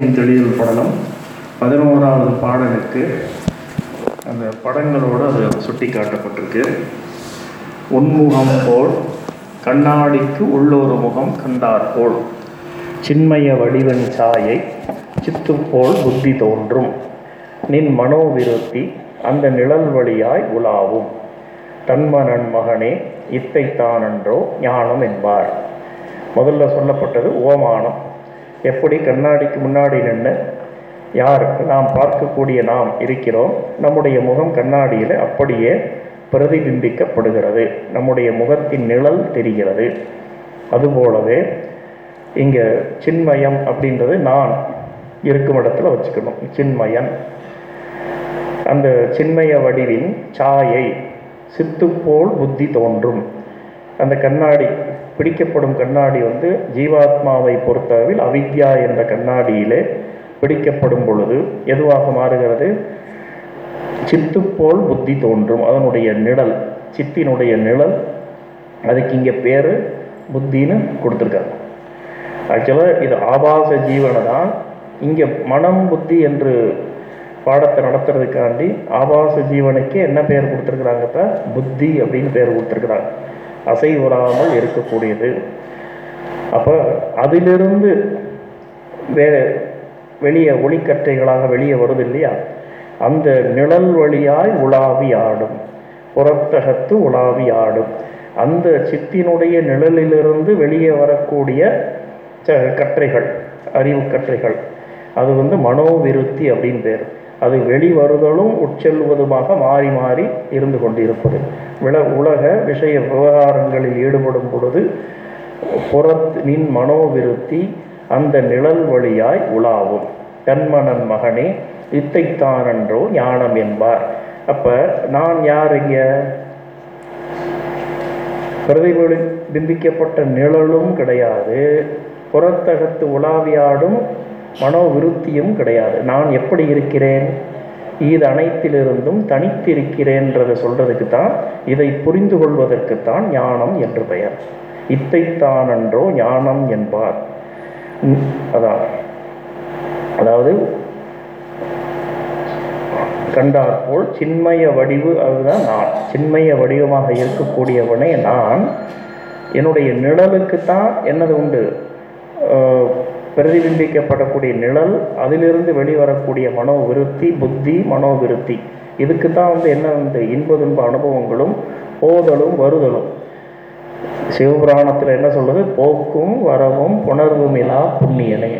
தெளிதல் படலம். பதினோராவது பாடலுக்கு அந்த படங்களோடு அது சுட்டி காட்டப்பட்டிருக்கு உன்முகம் போல் கண்ணாடிக்கு உள்ளொரு முகம் கண்டார் போல். சின்மய வடிவன் சாயை சித்து போல் புத்தி தோன்றும். நின் மனோவிருத்தி அந்த நிழல் வழியாய் உலாவும். தன்மனன் மகனே இத்தைத்தானன்றோ ஞானம் என்பார். முதல்ல சொல்லப்பட்டது ஓமானம் எப்படி கண்ணாடிக்கு முன்னாடி நின்று யார் நாம் பார்க்கக்கூடிய நாம் இருக்கிறோம் நம்முடைய முகம் கண்ணாடியில் அப்படியே பிரதிபிம்பிக்கப்படுகிறது. நம்முடைய முகத்தின் நிழல் தெரிகிறது. அதுபோலவே இங்கே சின்மயம் அப்படின்றது நான் இருக்கும் இடத்துல வச்சுக்கணும். சின்மயன். அந்த சின்மய வடிவின் சாயை சித்துப்போல் புத்தி தோன்றும். அந்த கண்ணாடி பிடிக்கப்படும் கண்ணாடி வந்து ஜீவாத்மாவை பொறுத்தளவில் அவித்யா என்ற கண்ணாடியிலே பிடிக்கப்படும் பொழுது எதுவாக மாறுகிறது? சித்துப்போல் புத்தி தோன்றும். அதனுடைய நிழல் சித்தினுடைய நிழல் அதுக்கு இங்கே பேர் புத்தின்னு கொடுத்துருக்காங்க ஆக்சுவலாக இது ஆபாச ஜீவனை தான் இங்கே மனம் புத்தி என்று பாடத்தை நடத்துறதுக்காண்டி ஆபாச ஜீவனுக்கு என்ன பேர் கொடுத்துருக்குறாங்கப்ப? புத்தி அப்படின்னு பேர் கொடுத்துருக்குறாங்க. அசைவுறாமல் இருக்கக்கூடியது. அப்போ அதிலிருந்து வே வெளியே ஒளிக்கற்றைகளாக வெளியே வருது இல்லையா அந்த நிழல் வழியாய் உலாவி ஆடும். புறத்தகத்து உலாவி ஆடும். அந்த சித்தினுடைய நிழலிலிருந்து வெளியே வரக்கூடிய ச கற்றைகள் அறிவு கற்றைகள். அது வந்து மனோவிருத்தி அப்படின்னு பேர். அது வெளிவருதலும் உட்செல்வதுமாக மாறி மாறி இருந்து கொண்டிருப்பது. வில உலக விஷய விவகாரங்களில் ஈடுபடும் பொழுது புறத் நின் மனோவிருத்தி அந்த நிழல் வழியாய் உலாவும். கண்மணன் மகனே இத்தைத்தானன்றோ ஞானம் என்பார். அப்ப நான் யார் இங்க? பிரதிபலி பிம்பிக்கப்பட்ட நிழலும் கிடையாது. புறத்தகத்து உலாவியாடும் மனோவிருத்தியும் கிடையாது. நான் எப்படி இருக்கிறேன்? இது அனைத்திலிருந்தும் தனித்திருக்கிறேன்றதை சொல்றதுக்கு தான் இதை புரிந்து கொள்வதற்குத்தான் ஞானம் என்று பெயர். இத்தைத்தானன்றோ ஞானம் என்பார். அதான். அதாவது கண்டாற்போல் சின்மய வடிவு அதுதான் நான். சின்மய வடிவமாக இருக்கக்கூடியவனே நான். என்னுடைய நிழலுக்கு தான் என்னது உண்டு? பிரதிபிம்பிக்கப்படக்கூடிய நிழல் அதிலிருந்து வெளிவரக்கூடிய மனோவிருத்தி புத்தி மனோவிருத்தி. இதுக்கு தான் வந்து என்ன வந்து இன்ப துன்ப அனுபவங்களும் போதலும் வருதலும். சிவபுராணத்தில் என்ன சொல்றது போக்கும் வரவும் புணர்வுமிலா புண்ணியனே.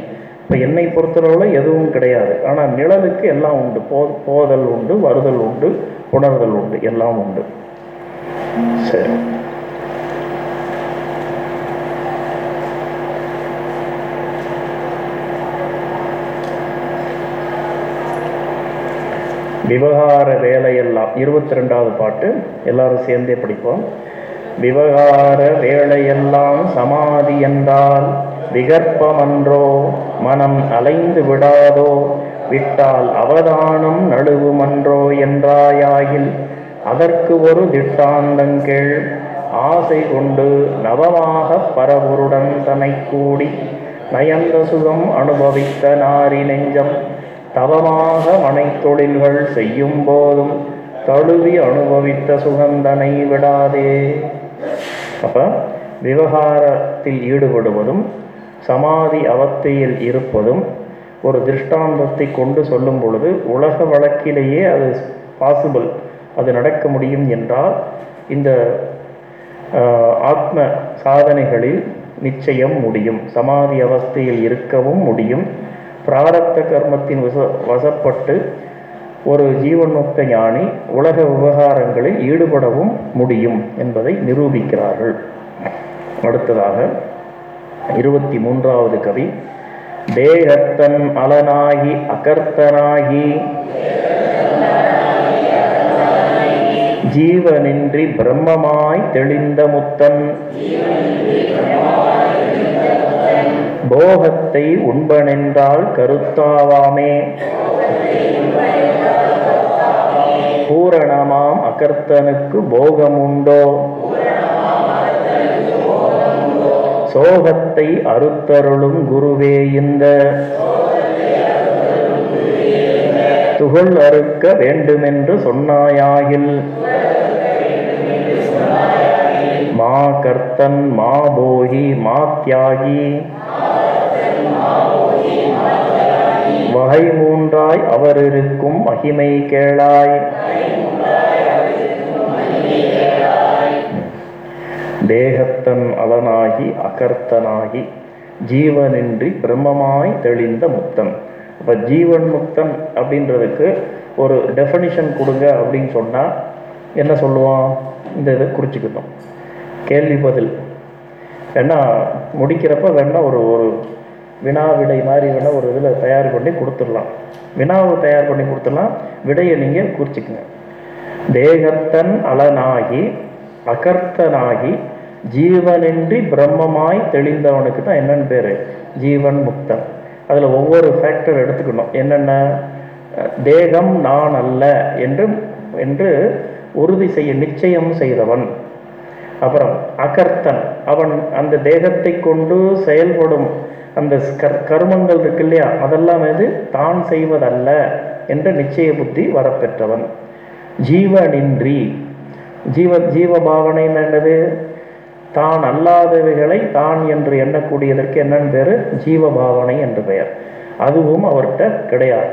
இப்போ என்னை பொறுத்தளவில் எதுவும் கிடையாது. ஆனால் நிழலுக்கு எல்லாம் உண்டு. போ போதல் உண்டு வருதல் உண்டு புணர்தல் உண்டு எல்லாம் உண்டு. சரி. விவகார வேலையெல்லாம் இருபத்தி ரெண்டாவது பாட்டு எல்லாரும் சேர்ந்தே படிப்போம். விவகார வேலையெல்லாம் சமாதி என்றால் விகற்பமன்றோ மனம் அலைந்து விடாதோ விட்டால் அவதானம் நழுவுமன்றோ என்றாயாகில் அதற்கு ஒரு திட்டாந்தங்கள் ஆசை கொண்டு நவமாக பரவுருடன் தனை கூடி நயந்த சுகம் அனுபவித்த நாரி நெஞ்சம். தவமாக மனைத்தொழில்கள் செய்யும் போதும் தழுவி அனுபவித்த சுகந்தனை விடாதே. அப்ப விவகாரத்தில் ஈடுபடுவதும் சமாதி அவத்தையில் இருப்பதும் ஒரு திருஷ்டாந்தத்தை கொண்டு சொல்லும் பொழுது உலக வழக்கிலேயே அது பாசிபிள் அது நடக்க முடியும் என்றால் இந்த ஆத்ம சாதனைகளில் நிச்சயம் முடியும் சமாதி அவஸ்தையில் இருக்கவும் முடியும். பிராரத்த கர்மத்தின் வச வசப்பட்டு ஒரு ஜீவன்முக்த ஞானி உலக விவகாரங்களில் ஈடுபடவும் முடியும் என்பதை நிரூபிக்கிறார்கள். அடுத்ததாக இருபத்தி மூன்றாவது கவி தேகத்தன் அலனாகி அகர்த்தனாகி ஜீவனின்றி பிரம்மமாய் தெளிந்த முத்தன் போகத்தை உண்பனென்றால் கருத்தாவாமே. பூரணமாம் அகர்த்தனுக்கு போகமுண்டோ. சோகத்தை அறுத்தருளும் குருவே இந்த. துகள் அறுக்க வேண்டுமென்று சொன்னாயாகில். மா கர்த்தன் மா போகி மா தியாகி வகை மூன்றாய் அவர் இருக்கும் மகிமை கேளாய். தேகத்தன் அலனாகி அகர்த்தனாகி ஜீவனின்றி பிரம்மமாய் தெளிந்த முக்தன். இப்போ ஜீவன் முக்தன் அப்படின்றதுக்கு ஒரு டெஃபனிஷன் கொடுங்க அப்படின்னு சொன்னால் என்ன சொல்லுவான்? இந்த இதை குறிச்சிக்கணும் கேள்வி பதில். வேணா முடிக்கிறப்ப வேணா ஒரு ஒரு வினா விடை மாதிரி வேணால் ஒரு இதில் தயார் பண்ணி கொடுத்துடலாம். வினாவை தயார் பண்ணி கொடுத்துடலாம். விடையை நீங்கள் குறிச்சிக்கங்க. தேகத்தன் அலனாகி அகர்த்தனாகி ஜீவனின்றி பிரம்மமாய் தெளிந்தவனுக்கு தான் என்னன்னு பேர்? ஜீவன் முக்தன். அதில் ஒவ்வொரு ஃபேக்டர் எடுத்துக்கணும். என்னென்ன? தேகம் நான் அல்ல என்று என்று உறுதி செய்ய நிச்சயம் செய்தவன். அப்புறம் அகர்த்தன். அவன் அந்த தேகத்தை கொண்டு செயல்படும் அந்த கர் கர்மங்கள் இருக்கு இல்லையா? அதெல்லாம் எது தான் செய்வதல்ல என்ற நிச்சய புத்தி வரப்பெற்றவன். ஜீவனின்றி ஜீவ ஜீவ பாவனைன்னு என்னது? தான் அல்லாதவைகளை தான் என்று எண்ணக்கூடியதற்கு என்னன்னு பேர்? ஜீவ பாவனை என்று பெயர். அதுவும் அவர்கிட்ட கிடையாது.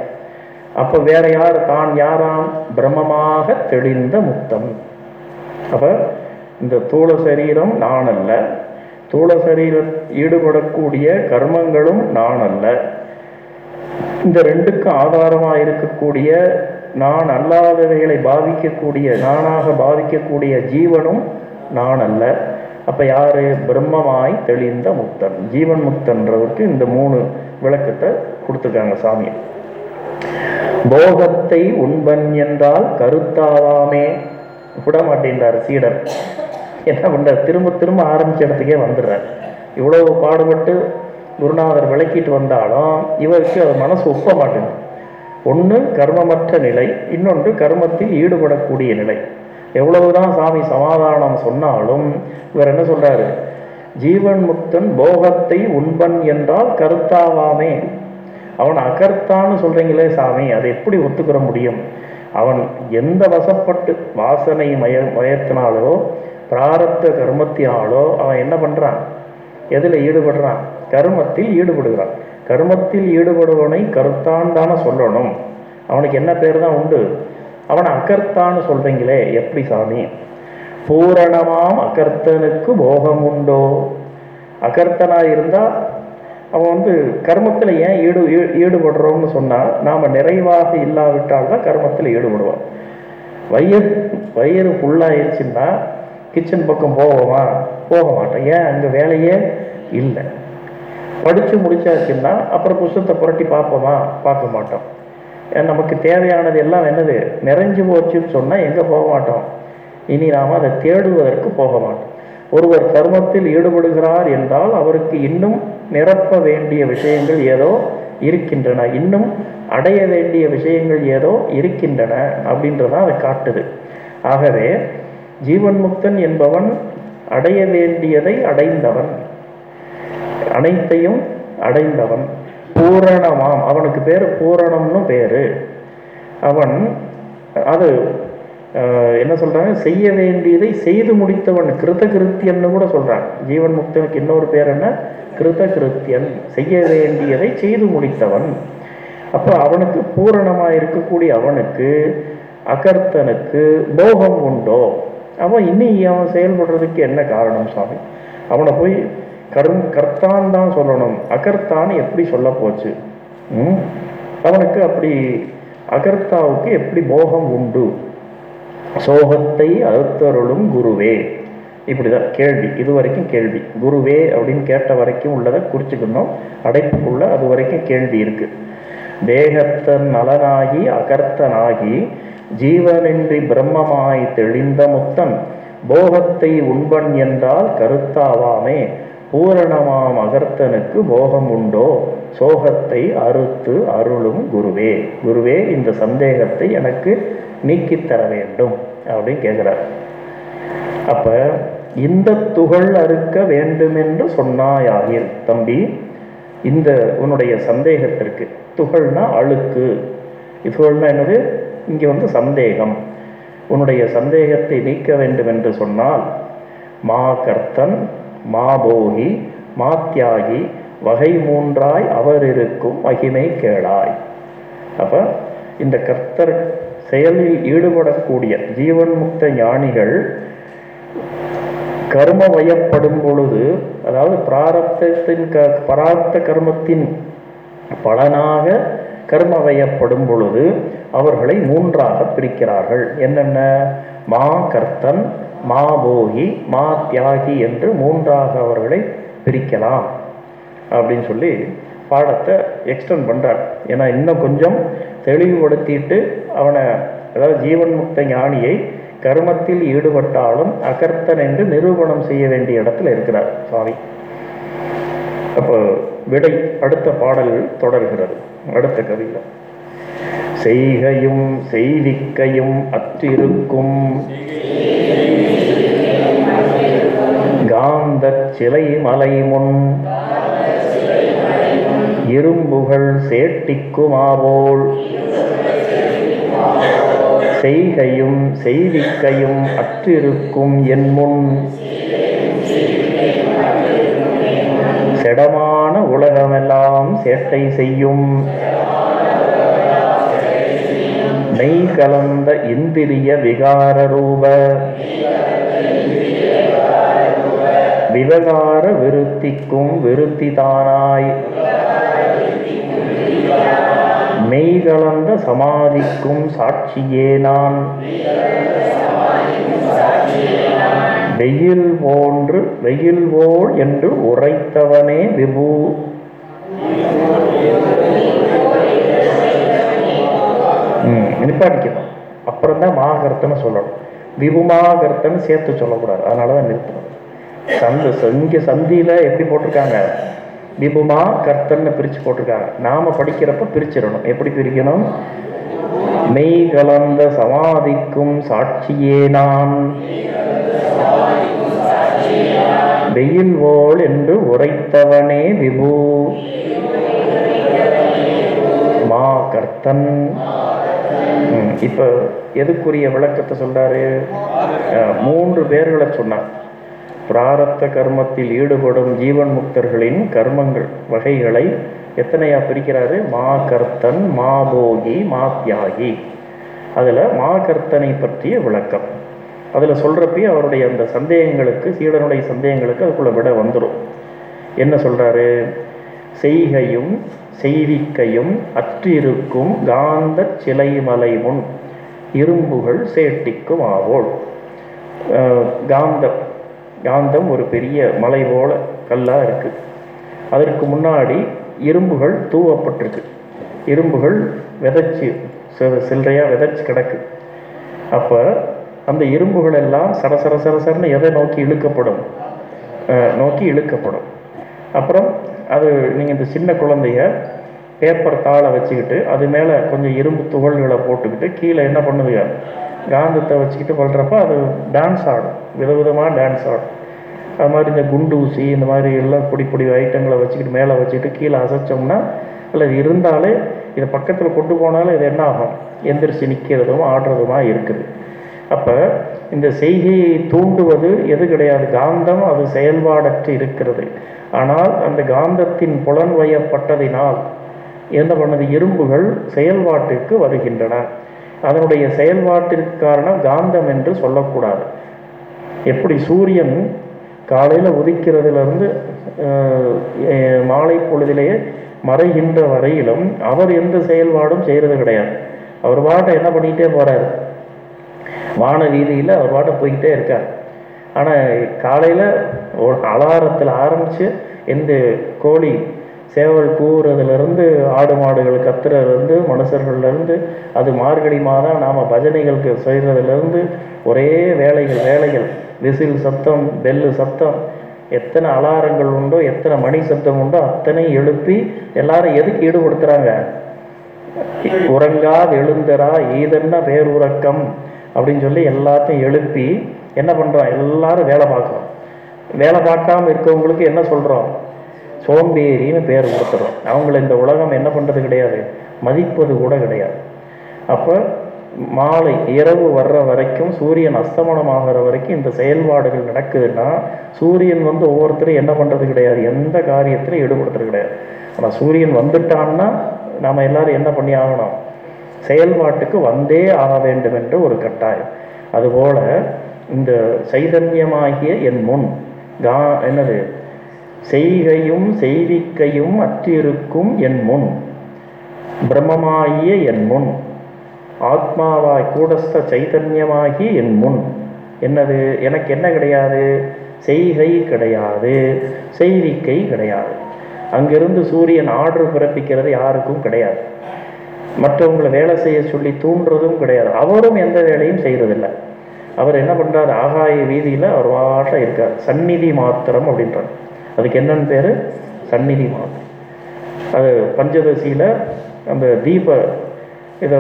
அப்போ வேற யார்? தான் யாராம்? பிரம்மமாக தெளிந்த முத்தம். அப்போ இந்த தூள சரீரம் நான் அல்ல. தூள சரீர ஈடுபடக்கூடிய கர்மங்களும் நான் அல்ல இந்த ரெண்டுக்கும் ஆதாரமாக இருக்கக்கூடிய நான் அல்லாதவைகளை பாதிக்கக்கூடிய நானாக பாதிக்கக்கூடிய ஜீவனும் நான் அல்ல அப்ப யாரு? பிரம்மமாய் தெளிந்த முத்தன் ஜீவன் முத்தன்றவருக்கு இந்த மூணு விளக்கத்தை கொடுத்துருக்காங்க சாமி. போகத்தை உண்பன் என்றால் கருத்தாவாமே. விட மாட்டேன்றார் சீடர். என்ன பண்ணுறார் திரும்ப திரும்ப ஆரம்பித்த இடத்துக்கே வந்துடுறார் இவ்வளவு பாடுபட்டு குருநாதர் விளக்கிட்டு வந்தாலும் இவருக்கு அது மனசு ஒப்ப மாட்டேங்குது. ஒன்று கர்மமற்ற நிலை இன்னொன்று கர்மத்தில் ஈடுபடக்கூடிய நிலை. எவ்வளவுதான் சாமி சமாதானம் சொன்னாலும் இவர் என்ன சொல்கிறாரு ஜீவன் முக்தன் போகத்தை உண்பன் என்றால் கருத்தாவாமே. அவன் அகர்த்தான்னு சொல்கிறீங்களே சாமி அதை எப்படி ஒத்துக்கிற முடியும்? அவன் எந்த வசப்பட்டு வாசனை மய மயத்தினாலோ பிராரத்த கர்மத்தினாலோ அவன் என்ன பண்ணுறான் எதில் ஈடுபடுறான்? கர்மத்தில் ஈடுபடுகிறான். கர்மத்தில் ஈடுபடுவனை கருத்தான் தானே சொல்லணும். அவனுக்கு என்ன பேர் தான் உண்டு? அவனை அகர்த்தான்னு சொல்கிறீங்களே எப்படி சாமி? பூரணமாம் அகர்த்தனுக்கு போகம் உண்டோ அகர்த்தனாக இருந்தால் அவன் வந்து கர்மத்தில் ஏன் ஈடு ஈ- ஈடுபடுறோம்னு சொன்னால் நாம் நிறைவாக இல்லாவிட்டால் தான் கர்மத்தில் ஈடுபடுவான். வயிறு வயிறு ஃபுல்லாகிடுச்சுன்னா கிச்சன் பக்கம் போவோமா போக மாட்டோம் ஏன்? அங்கே வேலையே இல்லை. படித்து முடிச்சாச்சுன்னா அப்புறம் புஸ்தகத்தை புரட்டி பார்ப்போமா? பார்க்க மாட்டோம். ஏன்? நமக்கு தேவையானது எல்லாம் என்னது? நிறைஞ்சு போச்சுன்னு சொன்னால் எங்கே போக மாட்டோம் இனி நாம் அதை தேடுவதற்கு போக மாட்டோம் ஒருவர் கர்மத்தில் ஈடுபடுகிறார் என்றால் அவருக்கு இன்னும் நிரப்ப வேண்டிய விஷயங்கள் ஏதோ இருக்கின்றன. இன்னும் அடைய வேண்டிய விஷயங்கள் ஏதோ இருக்கின்றன அப்படின்றதான் அதை காட்டுது. ஆகவே ஜீவன் முக்தன் என்பவன் அடைய வேண்டியதை அடைந்தவன். அனைத்தையும் அடைந்தவன். பூரணமாம். அவனுக்கு பேர் பூரணம்னு பேரு. அவன் அது என்ன சொல்றாங்க? செய்ய வேண்டியதை செய்து முடித்தவன் கிருத்த கிருத்தியன்னு கூட சொல்கிறான் ஜீவன் முக்தனுக்கு இன்னொரு பேர் என்ன? கிருத கிருத்தியன் செய்ய வேண்டியதை செய்து முடித்தவன். அப்போ அவனுக்கு பூரணமாக இருக்கக்கூடிய அவனுக்கு அகர்த்தனுக்கு போகம் உண்டோ? அவன் இனி அவன் செயல்படுறதுக்கு என்ன காரணம் சாமி? அவனை போய் கரும் கர்த்தான் தான் சொல்லணும். அகர்த்தான்னு எப்படி சொல்ல போச்சு? அவனுக்கு அப்படி அகர்த்தாவுக்கு எப்படி போகம் உண்டு? சோகத்தை அறுத்தருளும் குருவே. இப்படிதான் கேள்வி. இது வரைக்கும் கேள்வி. குருவே அப்படின்னு கேட்ட வரைக்கும் உள்ளதை குறிச்சுக்கணும். அடைப்புக்குள்ள அது வரைக்கும் கேள்வி இருக்கு. தேகத்தன் நலனாகி அகர்த்தனாகி ஜீவனின்றி பிரம்மமாய் தெளிந்த முத்தன் போகத்தை உண்பன் என்றால் கருத்தாவாமே. பூரணமாம் அகர்த்தனுக்கு போகம் உண்டோ சோகத்தை அறுத்து அருளும் குருவே. குருவே இந்த சந்தேகத்தை எனக்கு நீக்கித் தர வேண்டும் அப்படின்னு கேட்கிறார் அப்ப இந்த துகள் அறுக்க வேண்டுமென்று சொன்னாயாகில் தம்பி இந்த உன்னுடைய சந்தேகத்திற்கு துகள்னா அழுக்கு. இதுகள்னா என்னது? இங்கே வந்து சந்தேகம். உன்னுடைய சந்தேகத்தை நீக்க வேண்டும் என்று சொன்னால் மா கர்த்தன் மா போகி மா தியாகி வகை மூன்றாய் அவர் இருக்கும் மகிமை கேளாய். அப்ப இந்த கர்த்தர் செயலில் ஈடுபடக்கூடிய ஜீவன் முக்த ஞானிகள் கர்ம வயப்படும் பொழுது அதாவது பிராரத்தத்தின் க பரார்த்த கர்மத்தின் பலனாக கர்ம வயப்படும் பொழுது அவர்களை மூன்றாக பிரிக்கிறார்கள். என்னென்ன? மா கர்த்தன் மா போகி மா தியாகி என்று மூன்றாக அவர்களை பிரிக்கலாம் அப்படின்னு சொல்லி பாடத்தை எக்ஸ்டெண்ட் பண்ணுறார் ஏன்னா இன்னும் கொஞ்சம் தெளிவுபடுத்திட்டு அவனை அதாவது ஜீவன் முக்த ஞானியை கர்மத்தில் ஈடுபட்டாலும் அகர்த்தன் என்று நிரூபணம் செய்ய வேண்டிய இடத்துல இருக்கிறார். சுவாமி அப்போ விடை அடுத்த பாடல் தொடர்கிறது. அடுத்த கவிதை. செய்கையும் செய்விக்கையும் அற்றிருக்கும். காந்த சிலை மலை முன் இரும்புகள் சேட்டிக்குமாவோள் செய்கையும் செய்விக்கையும் அற்றிருக்கும் என் முன். செடமான உலகமெல்லாம் சேட்டை செய்யும். மெய் கலந்த இந்திரிய விகார ரூப விவகார விருத்திக்கும் விருத்திதானாய். மெய் கலந்த சமாதிக்கும் சாட்சியே நான். வெயில் போன்று வெயில் போல் என்று உரைத்தவனே விபு. நிப்பாட்டிக்கணும். அப்புறம் தான் மாகர்த்தன்னு சொல்லணும். விபுமாகர்த்தன்னு சேர்த்து சொல்லக்கூடாது. அதனால தான் நிறுத்தணும். சந்து இங்கே சந்தியில் எப்படி போட்டிருக்காங்க? விபுமா கர்த்தன்னு பிரித்து போட்டிருக்காங்க. நாம் படிக்கிறப்ப பிரிச்சிடணும். எப்படி பிரிக்கணும்? மெய் கலந்த சமாதிக்கும் சாட்சியே நான். வெயில் போல் என்று உரைத்தவனே விபு. மா கர்த்தன் இப்போ எதுக்குரிய விளக்கத்தை சொல்றாரு மூன்று பேர்களை சொன்னார் பிராரத்த கர்மத்தில் ஈடுபடும் ஜீவன் முக்தர்களின் கர்மங்கள் வகைகளை எத்தனையா பிரிக்கிறாரு? மா கர்த்தன் மா போகி மா தியாகி. அதில் மா கர்த்தனை பற்றிய விளக்கம். அதில் சொல்கிறப்பயே அவருடைய அந்த சந்தேகங்களுக்கு சீடனுடைய சந்தேகங்களுக்கு அதுக்குள்ள விட வந்துடும் என்ன சொல்கிறாரு செய்கையும் செய்விக்கையும் அற்றிருக்கும் காந்த சிலை மலை முன் இரும்புகள் சேட்டிக்கும் ஆவோள் காந்தம் காந்தம் ஒரு பெரிய மலை போல கல்லாக இருக்கு. அதற்கு முன்னாடி இரும்புகள் தூவப்பட்டிருக்கு. இரும்புகள் விதைச்சு சி- சில்லறையா விதைச்சு கிடக்கு. அப்போ அந்த இரும்புகள் எல்லாம் சர சர சர எதை நோக்கி இழுக்கப்படும்? நோக்கி இழுக்கப்படும். அப்புறம் அது நீங்கள் இந்த சின்ன குழந்தைய பேப்பர் தாளை வச்சுக்கிட்டு அது மேலே கொஞ்சம் இரும்பு துகள்களை போட்டுக்கிட்டு கீழே என்ன பண்ணுதுங்க காந்தத்தை வச்சுக்கிட்டு பண்ணுறப்ப அது டான்ஸ் ஆடும். விதவிதமாக டான்ஸ் ஆடும். அது மாதிரி இந்த குண்டு ஊசி இந்த மாதிரி எல்லாம் பொடி பொடி ஐட்டங்களை வச்சுக்கிட்டு மேலே வச்சுக்கிட்டு கீழே அசைச்சோம்னா அல்லது இருந்தாலே இதை பக்கத்தில் கொண்டு போனாலும் இது என்ன ஆகும்? எந்திரிச்சு நிற்கிறதும் ஆடுறதுமா இருக்குது. அப்போ இந்த செய்கையை தூண்டுவது எது கிடையாது? காந்தம் அது செயல்பாடற்று இருக்கிறது. ஆனால் அந்த காந்தத்தின் புலன் வயப்பட்டதினால் என்ன பண்ணுது? இரும்புகள் செயல்பாட்டிற்கு வருகின்றன. அதனுடைய செயல்பாட்டிற்கு காரணம் காந்தம் என்று சொல்லக்கூடாது. எப்படி? சூரியன் காலையில் உதிக்கிறதுலேருந்து மாலை பொழுதிலேயே மறைகின்ற வரையிலும் அவர் எந்த செயல்பாடும் செய்கிறது கிடையாது. அவர் பாட்டை என்ன பண்ணிக்கிட்டே போகிறார் வான வீதியில் அவர் பாட்டை போய்கிட்டே இருக்கார். ஆனால் காலையில் அலாரத்தில் ஆரம்பித்து எந்த கோழி சேவல் கூவுறதுலேருந்து ஆடு மாடுகள் கத்துறதுலேருந்து மனுஷர்கள்லேருந்து அது மார்கழி மாதம் நாம் பஜனைகளுக்கு செய்கிறதுலேருந்து ஒரே வேலைகள் வேலைகள். விசில் சத்தம் பெல்லு சத்தம். எத்தனை அலாரங்கள் உண்டோ எத்தனை மணி சத்தம் உண்டோ அத்தனை எழுப்பி எல்லாரும் எதுக்கு ஈடுபடுத்துகிறாங்க உறங்காது எழுந்தரா ஈதென்ன பேருறக்கம் அப்படின்னு சொல்லி எல்லாத்தையும் எழுப்பி என்ன பண்ணுறோம் எல்லாரும் வேலை பார்க்குறோம். வேலை பார்க்காம இருக்கவங்களுக்கு என்ன சொல்கிறோம் சோம்பேறின்னு பேர் கொடுத்துறோம். அவங்கள இந்த உலகம் என்ன பண்ணுறது கிடையாது. மதிப்பது கூட கிடையாது. அப்போ மாலை இரவு வர்ற வரைக்கும் சூரியன் அஸ்தமனம் ஆகிற வரைக்கும் இந்த செயல்பாடுகள் நடக்குதுன்னா சூரியன் வந்து ஒவ்வொருத்தரும் என்ன பண்ணுறது கிடையாது. எந்த காரியத்திலையும் ஈடுபடுத்துறது கிடையாது. ஆனால் சூரியன் வந்துட்டான்னா நாம் எல்லாரும் என்ன பண்ணி ஆகணும்? செயல்பாட்டுக்கு வந்தே ஆக வேண்டும் என்று ஒரு கட்டாயம். அதுபோல இந்த சைதன்யமாகிய என் முன் கா என்னது? செய்கையும் செய்விக்கையும் அற்றிருக்கும் என் முன். பிரம்மமாகிய என் முன். ஆத்மாவாய் கூடஸ்த சைதன்யமாகி என் முன். என்னது? எனக்கு என்ன கிடையாது? செய்கை கிடையாது. செய்விக்கை கிடையாது. அங்கிருந்து சூரியன் ஆர்டர் பிறப்பிக்கிறது யாருக்கும் கிடையாது. மற்றவங்களை வேலை செய்ய சொல்லி தூண்டுறதும் கிடையாது. அவரும் எந்த வேலையும் செய்கிறதில்லை அவர் என்ன பண்ணுறார் ஆகாய வீதியில் அவர் வாட்ட இருக்கார். சந்நிதி மாத்திரம் அப்படின்றார். அதுக்கு என்னன்னு பேர்? சந்நிதி மாத்திரம். அது பஞ்சதசியில் அந்த தீப இதை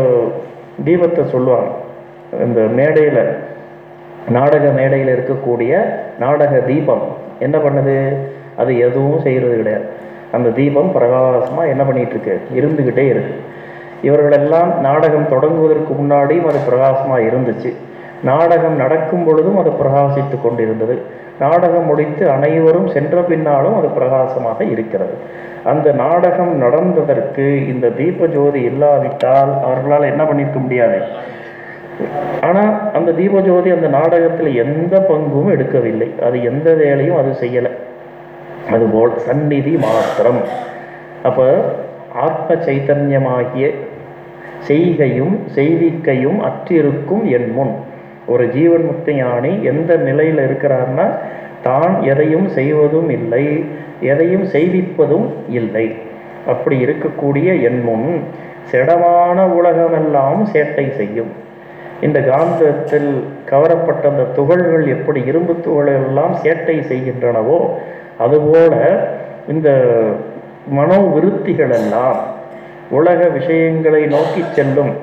தீபத்தை சொல்லுவாங்க. இந்த மேடையில் நாடக மேடையில் இருக்கக்கூடிய நாடக தீபம். என்ன பண்ணுது? அது எதுவும் செய்கிறது கிடையாது. அந்த தீபம் பிரகாசமாக என்ன பண்ணிகிட்ருக்கு இருந்துக்கிட்டே இருக்குது இவர்களெல்லாம் நாடகம் தொடங்குவதற்கு முன்னாடியும் அது பிரகாசமாக இருந்துச்சு. நாடகம் நடக்கும் பொழுதும் அது பிரகாசித்து கொண்டிருந்தது. நாடகம் முடித்து அனைவரும் சென்ற பின்னாலும் அது பிரகாசமாக இருக்கிறது. அந்த நாடகம் நடந்ததற்கு இந்த தீப ஜோதி இல்லாவிட்டால் அவர்களால் என்ன பண்ணியிருக்க முடியாது? ஆனால் அந்த தீபஜோதி அந்த நாடகத்தில் எந்த பங்கும் எடுக்கவில்லை. அது எந்த வேலையும் அது செய்யலை. அதுபோல் சந்நிதி மாத்திரம். அப்போ ஆத்ம சைத்தன்யமாகிய செய்கையும் செய்விக்கையும் அற்றிருக்கும் என் முன். ஒரு ஜீவன் முக்தி ஞானி எந்த நிலையில் இருக்கிறார்னா தான் எதையும் செய்வதும் இல்லை எதையும் செய்விப்பதும் இல்லை. அப்படி இருக்கக்கூடிய என் முன் செடமான உலகமெல்லாம் சேட்டை செய்யும். இந்த காந்தத்தில் கவரப்பட்ட அந்த துகள்கள் எப்படி இரும்பு துகள்கள் எல்லாம் சேட்டை செய்கின்றனவோ அதுபோல இந்த மனோ உலக விஷயங்களை நோக்கி செல்லும்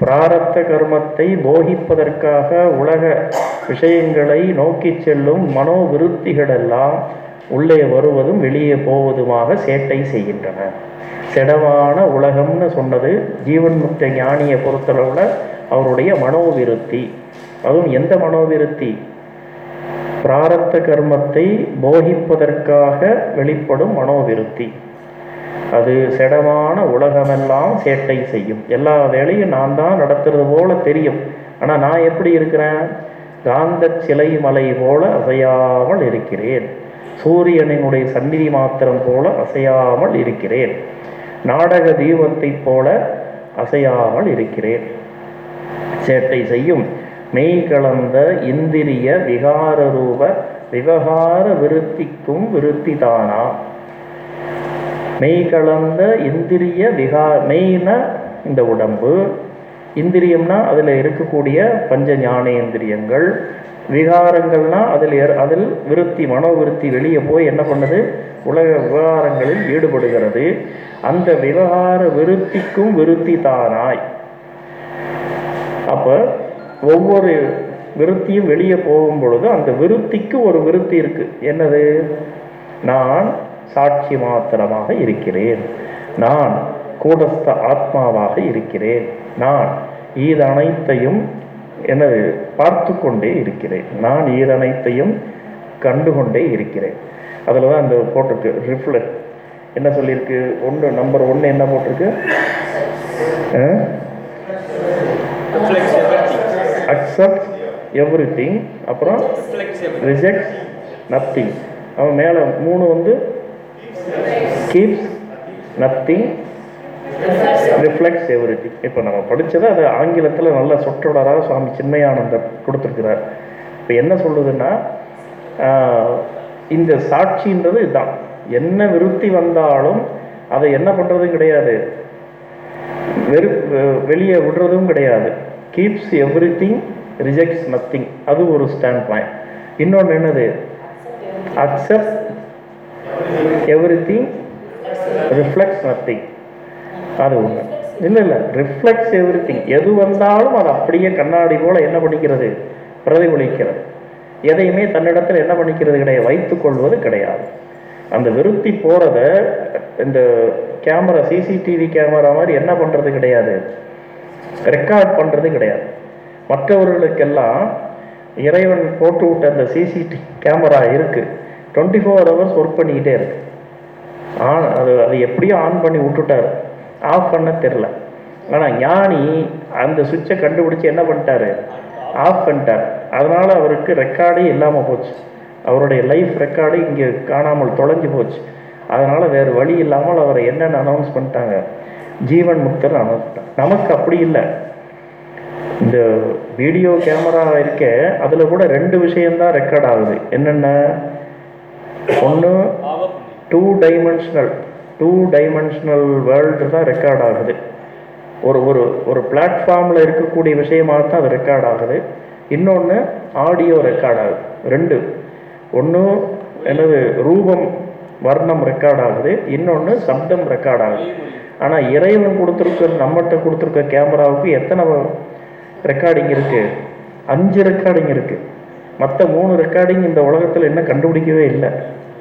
பிராரத்த கர்மத்தை போகிப்பதற்காக உலக விஷயங்களை நோக்கி செல்லும் மனோ விருத்திகளெல்லாம் உள்ளே வருவதும் வெளியே போவதுமாக சேட்டை செய்கின்றன. செடவான உலகம்னு சொன்னது ஜீவன் முக்த ஞானியை பொறுத்தளவில் அவருடைய மனோவிருத்தி. அதுவும் எந்த மனோவிருத்தி? பிராரத்த கர்மத்தை போகிப்பதற்காக வெளிப்படும் மனோவிருத்தி. அது செடமான உலகமெல்லாம் சேட்டை செய்யும். எல்லா வேலையும் நான் தான் நடத்துறது போல தெரியும். ஆனால் நான் எப்படி இருக்கிறேன்? காந்த சிலை மலை போல அசையாமல் இருக்கிறேன். சூரியனினுடைய சந்நிதி மாத்திரம் போல அசையாமல் இருக்கிறேன். நாடக தீபத்தைப் போல அசையாமல் இருக்கிறேன். சேட்டை செய்யும் மெய் கலந்த இந்திரிய விகார ரூப விவகார விருத்திக்கும் விருத்தி தானா மெய் கலந்த இந்திரிய விகா மெய்னா இந்த உடம்பு. இந்திரியம்னா அதில் இருக்கக்கூடிய பஞ்ச ஞானேந்திரியங்கள். விகாரங்கள்னா அதில் அதில் விருத்தி மனோவிருத்தி வெளியே போய் என்ன பண்ணுது? உலக விவகாரங்களில் ஈடுபடுகிறது. அந்த விவகார விருத்திக்கும் விருத்தி தானாய். அப்போ ஒவ்வொரு விருத்தியும் வெளியே போகும் பொழுது அந்த விருத்திக்கு ஒரு விருத்தி இருக்கு. என்னது? நான் சாட்சி மாத்திரமாக இருக்கிறேன். நான் கூடஸ்த ஆத்மாவாக இருக்கிறேன். நான் ஈதனைத்தையும் எனது பார்த்து கொண்டே இருக்கிறேன். நான் ஈதனைத்தையும் கண்டு கொண்டே இருக்கிறேன். அதில் தான் அந்த போட்டிருக்கு. ரிஃப்ளெக்ட் என்ன சொல்லியிருக்கு? ஒன்று நம்பர் ஒன்று என்ன போட்டிருக்கு. அக்செப்ட் எவ்ரி திங் அப்புறம். ரிஜெக்ட் நத்திங் அவன் மேலே மூணு வந்து கீப்ஸ் நத்திங் ரிஃப்ளெக்ட்ஸ் எவ்ரிதிங் இப்போ நம்ம படித்ததை அது ஆங்கிலத்தில் நல்ல சொற்றொடராக சுவாமி சின்மயானந்தர் கொடுத்துருக்கிறார். இப்போ என்ன சொல்லுதுன்னா இந்த சாட்சின்றது இதுதான் என்ன விருத்தி வந்தாலும் அதை என்ன பண்ணுறதும் கிடையாது. வெறு வெ- வெளியே விடுறதும் கிடையாது. Keeps everything rejects nothing அது ஒரு ஸ்டாண்ட் பாயிண்ட் இன்னொன்று என்னது? Accept every reflex reflects nothing அது ஒன்று இல்லை இல்லை ரிஃப்ளெக்ட்ஸ் எவ்ரி திங் எது வந்தாலும் அது அப்படியே கண்ணாடி போல என்ன பண்ணிக்கிறது? பிரதிபலிக்கிறது. எதையுமே தன்னிடத்தில் என்ன பண்ணிக்கிறது கிடையாது. வைத்துக்கொள்வது கிடையாது. அந்த விருத்தி போகிறத இந்த கேமரா சிசிடிவி கேமரா மாதிரி என்ன பண்ணுறது கிடையாது. ரெக்கார்ட் பண்ணுறது கிடையாது. மற்றவர்களுக்கெல்லாம் இறைவன் போட்டு விட்ட அந்த சிசிடி கேமரா இருக்குது டுவெண்ட்டி ஃபோர் ஹவர்ஸ் ஒர்க் பண்ணிக்கிட்டே இருக்கு. ஆன் அது அது எப்படியோ ஆன் பண்ணி விட்டுட்டாரு. ஆஃப் பண்ண தெரில ஆனால் ஞானி அந்த சுவிட்சை கண்டுபிடிச்சி என்ன பண்ணிட்டாரு? ஆஃப் பண்ணிட்டார். அதனால் அவருக்கு ரெக்கார்டே இல்லாமல் போச்சு. அவருடைய லைஃப் ரெக்கார்டு இங்கே காணாமல் தொலைஞ்சு போச்சு. அதனால் வேறு வழி இல்லாமல் அவரை என்னென்னு அனௌன்ஸ் பண்ணிட்டாங்க? ஜீவன் முக்தர் அனௌன்ஸ் நமக்கு அப்படி இல்லை. இந்த வீடியோ கேமரா இருக்க அதில் கூட ரெண்டு விஷயம்தான் ரெக்கார்ட் ஆகுது. என்னென்ன? ஒன்று two dimensional two dimensional world தான் ரெக்கார்ட் ஆகுது. ஒரு ஒரு ஒரு பிளாட்ஃபார்மில் இருக்கக்கூடிய விஷயமாக தான் அது ரெக்கார்ட் ஆகுது. இன்னொன்று ஆடியோ ரெக்கார்ட் ஆகுது. ரெண்டு ஒன்று என்னது ரூபம் வர்ணம் ரெக்கார்ட் ஆகுது. இன்னொன்று சப்தம் ரெக்கார்ட் ஆகுது. ஆனால் இறைவன் கொடுத்துருக்க நம்மகிட்ட கொடுத்துருக்க கேமராவுக்கு எத்தனை ரெக்கார்டிங் இருக்குது அஞ்சு ரெக்கார்டிங் இருக்குது மற்ற மூணு ரெக்கார்டிங் இந்த உலகத்தில் இன்னும் கண்டுபிடிக்கவே இல்லை.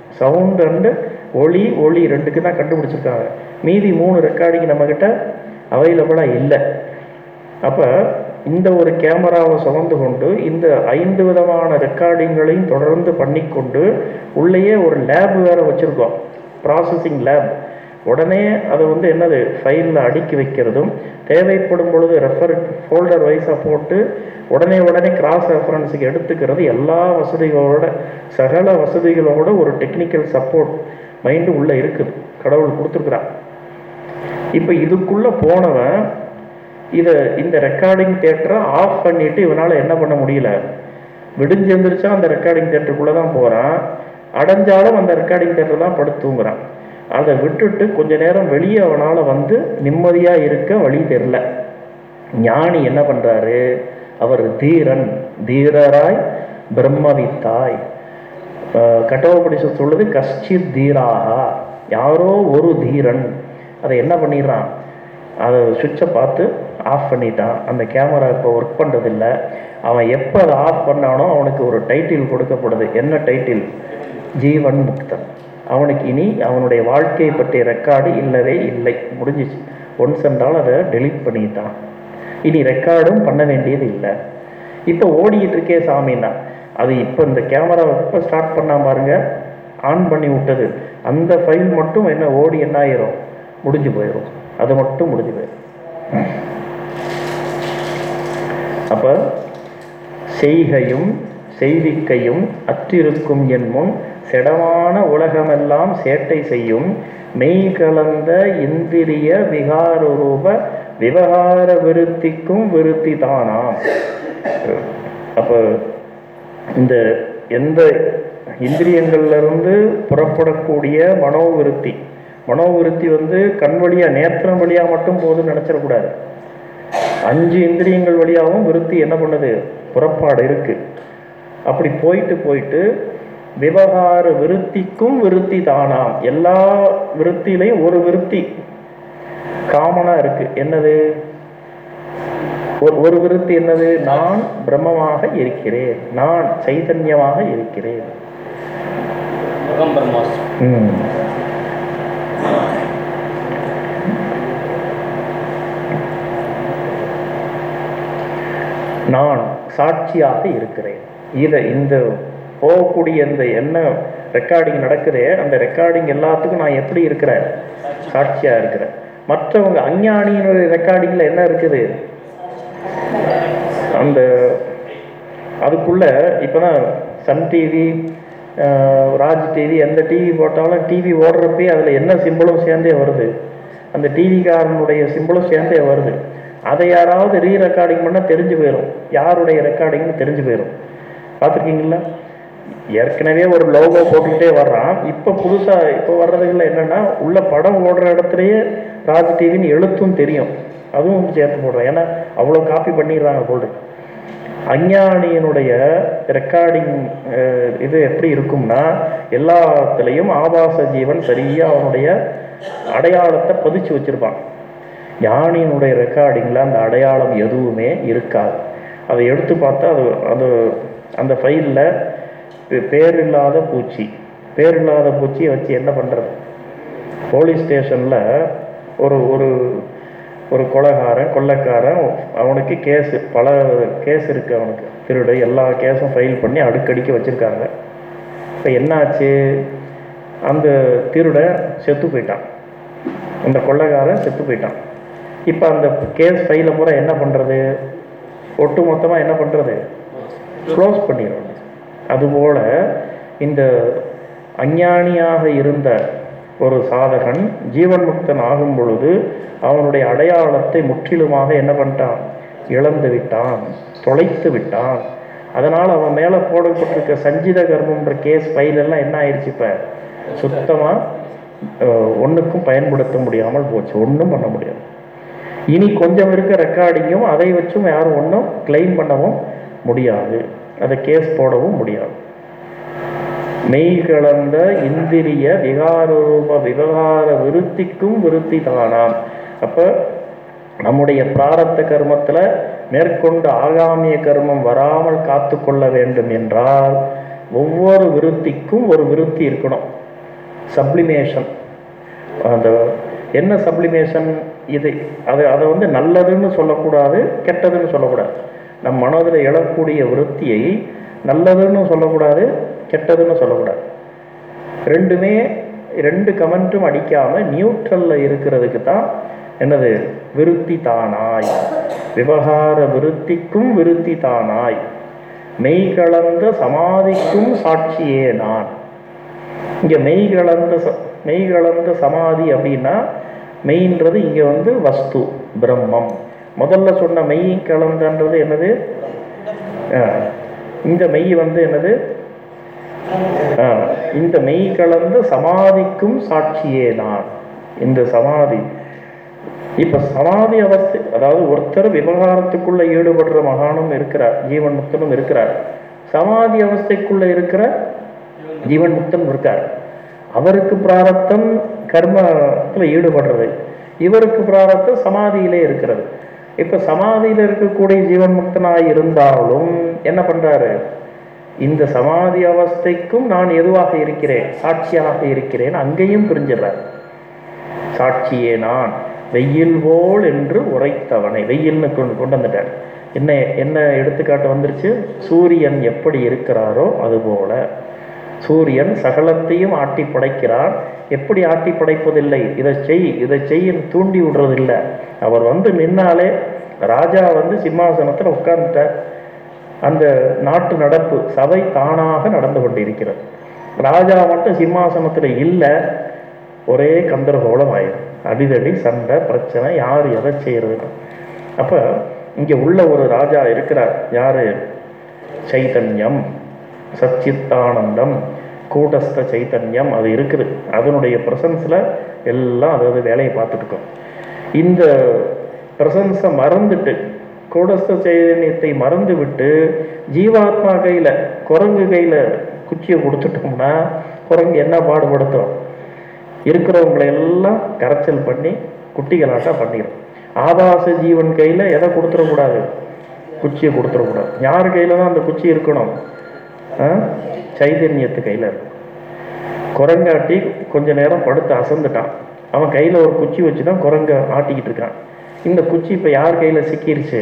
சவுண்ட் அண்டு ஒளி ஒளி ரெண்டுக்கு தான் கண்டுபிடிச்சிருக்காங்க. மீதி மூணு ரெக்கார்டிங் நம்மக்கிட்ட அவைலபிளாக இல்லை. அப்போ இந்த ஒரு கேமராவை சுமந்து கொண்டு இந்த ஐந்து விதமான ரெக்கார்டிங்களையும் தொடர்ந்து பண்ணிக்கொண்டு உள்ளேயே ஒரு லேப் வேறு வச்சுருக்கோம். ப்ராசஸிங் லேப் உடனே அதை வந்து என்னது ஃபைலில் அடுக்கி வைக்கிறதும் தேவைப்படும் பொழுது ரெஃபர் ஃபோல்டர் வைஸாக போட்டு உடனே உடனே கிராஸ் ரெஃபரன்ஸுக்கு எடுத்துக்கிறது எல்லா வசதிகளோட சகல வசதிகளோட ஒரு டெக்னிக்கல் சப்போர்ட் மைண்டு உள்ளே இருக்குது. கடவுள் கொடுத்துருக்குறான் இப்போ இதுக்குள்ளே போனவன் இதை இந்த ரெக்கார்டிங் தேட்டரை ஆஃப் பண்ணிவிட்டு இவனால் என்ன பண்ண முடியல? விடிஞ்சு எந்திரிச்சா அந்த ரெக்கார்டிங் தேட்டருக்குள்ளே தான் போகிறான் அடைஞ்சாலும் அந்த ரெக்கார்டிங் தேட்டர் தான் படுத்து தூங்குறான். அதை விட்டுட்டு கொஞ்ச நேரம் வெளியே அவனால் வந்து நிம்மதியாக இருக்க வழி தெரில ஞானி என்ன பண்ணுறாரு அவர் தீரன் தீரராய் பிரம்மவித்தாய். கட்டோபடிச சொல்லுது கஷ்டித் தீராகா. யாரோ ஒரு தீரன் அதை என்ன பண்ணிடுறான்? அதை சுவிட்சை பார்த்து ஆஃப் பண்ணிட்டான். அந்த கேமரா இப்போ ஒர்க் பண்ணுறதில்ல அவன் எப்போ அதை ஆஃப் பண்ணானோ அவனுக்கு ஒரு டைட்டில் கொடுக்கப்படுது. என்ன டைட்டில் ஜீவன் முக்தன். அவனுக்கு இனி அவனுடைய வாழ்க்கையை பற்றிய ரெக்கார்டு இல்லவே இல்லை. முடிஞ்சிச்சு. ஒன்ஸ் என்றால் அதை டெலீட் பண்ணிட்டான். இனி ரெக்கார்டும் பண்ண வேண்டியது இல்லை. இப்போ ஓடிக்கிட்டு இருக்கே சாமின்னா அது இப்போ இந்த கேமரா இப்போ ஸ்டார்ட் பண்ணா பாருங்க ஆன் பண்ணி விட்டது. அந்த ஃபைல் மட்டும் என்ன ஓடி என்ன ஆயிரும்? முடிஞ்சு போயிடும் அது மட்டும் முடிஞ்சு போயிடும் அப்போ செய்கையும் செய்திக்கையும் அற்றிருக்கும் என் முன் செடமான உலகமெல்லாம் சேட்டை செய்யும் மெய் கலந்த இந்திரிய விகாரரூப விவகார விருத்திக்கும் விருத்தி தானாம் அப்போ இந்த எந்த இந்திரியங்கள்லருந்து புறப்படக்கூடிய மனோவிருத்தி மனோவிருத்தி வந்து கண் வழியாக நேத்திரம் வழியாக மட்டும் போது நினச்சிடக்கூடாது அஞ்சு இந்திரியங்கள் வழியாகவும் விருத்தி என்ன பண்ணுது? புறப்பாடு இருக்குது அப்படி போயிட்டு போயிட்டு விவகார விருத்திக்கும் விருத்தி தானாம் எல்லா விருத்திலையும் ஒரு விருத்தி காமனா இருக்கு. என்னது? ஒரு ஒரு விருத்தி என்னது? நான் பிரம்மமாக இருக்கிறேன். நான் சைதன்யமாக இருக்கிறேன். நான் சாட்சியாக இருக்கிறேன். இதை இந்த போகக்கூடிய இந்த என்ன ரெக்கார்டிங் நடக்குதே அந்த ரெக்கார்டிங் எல்லாத்துக்கும் நான் எப்படி இருக்கிறேன்? சாட்சியாக இருக்கிறேன். மற்றவங்க அஞ்ஞானியினுடைய ரெக்கார்டிங்கில் என்ன இருக்குது? அந்த அதுக்குள்ள இப்போதான் சன் டிவி ராஜ் டிவி எந்த டிவி போட்டாலும் டிவி ஓடுறப்பே அதில் என்ன சிம்பிளும் சேர்ந்தே வருது. அந்த டிவிக்காரனுடைய சிம்பிளும் சேர்ந்தே வருது. அதை யாராவது ரீ ரெக்கார்டிங் பண்ணால் தெரிஞ்சு போயிடும் யாருடைய ரெக்கார்டிங்னு தெரிஞ்சு போயிடும் பார்த்துருக்கீங்களா? ஏற்கனவே ஒரு லோகோ போட்டுக்கிட்டே வர்றான். இப்போ புதுசாக இப்போ வர்றதுல என்னென்னா உள்ள படம் ஓடுற இடத்துலையே ராஜ் டிவின்னு எழுத்தும் தெரியும். அதுவும் சேர்த்து போடுறேன். ஏன்னா அவ்வளோ காப்பி பண்ணிடுறாங்க போல்டு. அஞ்ஞானியனுடைய ரெக்கார்டிங் இது எப்படி இருக்கும்னா எல்லாத்துலேயும் ஆபாச ஜீவன் சரியாக அவனுடைய அடையாளத்தை பதிச்சு வச்சுருப்பான். ஞானியனுடைய ரெக்கார்டிங்கில் அந்த அடையாளம் எதுவுமே இருக்காது. அதை எடுத்து பார்த்தா அது அது அந்த ஃபைலில் பேரில்லாத பூச்சி. பேரில்லாத பூச்சியை வச்சு என்ன பண்ணுறது போலீஸ் ஸ்டேஷனில் ஒரு ஒரு ஒரு கொலகாரன் கொள்ளைக்காரன் அவனுக்கு கேஸு. பல கேஸ் இருக்குது அவனுக்கு. திருடு எல்லா கேஸும் ஃபைல் பண்ணி அடுக்கடிக்க வச்சுருக்காங்க. இப்போ என்னாச்சு? அந்த திருடன் செத்து போயிட்டான். அந்த கொள்ளைக்காரன் செத்து போயிட்டான். இப்போ அந்த கேஸ் ஃபைலை பூரா என்ன பண்ணுறது ஒட்டு மொத்தமாக என்ன பண்ணுறது க்ளோஸ் பண்ணிடுவாங்க அதுபோல் இந்த அஞ்ஞானியாக இருந்த ஒரு சாதகன் ஜீவன் முக்தன் ஆகும் பொழுது அவனுடைய அடையாளத்தை முற்றிலுமாக என்ன பண்ணிட்டான்? இழந்து விட்டான் தொலைத்து விட்டான். அதனால் அவன் மேலே போடப்பட்டிருக்க சஞ்சித கர்மன்ற கேஸ் ஃபைலெல்லாம் என்ன ஆயிடுச்சு இப்போ? சுத்தமாக ஒன்றுக்கும் பயன்படுத்த முடியாமல் போச்சு. ஒன்றும் பண்ண முடியாது. இனி கொஞ்சம் இருக்க ரெக்கார்டிங்கும் அதை வச்சும் யாரும் ஒன்றும் கிளைம் பண்ணவும் முடியாது. அதை கேஸ் போடவும் முடியாது. மெய் கலந்த இந்திரிய விகாரூப விவகார விருத்திக்கும் விருத்தி தானாம் அப்போ நம்முடைய பிராரத்த கர்மத்தில் மேற்கொண்டு ஆகாமிய கர்மம் வராமல் காத்து கொள்ள வேண்டும் என்றால் ஒவ்வொரு விருத்திக்கும் ஒரு விருத்தி இருக்கணும். சப்ளிமேஷன் அந்த என்ன சப்ளிமேஷன் இது? அது அதை வந்து நல்லதுன்னு சொல்லக்கூடாது கெட்டதுன்னு சொல்லக்கூடாது. நம் மனதில் எழக்கூடிய விருத்தியை நல்லதுன்னு சொல்லக்கூடாது கெட்டதுன்னு சொல்லக்கூடாது. ரெண்டுமே ரெண்டு கமெண்ட்டும் அடிக்காமல் நியூட்ரலில் இருக்கிறதுக்கு தான் என்னது? விருத்தி தானாய். விவகார விருத்திக்கும் விருத்தி தானாய். மெய் கலந்த சமாதிக்கும் சாட்சியே நான். இங்கே மெய் கலந்த ச மெய் கலந்த சமாதி அப்படின்னா மெயின்றது இங்கே வந்து வஸ்து பிரம்மம். முதல்ல சொன்ன மெய் கலந்தன்றது என்னது? இந்த மெய் வந்து என்னது? இந்த மெய் கலந்த சமாதிக்கும் சாட்சியே நான் இந்த சமாதி. இப்ப சமாதி அவஸ்தை அதாவது ஒருத்தர் விவகாரத்துக்குள்ள ஈடுபடுற மகானும் இருக்கிறார் ஜீவன் முக்தனும் இருக்கிறார். சமாதி அவஸ்தைக்குள்ள இருக்கிற ஜீவன் முக்தன் இருக்கார். அவருக்கு பிராரத்தம் கர்மத்தில் ஈடுபடுறது. இவருக்கு பிராரத்தம் சமாதியிலே இருக்கிறது. இப்போ சமாதியில் இருக்கக்கூடிய ஜீவன் முக்தனாக இருந்தாலும் என்ன பண்ணுறாரு இந்த சமாதி அவஸ்தைக்கும் நான் எதுவாக இருக்கிறேன்? சாட்சியாக இருக்கிறேன். அங்கேயும் பிரிஞ்சிடுறார். சாட்சியே நான். வெயில் போல் என்று உரைத்தவனை. வெயில்னு கொண்டு கொண்டு வந்துட்டார். என்ன என்ன எடுத்துக்காட்டு வந்துருச்சு? சூரியன் எப்படி இருக்கிறாரோ அதுபோல சூரியன் சகலத்தையும் ஆட்டி படைக்கிறான் எப்படி ஆட்டி படைப்பதில்லை? இதை செய் இதை செய்ய தூண்டி விடுறதில்லை. அவர் வந்து நின்னாலே ராஜா வந்து சிம்மாசனத்தில் உட்கார்ந்துட்டார். அந்த நாட்டு நடப்பு சபை தானாக நடந்து கொண்டிருக்கிறது. ராஜா மட்டும் சிம்மாசனத்தில் இல்லை ஒரே கந்தரகோலம் ஆயிடும் அடிதடி சண்டை பிரச்சனை யார் எதை செய்யறதுன்னு. அப்போ இங்கே உள்ள ஒரு ராஜா இருக்கிறார். யார்? சைதன்யம் சச்சித்தானந்தம் கூட்டஸ்த சைத்தன்யம் அது இருக்குது. அதனுடைய ப்ரெசன்ஸில் எல்லாம் அதாவது வேலையை பார்த்துட்டுக்கோம் இந்த ப்ரெசன்ஸை மறந்துட்டு கூடஸ்த சைதன்யத்தை மறந்து விட்டு ஜீவாத்மா கையில் குரங்கு கையில் குச்சியை கொடுத்துட்டோம்னா குரங்கு என்ன பாடுபடுத்தும்? இருக்கிறவங்களை எல்லாம் கரைச்சல் பண்ணி குட்டிகளாட்டம் பண்ணிடும் ஆபாச ஜீவன் கையில் எதை கொடுத்துடக்கூடாது? குச்சியை கொடுத்துடக்கூடாது. யார் கையில் தான் அந்த குச்சி இருக்கணும்? சைதன்யத்து கையில் இருக்கும். குரங்காட்டி கொஞ்ச நேரம் படுத்து அசந்துட்டான். அவன் கையில் ஒரு குச்சி வச்சு தான் குரங்க ஆட்டிக்கிட்டு இருக்கான். இந்த குச்சி இப்போ யார் கையில் சிக்கிருச்சு?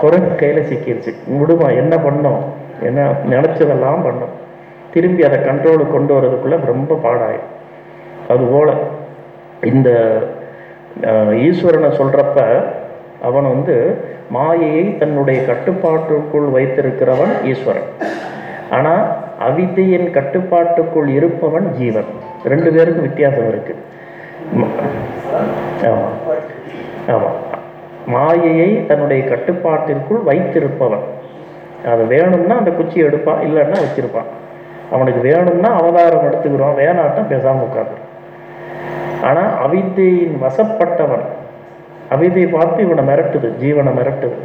குரங்கு கையில் சிக்கிருச்சு. விடுமா என்ன பண்ணோம்? என்ன நினச்சதெல்லாம் பண்ணோம். திரும்பி அதை கண்ட்ரோலுக்கு கொண்டு வர்றதுக்குள்ளே ரொம்ப பாடாயும் அதுபோல் இந்த ஈஸ்வரனை சொல்கிறப்ப அவன் வந்து மாயையை தன்னுடைய கட்டுப்பாட்டுக்குள் வைத்திருக்கிறவன் ஈஸ்வரன். ஆனால் அவித்தையின் கட்டுப்பாட்டுக்குள் இருப்பவன் ஜீவன். ரெண்டு பேருக்கும் வித்தியாசம் இருக்கு. ஆமாம் ஆமா. ஆமா. மாயையை தன்னுடைய கட்டுப்பாட்டிற்குள் வைத்திருப்பவன். அது வேணும்னா அந்த குச்சி எடுப்பான் இல்லைன்னா வச்சிருப்பான். அவனுக்கு வேணும்னா அவதாரம் எடுத்துக்கிறோம் வேணாட்டா பேசாம உட்காந்து ஆனா அவித்தையின் வசப்பட்டவன் அவிதை பார்த்து இவனை மிரட்டுது ஜீவனை மிரட்டுது.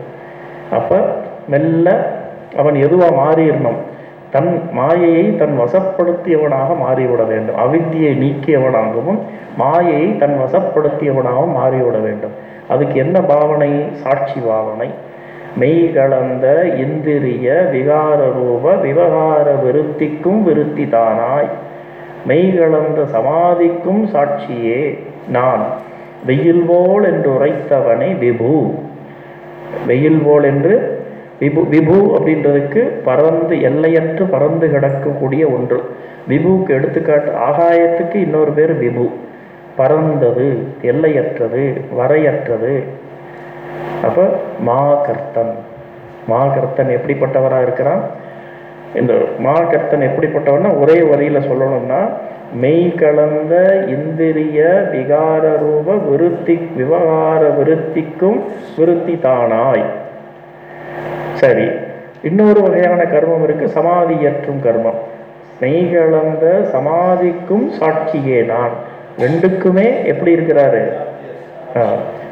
அப்ப மெல்ல அவன் எதுவா மாறிடணும்? தன் மாயையை தன் வசப்படுத்தியவனாக மாறிவிட வேண்டும். அவித்தியை நீக்கியவனாகவும் மாயையை தன் வசப்படுத்தியவனாகவும் மாறிவிட வேண்டும். அதுக்கு என்ன பாவனை? சாட்சி பாவனை. மெய் கலந்த இந்திரிய விகார ரூப விவகார விருத்திக்கும் விருத்தி தானாய் மெய் கலந்த சமாதிக்கும் சாட்சியே நான். வெயில் போல் என்று உரைத்தவனை விபு. வெயில் போல் என்று விபு விபு அப்படின்றதுக்கு பறந்து எல்லையற்று பறந்து கிடக்கக்கூடிய ஒன்று. விபுவுக்கு எடுத்துக்காட்டு ஆகாயத்துக்கு இன்னொரு பேர் விபு. பறந்தது எல்லையற்றது வரையற்றது. அப்போ மாகர்த்தன். மாகர்த்தன் எப்படிப்பட்டவராக இருக்கிறான்? இந்த மாகர்த்தன் எப்படிப்பட்டவன்னா ஒரே வரியில் சொல்லணும்னா மெய் கலந்த இந்திரிய விகார ரூப விருத்தி விவகார விருத்திக்கும் விருத்தி தானாய் சரி. இன்னொரு வகையான கர்மம் இருக்கு. சமாதியற்றும் கர்மம். மெய்கலந்த சமாதிக்கும் சாட்சியே நான். ரெண்டுக்குமே எப்படி இருக்கிறாரு?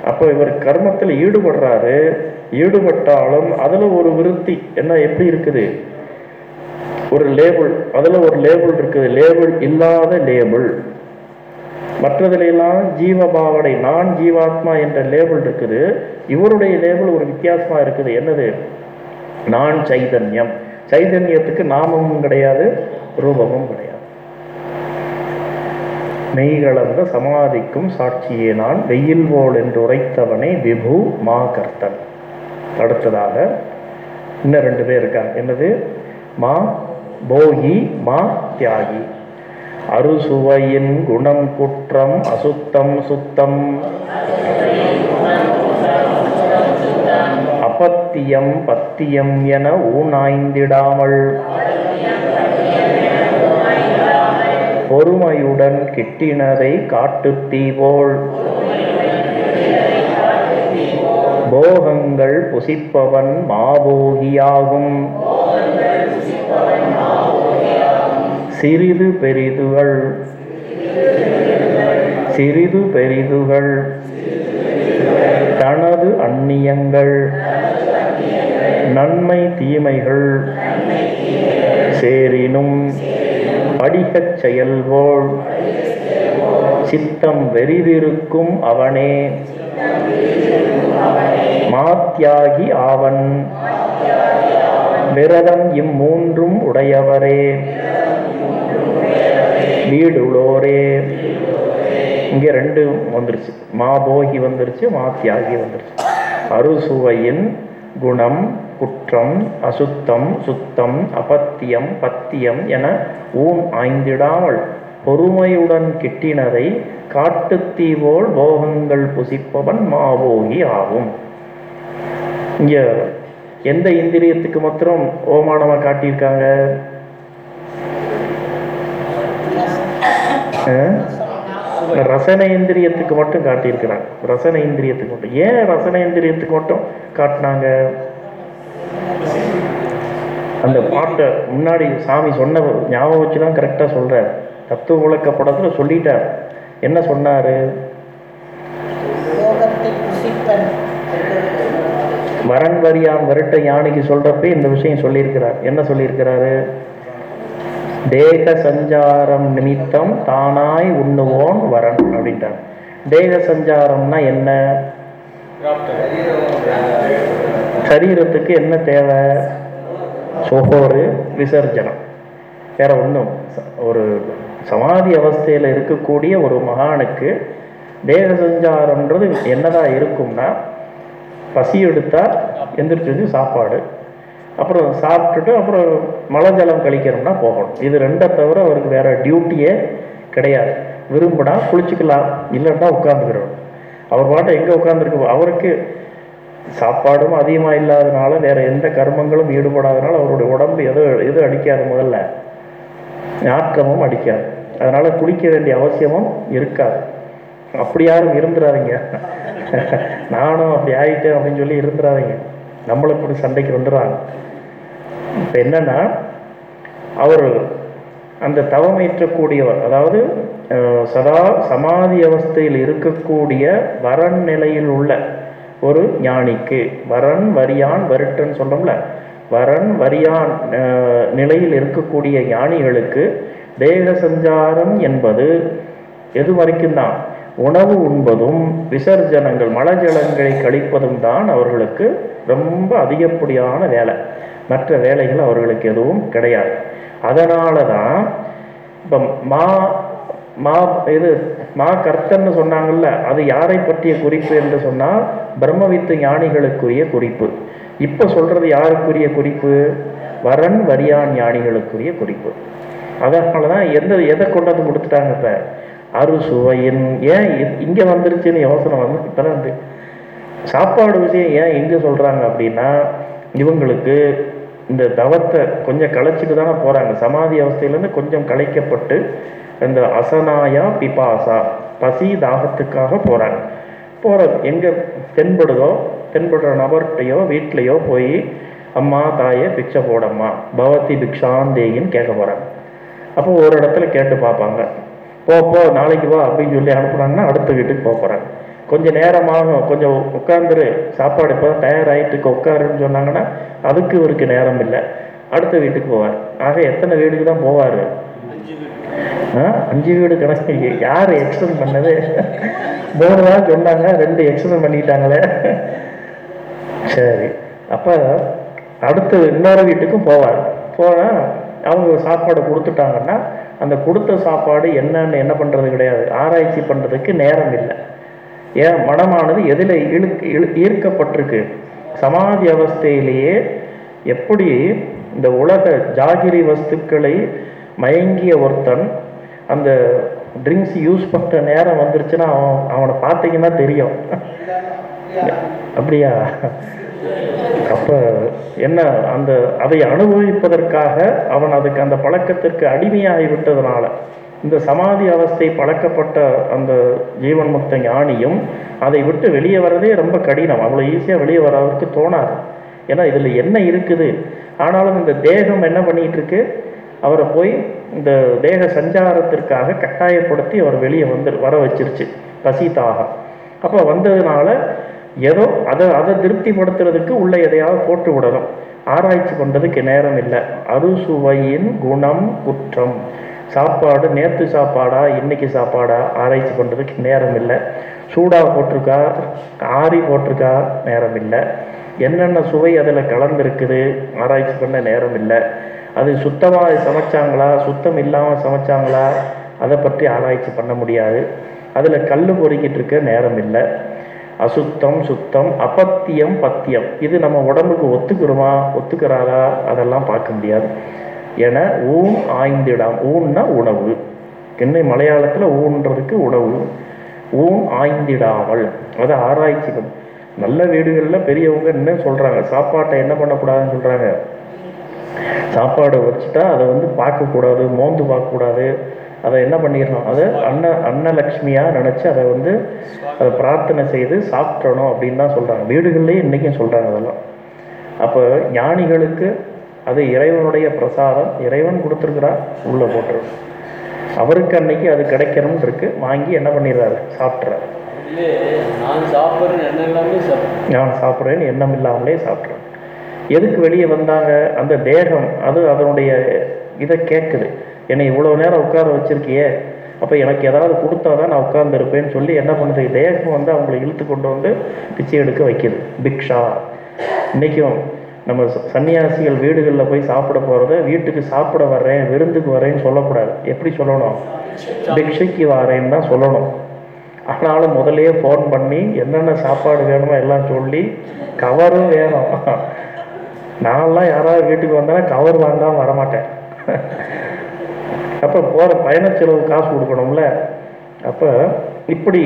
அப்போ இவர் கர்மத்தில் ஈடுபடுறாரு. ஈடுபட்டாலும் அதில் ஒரு விருத்தி. என்ன எப்படி இருக்குது? ஒரு லேபிள். அதில் ஒரு லேபிள் இருக்குது. லேபிள் இல்லாத லேபிள். மற்றதுலாம் ஜீவபாவனை நான் ஜீவாத்மா என்ற லேபிள் இருக்குது. இவருடைய லேபிள் ஒரு வித்தியாசமா இருக்குது. என்னது? நான் சைதன்யம். சைதன்யத்துக்கு நாமமும் கிடையாது ரூபமும் கிடையாது. மெய்களந்த சமாதிக்கும் சாட்சியே நான் வெயில் போல் என்று உரைத்தவனே விபு மா கர்த்தன் அடுத்ததாக இன்னும் ரெண்டு பேர் இருக்காங்க. என்னது? மா போகி மா தியாகி. அறுசுவையின் குணம் குற்றம் அசுத்தம் சுத்தம். அபத்தியம் பத்தியம் என ஊனாய்ந்திடாமல். பொறுமையுடன் கிட்டினதை காட்டுத் போகங்கள் புசிப்பவன் மாபோகியாகும். சிறிது பெரிதுகள். சிறிது பெரிதுகள். தனது அந்நியங்கள் நன்மை தீமைகள் சேரினும் படிகச் செயல்போல் சித்தம் வெறிதிருக்கும் அவனே. மாத்தியாகி ஆவன். விரதம் இம்மூன்றும் உடையவரே. வீடுளோரே இங்கே ரெண்டு வந்துருச்சு. மா போகி வந்துருச்சு மா தியாகி வந்துருச்சு. அறுசுவையின் குணம் குற்றம் அசுத்தம் சுத்தம் அபத்தியம் பத்தியம் என ஊன் ஆய்ந்திடாமல் பொறுமையுடன் கிட்டினதை காட்டுத்தீ போல் போகங்கள் புசிப்பவன் மாபோகி ஆகும். இங்க எந்த இந்திரியத்துக்கு மாத்திரம் ஓமானமா காட்டியிருக்காங்க? ரசன இந்திரியத்துக்கு மட்டும் காட்டியிருக்கிறாங்க. ரசன இந்திரியத்துக்கு மட்டும். ஏன் ரசன இந்திரியத்துக்கு மட்டும் காட்டினாங்க? அந்த பாட்டை முன்னாடி சாமி சொன்ன ஞாபகம் வச்சு தான் கரெக்டாக சொல்கிறார் தத்துவ விளக்க படத்தில் சொல்லிட்டார். என்ன சொன்னார்? வரன் வரியான் வருட்ட யானைக்கு சொல்கிறப்ப இந்த விஷயம் சொல்லியிருக்கிறார். என்ன சொல்லியிருக்கிறாரு? தேக சஞ்சாரம் நிமித்தம் தானாய் உண்ணுவோன் வரன் அப்படின்ட்டாங்க தேக சஞ்சாரம்னா என்ன? சரீரத்துக்கு என்ன தேவை? சோறு விசர்ஜனம். வேற ஒன்றும் ஒரு சமாதி அவஸ்தையில் இருக்கக்கூடிய ஒரு மகானுக்கு தேக சஞ்சாரம்ன்றது என்னதான் இருக்கும்னா பசி எடுத்தால் எந்திரிச்சு சாப்பாடு. அப்புறம் சாப்பிட்டுட்டு அப்புறம் மலை ஜலம் கழிக்கிறோம்னா போகணும். இது ரெண்டை தவிர அவருக்கு வேற டியூட்டியே கிடையாது. விரும்பினா குளிச்சுக்கலாம் இல்லைன்னா உட்காந்துக்கிறோம் அவர் பாட்டை எங்கே உட்காந்துருக்கு அவருக்கு சாப்பாடும் அதிகமாக இல்லாதனால வேற எந்த கர்மங்களும் ஈடுபடாதனால அவருடைய உடம்பு எது எதுவும் அடிக்காது முதல்ல. நாட்கமும் அடிக்காது. அதனால குளிக்க வேண்டிய அவசியமும் இருக்காது. அப்படி யாரும் இருந்துடாதீங்க நானும் அப்படி ஆகிட்டேன் அப்படின்னு சொல்லி இருந்துடாதீங்க நம்மளுக்கு இப்படி சண்டைக்கு வந்துடுறாங்க. இப்போ என்னன்னா அவர் அந்த தவமேற்றக்கூடியவர் அதாவது சதா சமாதி அவஸ்தையில் இருக்கக்கூடிய வரன் நிலையில் உள்ள ஒரு ஞானிக்கு வரன் வரியான் வருட்டன் சொல்றோம்ல வரன் வரியான் நிலையில் இருக்கக்கூடிய ஞானிகளுக்கு தேக சஞ்சாரம் என்பது எது வரைக்கும் தான்? உணவு உண்பதும் விசர்ஜனங்கள் மலஜலங்களை கழிப்பதும் தான் அவர்களுக்கு ரொம்ப அதிகப்படியான வேலை. மற்ற வேலைகள் அவர்களுக்கு எதுவும் கிடையாது. அதனால தான் இப்போ மா மா இது மா கர்த்தன்னு சொன்னாங்கல்ல அது யாரை பற்றிய குறிப்பு என்று சொன்னால் பிரம்மவித்து ஞானிகளுக்குரிய குறிப்பு. இப்போ சொல்றது யாருக்குரிய குறிப்பு? வரன் வரியான் ஞானிகளுக்குரிய குறிப்பு. அதனால தான் எந்த எதை கொண்டாந்து கொடுத்துட்டாங்க இப்போ? அறுசுவையின் ஏன் இங்கே வந்துருச்சுன்னு யோசனை வந்து இப்பதான் வந்து. சாப்பாடு விஷயம் ஏன் எங்கே சொல்கிறாங்க அப்படின்னா இவங்களுக்கு இந்த தவத்தை கொஞ்சம் களைச்சிட்டு தானே போகிறாங்க சமாதி அவஸ்தையிலேருந்து கொஞ்சம் கலைக்கப்பட்டு இந்த அசனாயா பிபாசா பசி தாகத்துக்காக போகிறாங்க போகிற எங்கே தென்படுதோ தென்படுற நபர்கிட்டையோ வீட்லயோ போய் அம்மா தாயே பிச்சை போடம்மா. பவதி பிக்ஷாந்தேயின்னு கேட்க போகிறாங்க அப்போ ஒரு இடத்துல கேட்டு பார்ப்பாங்க. போ போ நாளைக்கு வா அப்படின்னு சொல்லி அனுப்புனாங்கன்னா அடுத்த வீட்டுக்கு போக போகிறாங்க கொஞ்சம் நேரமாகும். கொஞ்சம் உட்காந்துரு சாப்பாடு இப்போ தயாராகிட்டு இருக்கு உட்காருன்னு சொன்னாங்கன்னா அதுக்கு இவருக்கு நேரம் இல்லை. அடுத்த வீட்டுக்கு போவார். ஆக எத்தனை வீட்டுக்கு தான் போவார்? அஞ்சு வீடு. கணக்கு. யார் எக்ஸ்டெண்ட் பண்ணது? மூணு தான் சொன்னாங்க. ரெண்டு எக்ஸ்டெண்ட் பண்ணிட்டாங்களே. சரி. அப்போ அடுத்து இன்னொரு வீட்டுக்கும் போவார். போனால் அவங்க சாப்பாடு கொடுத்துட்டாங்கன்னா அந்த கொடுத்த சாப்பாடு என்னன்னு என்ன பண்ணுறது கிடையாது. ஆராய்ச்சி பண்ணுறதுக்கு நேரம் இல்லை. ஏன் மனமானது எதில் இழுக்கு இழு ஈர்க்கப்பட்டிருக்கு? சமாதி அவஸ்தையிலேயே எப்படி இந்த உலக ஜாகிரி வஸ்துக்களை மயங்கிய ஒருத்தன் அந்த ட்ரிங்க்ஸ் யூஸ் பண்ணுற நேரம் வந்துருச்சுன்னா அவன் அவனை பார்த்தீங்கன்னா தெரியும். அப்படியா? அப்போ என்ன அந்த அதை அனுபவிப்பதற்காக அவன் அதுக்கு அந்த பழக்கத்திற்கு அடிமையாகி விட்டதுனால இந்த சமாதி அவஸ்தை பழக்கப்பட்ட அந்த ஜீவன் முக்த ஞானியும் அதை விட்டு வெளியே வரதே ரொம்ப கடினம். அவ்வளோ ஈஸியாக வெளியே வர்றதுக்கு தோணாது. ஏன்னா இதில் என்ன இருக்குது? ஆனாலும் இந்த தேகம் என்ன பண்ணிகிட்டு இருக்கு அவரை போய் இந்த தேக சஞ்சாரத்திற்காக கட்டாயப்படுத்தி அவர் வெளியே வந்து வர வச்சிருச்சு. பசி தாகம் அப்போ வந்ததுனால ஏதோ அதை அதை திருப்திப்படுத்துறதுக்கு உள்ளே எதையாவது போட்டு விடணும். ஆராய்ச்சி பண்ணுறதுக்கு நேரம் இல்லை. அறுசுவையின் குணம் குற்றம். சாப்பாடு நேற்று சாப்பாடா இன்னைக்கு சாப்பாடா ஆராய்ச்சி பண்ணுறதுக்கு நேரம் இல்லை. சூடாக போட்டிருக்கா ஆறி போட்டிருக்கா நேரம் இல்லை. என்னென்ன சுவை அதில் கலந்துருக்குது ஆராய்ச்சி பண்ண நேரம் இல்லை. அது சுத்தமாக சமைச்சாங்களா சுத்தம் இல்லாமல் சமைச்சாங்களா அதை பற்றி ஆராய்ச்சி பண்ண முடியாது. அதில் கல் பொறுக்கிட்டு இருக்க நேரம் இல்லை. அசுத்தம் சுத்தம் அபத்தியம் பத்தியம். இது நம்ம உடம்புக்கு ஒத்துக்கிறோமா ஒத்துக்கிறாரா அதெல்லாம் பார்க்க முடியாது. என ஊன் ஆய்ந்திடாம். ஊன்னா உணவு. என்ன மலையாளத்தில் ஊன்றதுக்கு உணவு. ஊன் ஆய்ந்திடாமல். அதை ஆராய்ச்சி நல்ல வீடுகளில் பெரியவங்க என்ன சொல்கிறாங்க சாப்பாட்டை என்ன பண்ணக்கூடாதுன்னு சொல்கிறாங்க சாப்பாடு வச்சுட்டா அதை வந்து பார்க்கக்கூடாது மோந்து பார்க்கக்கூடாது. அதை என்ன பண்ணிடணும்? அதை அன்ன அன்னலக்ஷ்மியாக நினச்சி அதை வந்து அதை பிரார்த்தனை செய்து சாப்பிட்றணும் அப்படின்னு தான் சொல்கிறாங்க வீடுகள்லேயே இன்றைக்கும் சொல்கிறாங்க அதெல்லாம். அப்போ ஞானிகளுக்கு அது இறைவனுடைய பிரசாதம் இறைவன் கொடுத்துருக்கிறா உள்ளே போட்டுரும். அவருக்கு அன்னைக்கு அது கிடைக்கணும்னு இருக்கு. வாங்கி என்ன பண்ணிடுறாரு? சாப்பிட்றாரு நான் சாப்பிட்றேன் என்ன எல்லாமே சாப்பிட்றேன். நான் சாப்பிட்றேன்னு எண்ணம் இல்லாமலே சாப்பிட்றேன். எதுக்கு வெளியே வந்தாங்க? அந்த தேகம் அது அதனுடைய இதை கேட்குது. என்னை இவ்வளோ நேரம் உட்கார வச்சிருக்கியே. அப்போ எனக்கு ஏதாவது கொடுத்தா தான் நான் உட்கார்ந்துருப்பேன்னு சொல்லி என்ன பண்ணுது? தேகம் வந்து அவங்களை இழுத்து கொண்டு வந்து பிச்சை எடுக்க வைக்குது. பிக்ஷா. இன்றைக்கும் நம்ம சன்னியாசிகள் வீடுகளில் போய் சாப்பிட போகிறத வீட்டுக்கு சாப்பிட வர்றேன் விருந்துக்கு வரேன்னு சொல்லக்கூடாது. எப்படி சொல்லணும்? பிக்ஷைக்கு வரேன்னு தான் சொல்லணும். ஆனாலும் முதலே ஃபோன் பண்ணி என்னென்ன சாப்பாடு வேணுமோ எல்லாம் சொல்லி கவரும் வேணும். நான்லாம் யாராவது வீட்டுக்கு வந்தேன்னா கவர் வாங்காமல் வரமாட்டேன். அப்போ போகிற பயண செலவு காசு கொடுக்கணும்ல. அப்போ இப்படி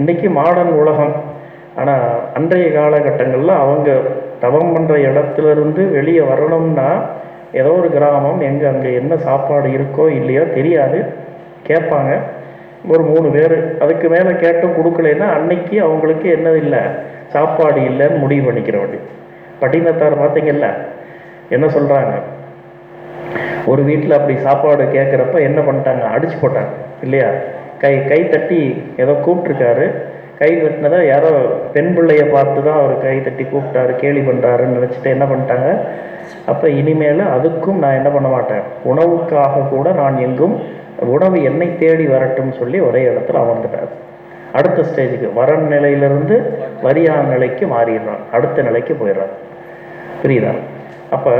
இன்னைக்கு மாடர்ன் உலகம். ஆனால் அன்றைய காலகட்டங்களில் அவங்க தவம் பண்ணுற இடத்துல இருந்து வெளியே வரணும்னா ஏதோ ஒரு கிராமம் எங்கே அங்கே என்ன சாப்பாடு இருக்கோ இல்லையோ தெரியாது. கேட்பாங்க. ஒரு மூணு பேர். அதுக்கு மேலே கேட்டும் கொடுக்கலன்னா அன்னைக்கு அவங்களுக்கு என்னது இல்லை? சாப்பாடு இல்லைன்னு முடிவு பண்ணிக்கிற வேண்டி. பட்டினத்தார் பார்த்தீங்கல்ல என்ன சொல்கிறாங்க ஒரு வீட்டில் அப்படி சாப்பாடு கேட்குறப்ப என்ன பண்ணிட்டாங்க? அடிச்சு போட்டாங்க. இல்லையா? கை கை தட்டி ஏதோ கூப்பிட்ருக்காரு கை தட்டினதை யாரோ பெண் பிள்ளைய பார்த்து தான் அவர் கை தட்டி கூப்பிட்டாரு கேலி பண்ணுறாருன்னு நினச்சிட்டு என்ன பண்ணிட்டாங்க? அப்போ இனிமேல் அதுக்கும் நான் என்ன பண்ண மாட்டேன். உணவுக்காக கூட நான் எங்கும் உணவு என்னை தேடி வரட்டும்னு சொல்லி ஒரே இடத்துல அமர்ந்துட்டார். அடுத்த ஸ்டேஜுக்கு வரன் நிலையிலிருந்து வரியான நிலைக்கு மாறிடுறான் அடுத்த நிலைக்கு போயிடுறான் புரியுதா? அப்போ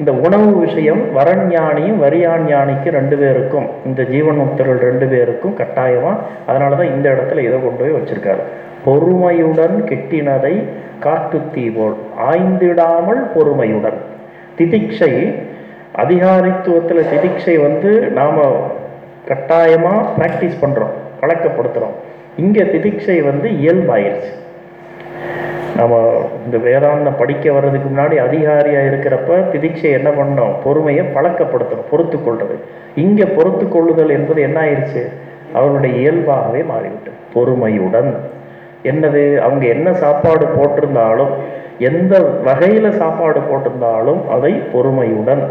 இந்த உணவு விஷயம் வரன் ஞானியும் வரியான் ஞானிக்கு ரெண்டு பேருக்கும் இந்த ஜீவன் முக்தர்கள் ரெண்டு பேருக்கும் கட்டாயமா அதனால தான் இந்த இடத்துல இதை கொண்டு போய் வச்சிருக்காரு. பொறுமையுடன் கிட்டினதை காட்டுத்தீ போல் ஆய்ந்திடாமல் பொறுமையுடன். திதிக்ஷை அதிகாரித்துவத்தில் திதிக்ஷை வந்து நாம் கட்டாயமாக ப்ராக்டிஸ் பண்ணுறோம் பழக்கப்படுத்துகிறோம் இங்கே திதிக்ஷை வந்து இயல்பாயிருச்சு. நம்ம இந்த வேதாந்த படிக்க வர்றதுக்கு முன்னாடி அதிகாரியாக இருக்கிறப்ப திதிக்ஷை என்ன பண்ணோம் பொறுமையை பழக்கப்படுத்தணும் பொறுத்து கொள்வது இங்கே பொறுத்து கொள்ளுதல் என்பது என்ன ஆயிடுச்சு அவருடைய இயல்பாகவே மாறிவிட்டு பொறுமையுடன். என்னது? அவங்க என்ன சாப்பாடு போட்டிருந்தாலும் எந்த வகையில் சாப்பாடு போட்டிருந்தாலும் அதை பொறுமையுடன்.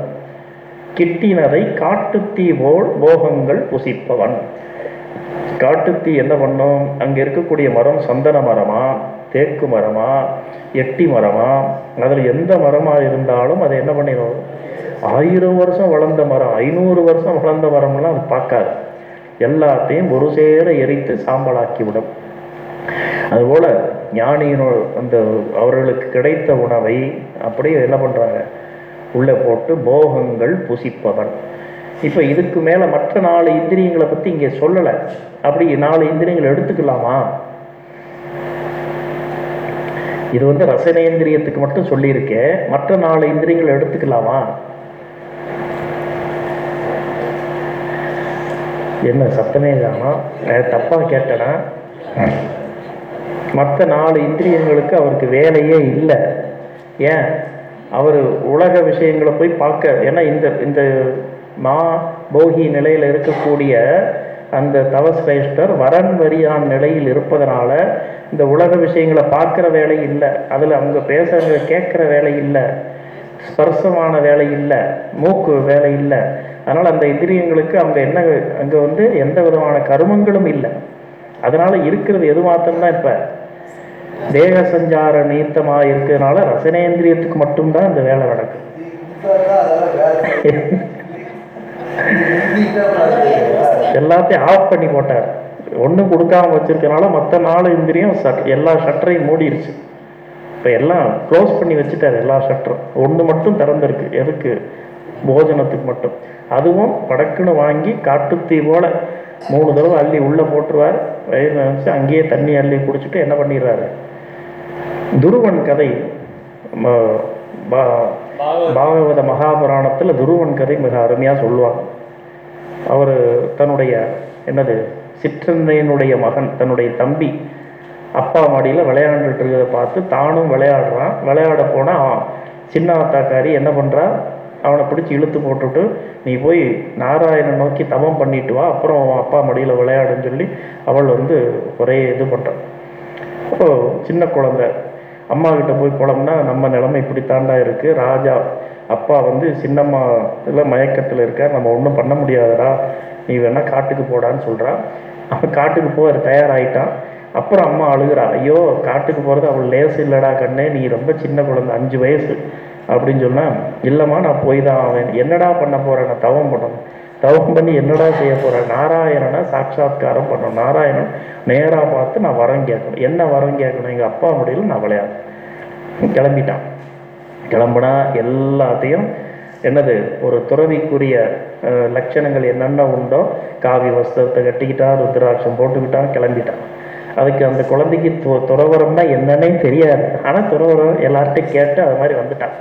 கிட்டினதை காட்டுத்தீ போல் போகங்கள் புசிப்பவன். காட்டுத்தீ என்ன பண்ணும்? அங்கே இருக்கக்கூடிய மரம் சந்தன மரமா? தேக்கு மரமா எட்டி மரமா அதில் எந்த மரமாக இருந்தாலும் அதை என்ன பண்ணிடும் ஆயிரம் வருஷம் வளர்ந்த மரம் ஐநூறு வருஷம் வளர்ந்த மரம்லாம் அது பார்க்காது. எல்லாத்தையும் ஒரு சேர எரித்து சாம்பலாக்கி விடும். அதுபோல் ஞானியினோ அந்த அவர்களுக்கு கிடைத்த உணவை அப்படியே என்ன பண்ணுறாங்க உள்ளே போட்டு போகங்கள் புசிப்பவன் இப்போ இதுக்கு மேலே மற்ற நாலு இந்திரியங்களை பற்றி இங்கே சொல்லலை. அப்படி நாலு இந்திரியங்கள் எடுத்துக்கலாமா? இது வந்து ரசனேந்திரியத்துக்கு மட்டும் சொல்லியிருக்கேன் மற்ற நாலு இந்திரியங்களை எடுத்துக்கலாமா? என்ன சத்தமே காணும் தப்பாக கேட்டேனா? மற்ற நாலு இந்திரியங்களுக்கு அவருக்கு வேலையே இல்லை. ஏன்? அவர் உலக விஷயங்களை போய் பார்க்க ஏன்னா இந்த இந்த மா போகி நிலையில் இருக்கக்கூடிய அந்த தவசிரேஷ்டர் வரன் வரியான் நிலையில் இருப்பதனால இந்த உலக விஷயங்களை பார்க்குற வேலை இல்லை. அதில் அவங்க பேசுகிற கேட்குற வேலை இல்லை. ஸ்பர்சமான வேலை இல்லை. மூக்கு வேலை இல்லை. அதனால் அந்த இந்திரியங்களுக்கு அங்கே என்ன அங்கே வந்து எந்த விதமான கருமங்களும் இல்லை. அதனால் இருக்கிறது எது மாத்திரம்தான் இப்போ? தேக சஞ்சார நீத்தமாக இருக்கிறதுனால ரசனேந்திரியத்துக்கு மட்டும்தான் இந்த வேலை நடக்கும் எல்லாத்தையும் ஆஃப் பண்ணி போட்டார். ஒன்றும் கொடுக்காம வச்சிருக்கனால மற்ற நாலு இந்திரியும் சட் எல்லா ஷட்டரையும் மூடிடுச்சு இப்போ எல்லாம் க்ளோஸ் பண்ணி வச்சுட்டார் எல்லா ஷட்டரும் ஒன்று மட்டும் திறந்திருக்கு. எதுக்கு? போஜனத்துக்கு மட்டும். அதுவும் படக்குன்னு வாங்கி காட்டுத்தீ போல மூணு தடவை அள்ளி உள்ளே போட்டுருவார். வயிறு நினச்சி அங்கேயே தண்ணி அள்ளி குடிச்சிட்டு என்ன பண்ணிடுறாரு? துருவன் கதை ம- பா- பாகவத மகாபுராணத்தில் துருவன் கதை மிக அருமையாக சொல்லுவாங்க. அவர் தன்னுடைய என்னது சிற்றன்னையனுடைய மகன் தன்னுடைய தம்பி அப்பா மாடியில் விளையாண்டுட்டு இருக்கிறத பார்த்து தானும் விளையாடுறான். விளையாட போனால் சின்ன அத்தாக்காரி என்ன பண்ணுறா அவனை பிடிச்சி இழுத்து போட்டுட்டு நீ போய் நாராயணன் நோக்கி தவம் பண்ணிட்டு வா. அப்புறம் அவன் அப்பா மடியில் விளையாடுன்னு சொல்லி அவள் வந்து ஒரே இது பண்ணுறான் அப்போ சின்ன குழந்தை அம்மா கிட்ட போய் போனோம்னா நம்ம நிலைமை இப்படி தாண்டா இருக்குது ராஜா அப்பா வந்து சின்னம்மா இதில் மயக்கத்தில் இருக்கார். நம்ம ஒன்றும் பண்ண முடியாதுடா. நீ வேணால் காட்டுக்கு போடான்னு சொல்கிறான் அவன் காட்டுக்கு போக தயாராகிட்டான் அப்புறம் அம்மா அழுகுறா. ஐயோ காட்டுக்கு போகிறது அவள் லேசு இல்லைடா கண்ணே. நீ ரொம்ப சின்ன குழந்தை அஞ்சு வயசு அப்படின்னு சொன்னால் இல்லைம்மா நான் போய் தான் ஆவேன். என்னடா பண்ண போகிறேன் நான் தவம் பண்ணணும். தவம் பண்ணி என்னடா செய்ய போகிறேன் நாராயணனை சாட்சாத்காரம் பண்ணணும். நாராயணன் நேராக பார்த்து நான் வரம் கேட்கணும். என்ன வரம் கேட்கணும்? எங்கள் அப்பா முடியல நான் விளையாடு கிளம்பிட்டான். கிளம்புனா எல்லாத்தையும் என்னது ஒரு துறவிக்குரிய லட்சணங்கள் என்னென்ன உண்டோ காவி வஸ்திரத்தை கட்டிக்கிட்டான் ருத்ராட்சம் போட்டுக்கிட்டான் கிளம்பிட்டான் அதுக்கு அந்த குழந்தைக்கு து துறவரம்னா என்னன்னே தெரியாது. ஆனால் துறவரம் எல்லார்ட்டையும் கேட்டு அது மாதிரி வந்துட்டான்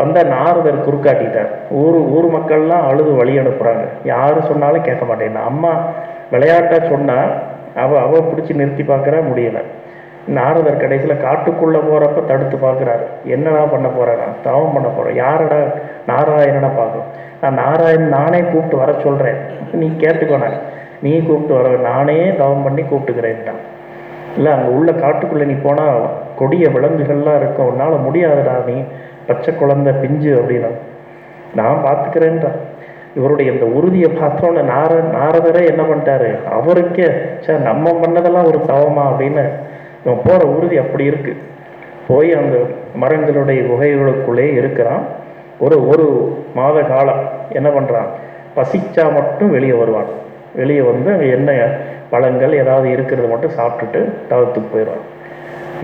வந்த நாரதர் குறுக்காட்டிட்டார். ஊர் ஊர் மக்கள்லாம் அழுது வழி அனுப்புகிறாங்க யார் சொன்னாலும் கேட்க மாட்டேன் அம்மா விளையாட்டை சொன்னால் அவள் அவள் பிடிச்சி நிறுத்தி பார்க்குற முடியலை. நாரதர் கடைசியில் காட்டுக்குள்ளே போகிறப்ப தடுத்து பார்க்குறாரு. என்னடா பண்ண போகிறேன் நான் தவம் பண்ண போகிறேன் யாரடா? நாராயணனை பார்க்கும். நான் நாராயணன் நானே கூப்பிட்டு வர சொல்கிறேன் நீ கேட்டுக்கோன நீ கூப்பிட்டு வர நானே தவம் பண்ணி கூப்பிட்டுக்கிறேன்ட்டான். இல்லை அங்கே உள்ள காட்டுக்குள்ளே நீ போனால் கொடிய விலங்குகள்லாம் இருக்கும். உன்னால் முடியாதுடா நீ. பச்சை குழந்தை பிஞ்சு அப்படின்னா. நான் பார்த்துக்கிறேன்றான் இவருடைய இந்த உறுதியை பார்த்தோன்னே நார நாரதரே என்ன பண்ணிட்டாரு? அவருக்கே சார் நம்ம பண்ணதெல்லாம் ஒரு தவமா அப்படின்னு இவன் போகிற உறுதி அப்படி இருக்குது போய் அந்த மரங்களுடைய குகைகளுக்குள்ளே இருக்கிறான். ஒரு ஒரு மாத காலம் என்ன பண்ணுறான் பசிச்சா மட்டும் வெளியே வருவான். வெளியே வந்து அங்கே என்ன பழங்கள் ஏதாவது இருக்கிறத மட்டும் சாப்பிட்டுட்டு தவத்துக்கு போயிடுவான்.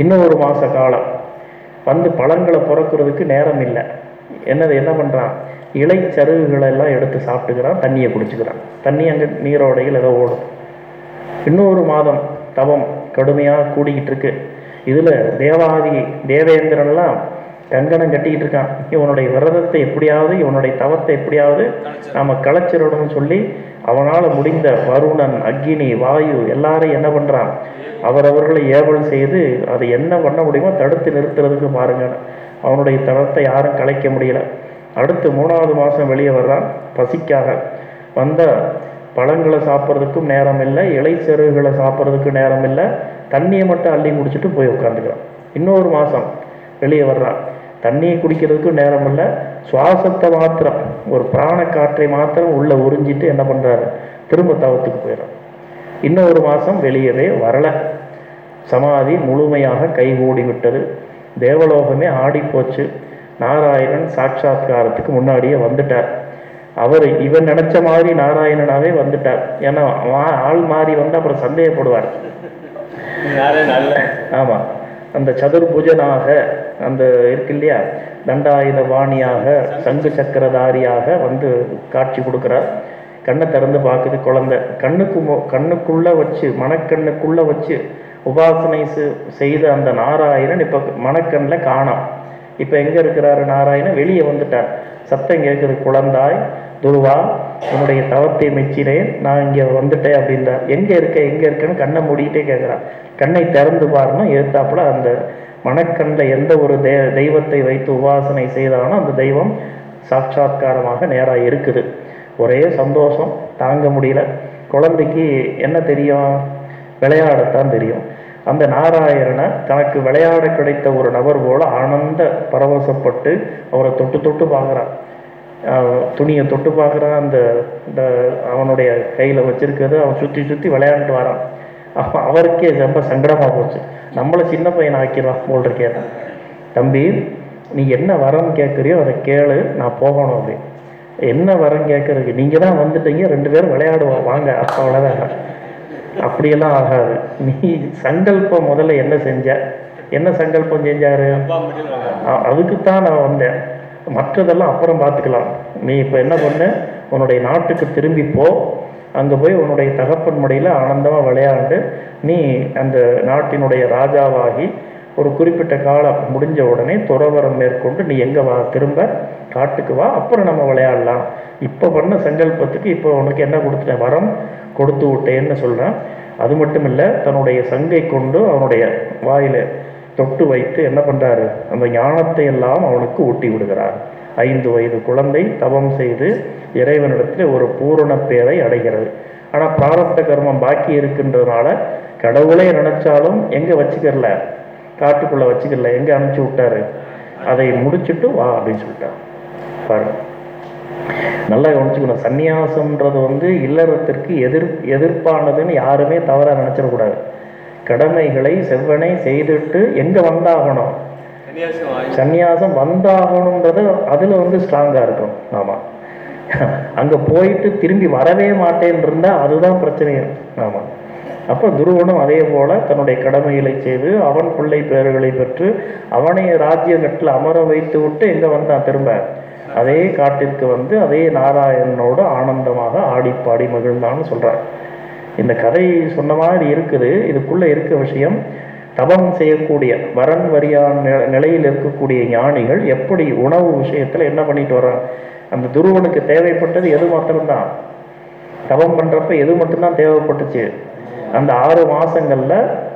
இன்னும் ஒரு மாத காலம். வந்து பழங்களை பிறக்கிறதுக்கு நேரம் இல்லை. என்னது என்ன பண்ணுறான் இலை சருகுகளெல்லாம் எடுத்து சாப்பிட்டுக்கிறான் தண்ணியை குடிச்சுக்கிறான். தண்ணி அங்கே நீரோடையில் ஏதோ ஓடும். இன்னொரு மாதம் தவம். கடுமையாக கூடிக்கிட்டு இருக்கு. இதில் தேவாதி தேவேந்திரன்லாம் கங்கணம் கட்டிக்கிட்டு இருக்கான். இவனுடைய விரதத்தை எப்படியாவது இவனுடைய தவத்தை எப்படியாவது நாம் களைச்சிடணும்னு சொல்லி அவனால் முடிந்த வருணன் அக்னி வாயு எல்லாரையும் என்ன பண்ணுறான் அவரவர்களை ஏவல் செய்து அது என்ன பண்ண முடியுமோ தடுத்து நிறுத்துறதுக்கு பாருங்க. அவனுடைய தவத்தை யாரும் கலைக்க முடியல. அடுத்து மூணாவது மாதம் வெளியே வர்றான். பசிக்காக. வந்த பழங்களை சாப்பிட்றதுக்கும் நேரம் இல்லை இலை செருகுகளை சாப்பிட்றதுக்கும் நேரம் இல்லை. தண்ணியை மட்டும் அள்ளி குடிச்சிட்டு போய் உட்காந்துக்கிறான். இன்னொரு மாதம் வெளியே வர்றான் தண்ணியை குடிக்கிறதுக்கும் நேரம் இல்லை. சுவாசத்தை மாத்திரம் ஒரு பிராண காற்றை மாத்திரம் உள்ளே உறிஞ்சிட்டு என்ன பண்ணுறாரு திரும்ப தவத்துக்கு போயிடும் இன்னொரு மாதம் வெளியவே வரல. சமாதி முழுமையாக கைகூடி விட்டது தேவலோகமே ஆடிப்போச்சு. நாராயணன் சாட்சாத்காரத்துக்கு முன்னாடியே வந்துட்டார். அவர் இவன் நினைச்ச மாதிரி நாராயணனாவே வந்துட்டார். ஏன்னா ஆள் மாறி வந்து அப்புறம் சந்தேகப்படுவார். யாரே ஆமாம் அந்த சதுர்புஜனாக அந்த இருக்கு இல்லையா? தண்டாயுத வாணியாக சங்கு சக்கரதாரியாக வந்து காட்சி கொடுக்குறார். கண்ணை திறந்து பார்க்குது குழந்தை. கண்ணுக்கு மு- கண்ணுக்குள்ள வச்சு மனக்கண்ணுக்குள்ள வச்சு உபாசனை செய்த அந்த நாராயணன் இப்போ மனக்கண்ணில் காணாம். இப்போ எங்கே இருக்கிறாரு நாராயணன்? வெளியே வந்துட்டார். சத்தம் கேட்குது குழந்தாய் துருவா உன்னுடைய தவத்தை மெச்சினேன் நான் இங்கே வந்துட்டேன் அப்படின்றார். எங்கே இருக்க எங்கே இருக்கேன்னு கண்ணை மூடிக்கிட்டே கேட்குறான் கண்ணை திறந்து பாருன்னா எழுத்தாப்புல அந்த மனக்கண்ணில் எந்த ஒரு தெ தெய்வத்தை வைத்து உபாசனை செய்தானோ அந்த தெய்வம் சாட்சாத்காரமாக நேராக இருக்குது. ஒரே சந்தோஷம் தாங்க முடியல. குழந்தைக்கு என்ன தெரியும்? விளையாடத்தான் தெரியும். அந்த நாராயணனை தனக்கு விளையாட கிடைத்த ஒரு நபர் போல ஆனந்த பரவசப்பட்டு அவரை தொட்டு தொட்டு பார்க்குறான் துணியை தொட்டு பார்க்குறான் அந்த இந்த அவனுடைய கையில் வச்சிருக்கிறது அவன் சுற்றி சுற்றி விளையாண்டுட்டு வரான். அப்போ அவருக்கே ரொம்ப சங்கடமாக போச்சு. நம்மளை சின்ன பையனை ஆக்கிடுவான் போல் இருக்கே. தம்பி நீ என்ன வரம் கேட்குறியோ அதை கேளு நான் போகணும் அப்படி. என்ன வரம் கேட்குறதுக்கு? நீங்கள் தான் வந்துட்டீங்க ரெண்டு பேரும் விளையாடுவோம் வாங்க அவ்வளோதான் அப்படியெல்லாம் ஆகாது. நீ சங்கல்பம் முதல்ல என்ன செஞ்ச? என்ன சங்கல்பம் செஞ்சாரு? அதுக்கு தான் அதுக்குத்தான் நான் வந்தேன். மற்றதெல்லாம் அப்புறம் பார்த்துக்கலாம். நீ இப்போ என்ன பண்ணு? உன்னுடைய நாட்டுக்கு திரும்பி போ. அங்கே போய் உன்னுடைய தகப்பன் முறையில் ஆனந்தமாக விளையாண்டு நீ அந்த நாட்டினுடைய ராஜாவாகி ஒரு குறிப்பிட்ட காலம் முடிஞ்ச உடனே துறவரம் மேற்கொண்டு நீ எங்கே வா திரும்ப? காட்டுக்கு வா அப்புறம் நம்ம விளையாடலாம். இப்போ பண்ண சங்கல்பத்துக்கு இப்போ உனக்கு என்ன கொடுத்துட்டேன்? வரம் கொடுத்து விட்டேன்னு சொல்கிறேன் அது மட்டும் இல்லை தன்னுடைய சங்கை கொண்டு அவனுடைய வாயில் தொட்டு வைத்து என்ன பண்றாரு? அந்த ஞானத்தை எல்லாம் அவனுக்கு ஊட்டி விடுகிறார். ஐந்து வயது குழந்தை தவம் செய்து இறைவனிடத்தில் ஒரு பூரண பேரை அடைகிறது. ஆனா பிராரப்த கர்மம் பாக்கி இருக்கின்றதுனால கடவுளே நினைச்சாலும் எங்க வச்சுக்கறல? காட்டுக்குள்ள வச்சுக்கல எங்க அனுப்பிச்சு விட்டாரு? அதை முடிச்சுட்டு வா அப்படின்னு சொல்லிட்டார் பாருங்க நல்லா கவனிச்சுக்கணும். சந்நியாசம்ன்றது வந்து இல்லறத்திற்கு எதிர் எதிர்ப்பானதுன்னு யாருமே தவறாக நினச்சிடக்கூடாது. கடமைகளை செவ்வனை செய்துட்டு எங்கே வந்தாகணும்? சன்னியாசம் சந்நியாசம் வந்தாகணுன்றது அதில் வந்து ஸ்ட்ராங்காக இருக்கும். ஆமாம் அங்கே போயிட்டு திரும்பி வரவே மாட்டேன் இருந்தால் அதுதான் பிரச்சனையும் ஆமாம் அப்போ துருவனும் அதே போல தன்னுடைய கடமைகளை செய்து அவன் பிள்ளை பேர்களை பெற்று அவனை ராஜ்ய கட்டில் அமர வைத்து விட்டு எங்கே வந்தான் திரும்ப? அதே காட்டிற்கு வந்து அதே நாராயணனோடு ஆனந்தமாக ஆடிப்பாடி மகிழ்ந்தான்னு சொல்றார். இந்த கதை சொன்ன மாதிரி இருக்குது இதுக்குள்ள இருக்க விஷயம் தபம் செய்யக்கூடிய வரன் வரியான நிலையில் இருக்கக்கூடிய ஞானிகள் எப்படி உணவு விஷயத்துல என்ன பண்ணிட்டு வர்றாங்க? அந்த துருவனுக்கு தேவைப்பட்டது எது மாத்திரம்தான்? தவம் பண்றப்ப எது மட்டும்தான் தேவைப்பட்டுச்சு? அந்த ஆறு மாசங்கள்ல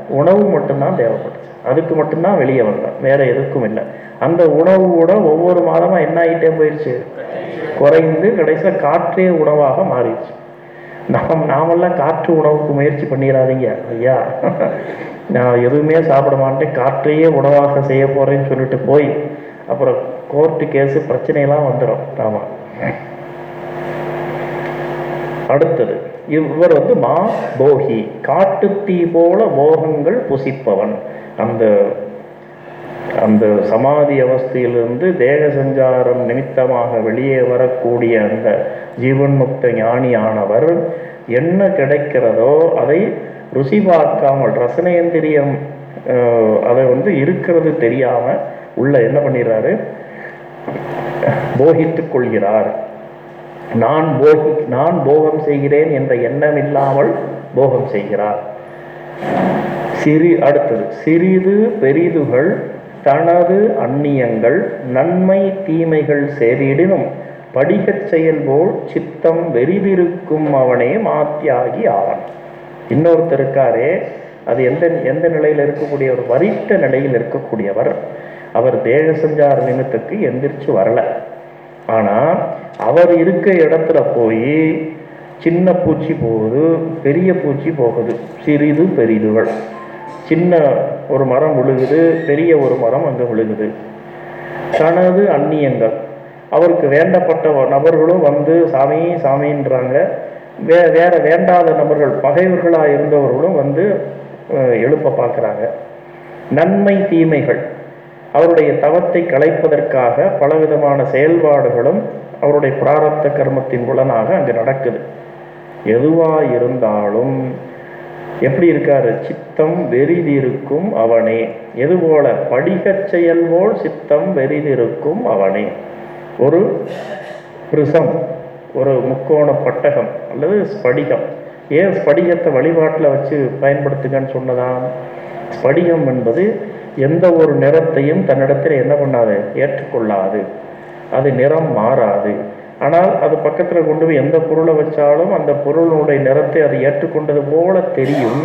உணவு மட்டும்தான் தேவைப்பட்டுச்சு. அதுக்கு மட்டும்தான் வெளியே வந்தான் வேற எதுக்கும் இல்லை. அந்த உணவு கூட ஒவ்வொரு மாதமா என்ன ஆகிட்டே போயிடுச்சு குறைந்து கடைசியில காற்றே உணவாக மாறிடுச்சு. நாம் நாமெல்லாம் காற்று உணவுக்கு முயற்சி பண்ணிடாதீங்க ஐயா. நான் எதுவுமே சாப்பிட மாட்டேன் காற்றையே உணவாக செய்ய போறேன்னு சொல்லிட்டு போய் அப்புறம் கோர்ட்டு கேஸு பிரச்சனையெல்லாம் வந்துடும் ஆமாம் அடுத்தது இவர் வந்து மா போகி காட்டுத்தீ போல போகங்கள் புசிப்பவன். அந்த அந்த சமாதி அவஸ்தையிலிருந்து தேக சஞ்சாரம் நிமித்தமாக வெளியே வரக்கூடிய அந்த ஜீவன் முக்த ஞானியானவர் என்ன கிடைக்கிறதோ அதை ருசி பார்க்காமல் ரசனேந்திரியம் அதை வந்து இருக்கிறது தெரியாம உள்ள என்ன பண்ணிடுறாரு? போகித்துக் கொள்கிறார். நான் போகி நான் போகம் செய்கிறேன் என்ற எண்ணம் இல்லாமல் போகம் செய்கிறார். சிறி அடுத்தது சிறிது பெரிதுகள் தனது அந்நியங்கள் நன்மை தீமைகள் சேரிடினும் படிகச் செயல் போல் சித்தம் வெறிதிருக்கும் அவனே மாத்தியாகி ஆவன். இன்னொருத்தருக்காரே அது எந்த எந்த நிலையில் இருக்கக்கூடிய ஒரு வரிட்ட நிலையில் இருக்கக்கூடியவர் அவர் தேக சஞ்சார நிமித்தத்துக்கு எந்திரிச்சு வரல. ஆனால் அவர் இருக்க இடத்துல போய் சின்ன பூச்சி போகுது பெரிய பூச்சி போகுது சிறிது பெரிதுகள். சின்ன ஒரு மரம் விழுகுது பெரிய ஒரு மரம் அங்கே விழுகுது தனது அந்நியங்கள். அவருக்கு வேண்டப்பட்ட நபர்களும் வந்து சாமி சாமின்றாங்க. வே வேற வேண்டாத நபர்கள் பகைவர்களாக இருந்தவர்களும் வந்து எழுப்ப பார்க்குறாங்க. நன்மை தீமைகள். அவருடைய தவத்தை கலைப்பதற்காக பலவிதமான செயல்பாடுகளும் அவருடைய பிராரப்த கர்மத்தின் புலனாக அங்கே நடக்குது. எதுவாக இருந்தாலும் எப்படி இருக்காரு? சித்தம் வெறிதிருக்கும் அவனே. எது போல படிகச் செயல் போல் சித்தம் வெறிதிருக்கும் அவனே. ஒரு பிரிசம் ஒரு முக்கோண பட்டகம் அல்லது ஸ்படிகம். ஏன் ஸ்படிகத்தை வழிபாட்டில் வச்சு பயன்படுத்துங்கன்னு சொன்னதாம்? ஸ்படிகம் என்பது எந்த ஒரு நிறத்தையும் தன்னிடத்தில் என்ன பண்ணாது? ஏற்றுக்கொள்ளாது. அது நிறம் மாறாது. ஆனால் அது பக்கத்தில் கொண்டு போய் எந்த பொருளை வச்சாலும் அந்த பொருளுடைய நிறத்தை அது ஏற்றுக்கொண்டது போல தெரியும்.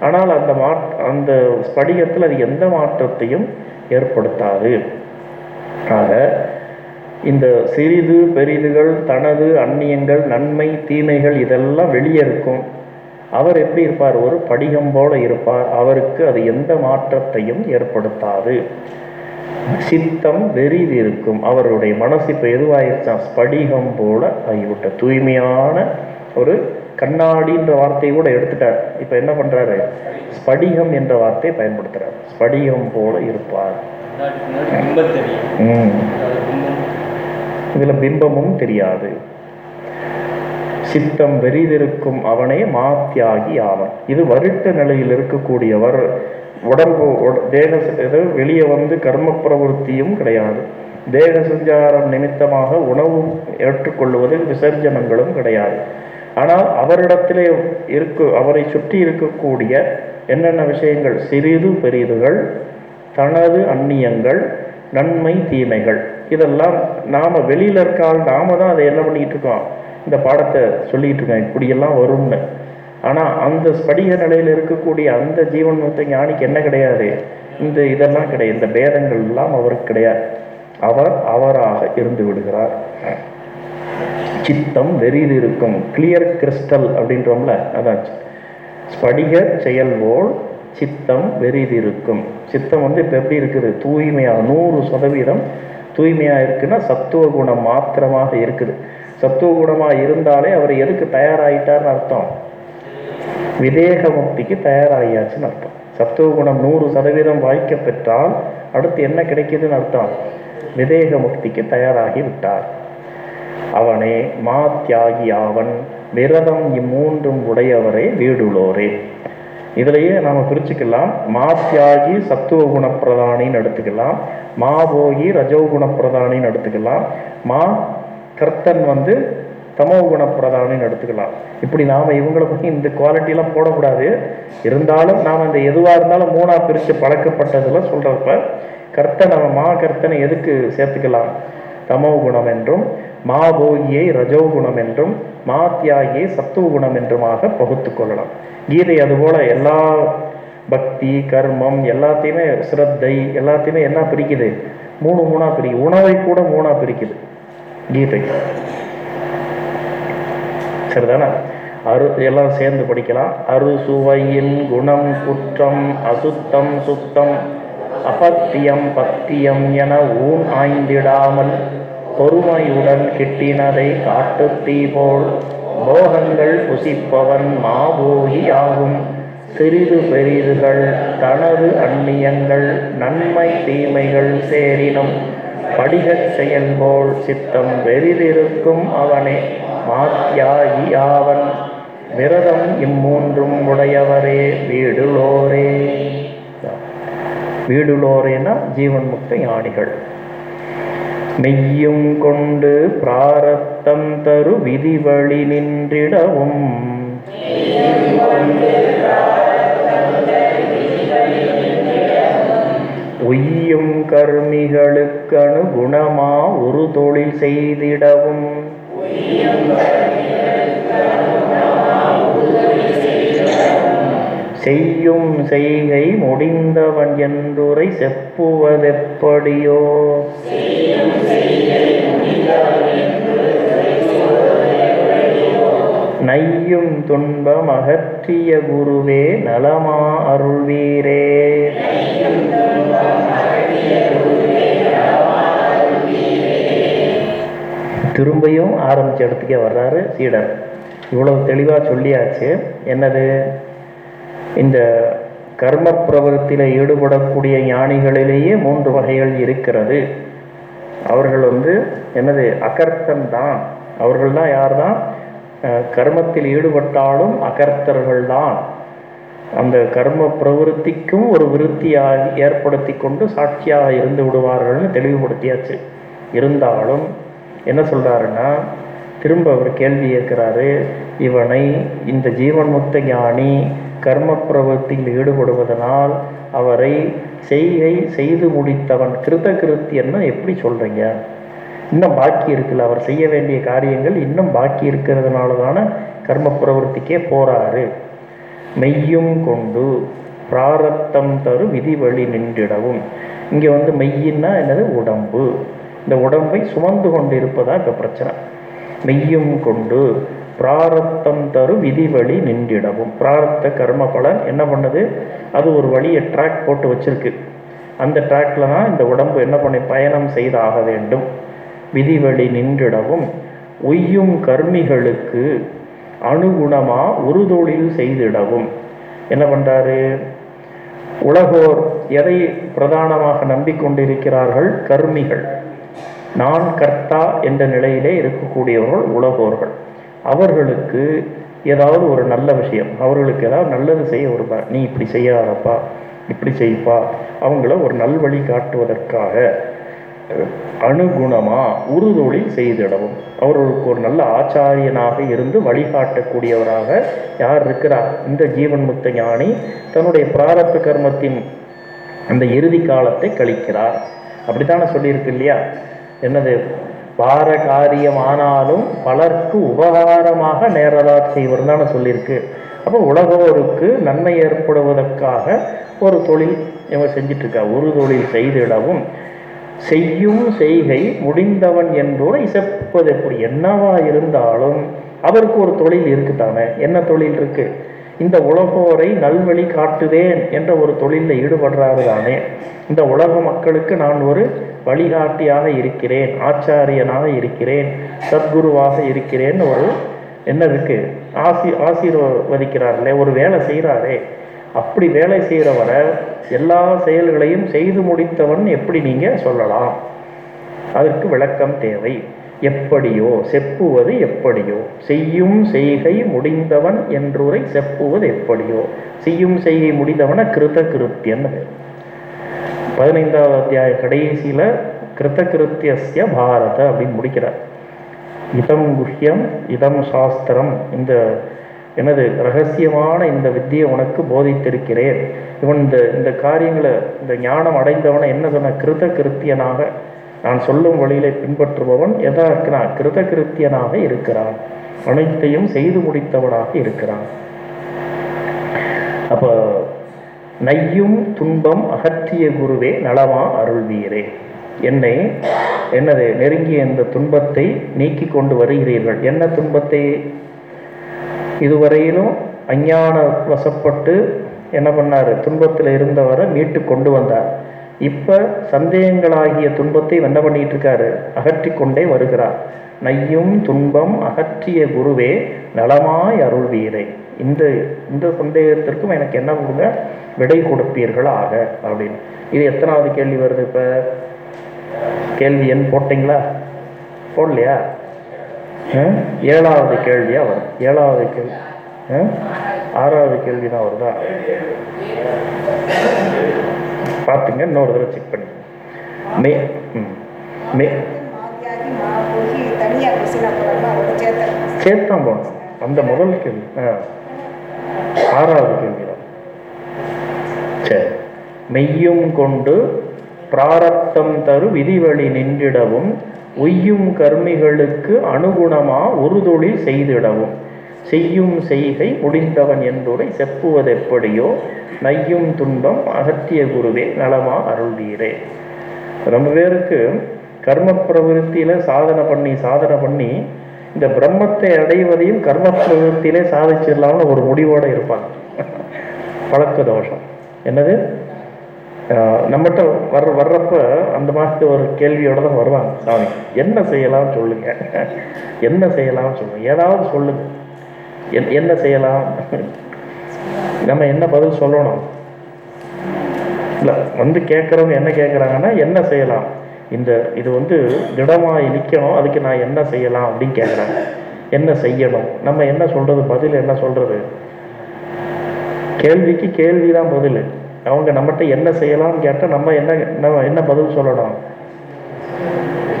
ஆனால் அந்த மா அந்த ஸ்படிகத்தில் அது எந்த மாற்றத்தையும் ஏற்படுத்தாது. ஆக இந்த சிறிது பெரிதுகள் தனது அந்நியங்கள் நன்மை தீமைகள் இதெல்லாம் வெளியே இருக்கும். அவர் எப்படி இருப்பார்? ஒரு படிகம் போல இருப்பார். அவருக்கு அது எந்த மாற்றத்தையும் ஏற்படுத்தாது. சித்தம் வெறிதிருக்கும். அவருடைய மனசு இப்போ எதுவாயிருச்சா? ஸ்படிகம் போல ஆகிவிட்ட தூய்மையான ஒரு கண்ணாடின்ற வார்த்தையை கூட எடுத்துட்டார். இப்போ என்ன பண்றாரு? ஸ்படிகம் என்ற வார்த்தையை பயன்படுத்துறார். ஸ்படிகம் போல இருப்பார். இதில் இதுல பிம்பமும் தெரியாது. சித்தம் வெறிதிருக்கும். அவனே மாத்தியாகி ஆவன். இது வருட்ட நிலையில் இருக்கக்கூடியவர் உடம்பு உட- தேக வெளியே வந்து கர்ம பிரவருத்தியும் கிடையாது. தேக சஞ்சாரம் நிமித்தமாக உணவும் ஏற்றுக்கொள்வது விசர்ஜனங்களும் கிடையாது. ஆனால் அவரிடத்திலே இருக்கு அவரை சுற்றி இருக்கக்கூடிய என்னென்ன விஷயங்கள்? சிறிது பெரிதுகள் தனது அந்நியங்கள் நன்மை தீமைகள். இதெல்லாம் நாம வெளியில இருக்கால் நாம தான் அதை என்ன பண்ணிட்டு இருக்கோம்? இந்த பாடத்தை சொல்லிட்டு இருக்கோம். இப்படியெல்லாம் வரும்னு. ஆனால் அந்த ஸ்படிக நிலையில் இருக்கக்கூடிய அந்த ஜீவன் முக்த ஞானிக்கு என்ன கிடையாது? இந்த இதெல்லாம் கிடையாது. இந்த பேதங்கள் எல்லாம் அவருக்கு கிடையாது. அவர் அவராக இருந்து விடுகிறார். சித்தம் வெறியில் இருக்கும். கிளியர் கிறிஸ்டல் அப்படின்றோம்ல அதான் ஸ்படிக செயல் போல் சித்தம் வெறிதிருக்கும் சித்தம் வந்து இப்போ எப்படி இருக்குது? தூய்மையாக நூறு சதவீதம் தூய்மையாக இருக்குன்னா சத்துவ குணம் மாத்திரமாக இருக்குது. சத்துவ குணமாக இருந்தாலே அவர் எதுக்கு தயாராகிட்டார்னு அர்த்தம்? விதேக முக்திக்கு தயாராகியாச்சுன்னு அர்த்தம். சத்துவ குணம் நூறு சதவீதம் வாய்க்க பெற்றால் அடுத்து என்ன கிடைக்குதுன்னு அர்த்தம்? விதேக முக்திக்கு தயாராகி விட்டார் அவனே மா தியாகி ஆவன் விரதம் இம்மூன்றும் உடையவரே வீடுளோரே இதுலயே நாம பிரிச்சுக்கலாம். மா தியாகி சத்துவ குணப்பிரதானின்னு எடுத்துக்கலாம். மா போகி ரஜோ குணப்பிரதானின்னு எடுத்துக்கலாம். மா கர்த்தன் வந்து சமோ குண பிரதானம்னு எடுத்துக்கலாம். இப்படி நாம இவங்களை பற்றி இந்த குவாலிட்டிலாம் போடக்கூடாது. இருந்தாலும் நாம் அந்த எதுவாக இருந்தாலும் மூணாக பிரித்து பழக்கப்பட்டதில் சொல்கிறப்ப கர்த்தை நம்ம மா கர்த்தனை எதுக்கு சேர்த்துக்கலாம்? தமோ குணம் என்றும் மா போகியை ரஜோ குணம் என்றும் மா தியாகியை சத்துவ குணம் என்றுமாக பகுத்து கொள்ளலாம். கீதை அதுபோல் எல்லா பக்தி கர்மம் எல்லாத்தையுமே சிரத்தை எல்லாத்தையுமே என்ன பிரிக்குது? மூணு மூணாக பிரிக்குது. உணவை கூட மூணாக பிரிக்குது. கீதை. சரிதானே அரு எல்லாம் சேர்ந்து படிக்கலாம். அரு சுவையில் குணம் குற்றம் அசுத்தம் சுத்தம் அபத்தியம் பத்தியம் என ஊன் ஆய்ந்திடாமல் பொறுமையுடன் கிட்டினதை காட்டு தீ போல் போகங்கள் புசிப்பவன் மாபோகி ஆகும் சிறிது பெரிதுகள் தனது அந்நியங்கள் நன்மை தீமைகள் சேரினும் படிகச் செயல்போல் சித்தம் வெறிதிருக்கும் அவனே. ஆத்யாயி ஆவன் விரதம் இம்மூன்றும் உடையவரே வீடுலோரே. வீடுலோரேனா ஜீவன் முக்த ஞானிகள். மெய்யும் கொண்டு பிராரத்தம் தரு விதிவழி நின்றிடவும். உய்யும் கர்மிகளுக்கு அனுகுணமா ஒரு தொழில் செய்திடவும். செய்யும் செய்கை முடிந்தவன் என்றுரை செப்புவதெப்படியோ? நையும் துன்பம் அகற்றிய குருவே நலமா அருள்வீரே. திரும்பியும் ஆரம்பித்த இடத்துக்கே வர்றாரு சீடர். இவ்வளவு தெளிவாக சொல்லியாச்சு. என்னது? இந்த கர்ம பிரபலத்தில் ஈடுபடக்கூடிய ஞானிகளிலேயே மூன்று வகைகள் இருக்கிறது. அவர்கள் வந்து என்னது? அகர்த்தன் தான். அவர்கள் தான் யார் தான்? கர்மத்தில் ஈடுபட்டாலும் அகர்த்தர்கள் தான். அந்த கர்ம பிரவருத்திக்கும் ஒரு விருத்தியாக ஏற்படுத்தி கொண்டு சாட்சியாக இருந்து விடுவார்கள்னு தெளிவுபடுத்தியாச்சு. இருந்தாலும் என்ன சொல்கிறாருன்னா திரும்ப அவர் கேள்வி ஏற்கிறாரு இவனை இந்த ஜீவன் முக்த ஞானி கர்ம பிரபத்தில் ஈடுபடுவதனால் அவரை செய்கை செய்து முடித்தவன் கிருத கிருத்தியன்னு எப்படி சொல்கிறீங்க இன்னும் பாக்கி இருக்குல்ல அவர் செய்ய வேண்டிய காரியங்கள் இன்னும் பாக்கி இருக்கிறதுனால தானே கர்ம பிரவர்த்திக்கே போகிறாரு மெய்யும் கொண்டு பிராரத்தம் தரு விதிவழி நின்றிடவும். இங்கே வந்து மெய்யின்னா என்னது? உடம்பு. இந்த உடம்பை சுமந்து கொண்டு இருப்பதா இப்போ பிரச்சனை. மெய்யும் கொண்டு பிராரத்தம் தரு விதிவழி நின்றிடவும். பிராரத்த கர்ம பலன் என்ன பண்ணுது? அது ஒரு வழியை ட்ராக் போட்டு வச்சிருக்கு. அந்த ட்ராக்ல தான் இந்த உடம்பு என்ன பண்ணி பயணம் செய்தாக வேண்டும். விதிவழி நின்றிடவும். உய்யும் கர்மிகளுக்கு ஒரு உறுதொழில் செய்திடவும். என்ன பண்றாரு? உலகோர் எதை பிரதானமாக நம்பிக்கொண்டிருக்கிறார்கள்? கர்மிகள். நான் கர்த்தா என்ற நிலையிலே இருக்கக்கூடியவர்கள் உலகோர்கள். அவர்களுக்கு ஏதாவது ஒரு நல்ல விஷயம் அவர்களுக்கு ஏதாவது நல்லது செய்ய வருவா நீ இப்படி செய்யாதப்பா இப்படி செய்ப்பா. அவங்கள ஒரு நல்வழி காட்டுவதற்காக அஹ், உறுதொழில் செய்திடவும். அவர்களுக்கு ஒரு நல்ல ஆச்சாரியனாக இருந்து வழிகாட்டக்கூடியவராக யார் இருக்கிறார் இந்த ஜீவன் முக்த ஞானி தன்னுடைய பிராரத்த கர்மத்தின் அந்த இறுதி காலத்தை கழிக்கிறார். அப்படித்தானே சொல்லியிருக்கு இல்லையா? என்னது? பார காரியம் ஆனாலும் பலருக்கு உபகாரமாக நேரலார் செய்வர் சொல்லியிருக்கு. அப்போ உலகோருக்கு நன்மை ஏற்படுவதற்காக ஒரு தொழில் இவன் செஞ்சிட்ருக்கா. ஒரு தொழில் செய்திடவும். செய்யும் செய்கை முடிந்தவன் என்றோடு இசைப்பது எப்படி? என்னவா இருந்தாலும் அவருக்கு ஒரு தொழில் இருக்குதானே? என்ன தொழில் இருக்குது இந்த உலகோரை நல்வழி காட்டுதேன் என்ற ஒரு தொழிலில் ஈடுபடுறாரு தானே. இந்த உலக மக்களுக்கு நான் ஒரு வழிகாட்டியாக இருக்கிறேன் ஆச்சாரியனாக இருக்கிறேன் சத்குருவாக இருக்கிறேன்னு ஒரு என்ன இருக்கு? ஆசி ஆசீர்வதிக்கிறார்களே ஒரு வேலை செய்கிறாரே அப்படி வேலை செய்கிறவரை எல்லா செயல்களையும் செய்து முடித்தவன் எப்படி நீங்கள் சொல்லலாம்? அதற்கு விளக்கம் தேவை. எப்படியோ செப்புவது எப்படியோ. செய்யும் செய்கை முடிந்தவன் என்றுரை செப்புவது எப்படியோ. செய்யும் செய்கை முடிந்தவன கிருத கிருத்தியன். பதினைந்தாவது அத்தியாய கடைசியில கிருத கிருத்திய பாரத அப்படின்னு முடிக்கிறார். இதம் குஹ்யம் இதம் சாஸ்திரம். இந்த எனது ரகசியமான இந்த வித்தியை உனக்கு போதித்திருக்கிறேன். இவன் இந்த இந்த காரியங்களை இந்த ஞானம் அடைந்தவனை என்ன சொன்ன? கிருத கிருத்தியனாக நான் சொல்லும் வழியிலே பின்பற்றுபவன் எதா இருக்கிறான் கிருத கிருத்தியனாக இருக்கிறான். அனைத்தையும் செய்து முடித்தவனாக இருக்கிறான். அப்போ நையும் துன்பம் அகற்றிய குருவே நலமா அருள்வீரே. என்னை என்னது நெருங்கிய இந்த துன்பத்தை நீக்கி கொண்டு வருகிறீர்கள். என்ன துன்பத்தை? இதுவரையிலும் அஞ்ஞான வசப்பட்டு என்ன பண்ணாரு? துன்பத்தில் இருந்தவரை மீட்டு கொண்டு வந்தார். இப்போ சந்தேகங்களாகிய துன்பத்தை என்ன பண்ணிட்டு இருக்காரு அகற்றி கொண்டே வருகிறார். நையும் துன்பம் அகற்றிய குருவே நலமாய் அருள்வீரே. இந்த இந்த சந்தேகத்திற்கும் எனக்கு என்ன கொடுங்க? விடை கொடுப்பீர்கள் ஆக அப்படின்னு. இது எத்தனாவது கேள்வி வருது இப்போ? கேள்வி எண் போட்டிங்களா? போடலையா? ஏழாவது கேள்வியாக வரும் ஏழாவது கேள்வி ஆறாவது கேள்வி தான் வருதா? பார்த்துங்க இன்னொரு தடவை செக் பண்ணி மே ம் மே. மாதிரி போகணும் அந்த முதல் கேள்வி ஆ. ஆறாவது கேள்வி. சரி. மெய்யும் கொண்டு பிராரத்தம் தரு விதிவழி நின்றிடவும் உய்யும் கர்மிகளுக்கு அனுகுணமா ஒரு தொழில் செய்திடவும். செய்யும் செய்கை முடிந்தவன் என்றுரை செப்புவதெப்படியோ நையும் துன்பம் அகத்திய குருவே நலமா அருள்வீரே. ரொம்ப பேருக்கு கர்ம பிரவருத்தியில சாதனை பண்ணி சாதனை பண்ணி இந்த பிரம்மத்தை அடைவதையும் கர்ம பிரவருத்திலே சாதிச்சிடலாம்னு ஒரு முடிவோட இருப்பாங்க. பழக்க தோஷம். என்னது? நம்மகிட்ட வர்ற வர்றப்ப அந்த மாதிரி ஒரு கேள்வியோட தான் வருவாங்க. சாமி என்ன செய்யலாம் சொல்லுங்க. என்ன செய்யலாம் சொல்லுங்க. ஏதாவது சொல்லுங்க. என்- என்ன செய்யலாம்? நம்ம என்ன பதில் சொல்லணும்? இல்லை வந்து கேட்குறவங்க என்ன கேட்குறாங்கன்னா என்ன செய்யலாம்? இந்த இது வந்து திடமாக நிற்கணும் அதுக்கு நான் என்ன செய்யலாம் அப்படின்னு கேட்குறாங்க. என்ன செய்யணும்? நம்ம என்ன சொல்கிறது பதில் என்ன சொல்கிறது கேள்விக்கு கேள்வி தான் பதில். அவங்க நம்மகிட்ட என்ன செய்யலாம்னு கேட்டால் நம்ம என்ன நம்ம என்ன பதில் சொல்லணும்?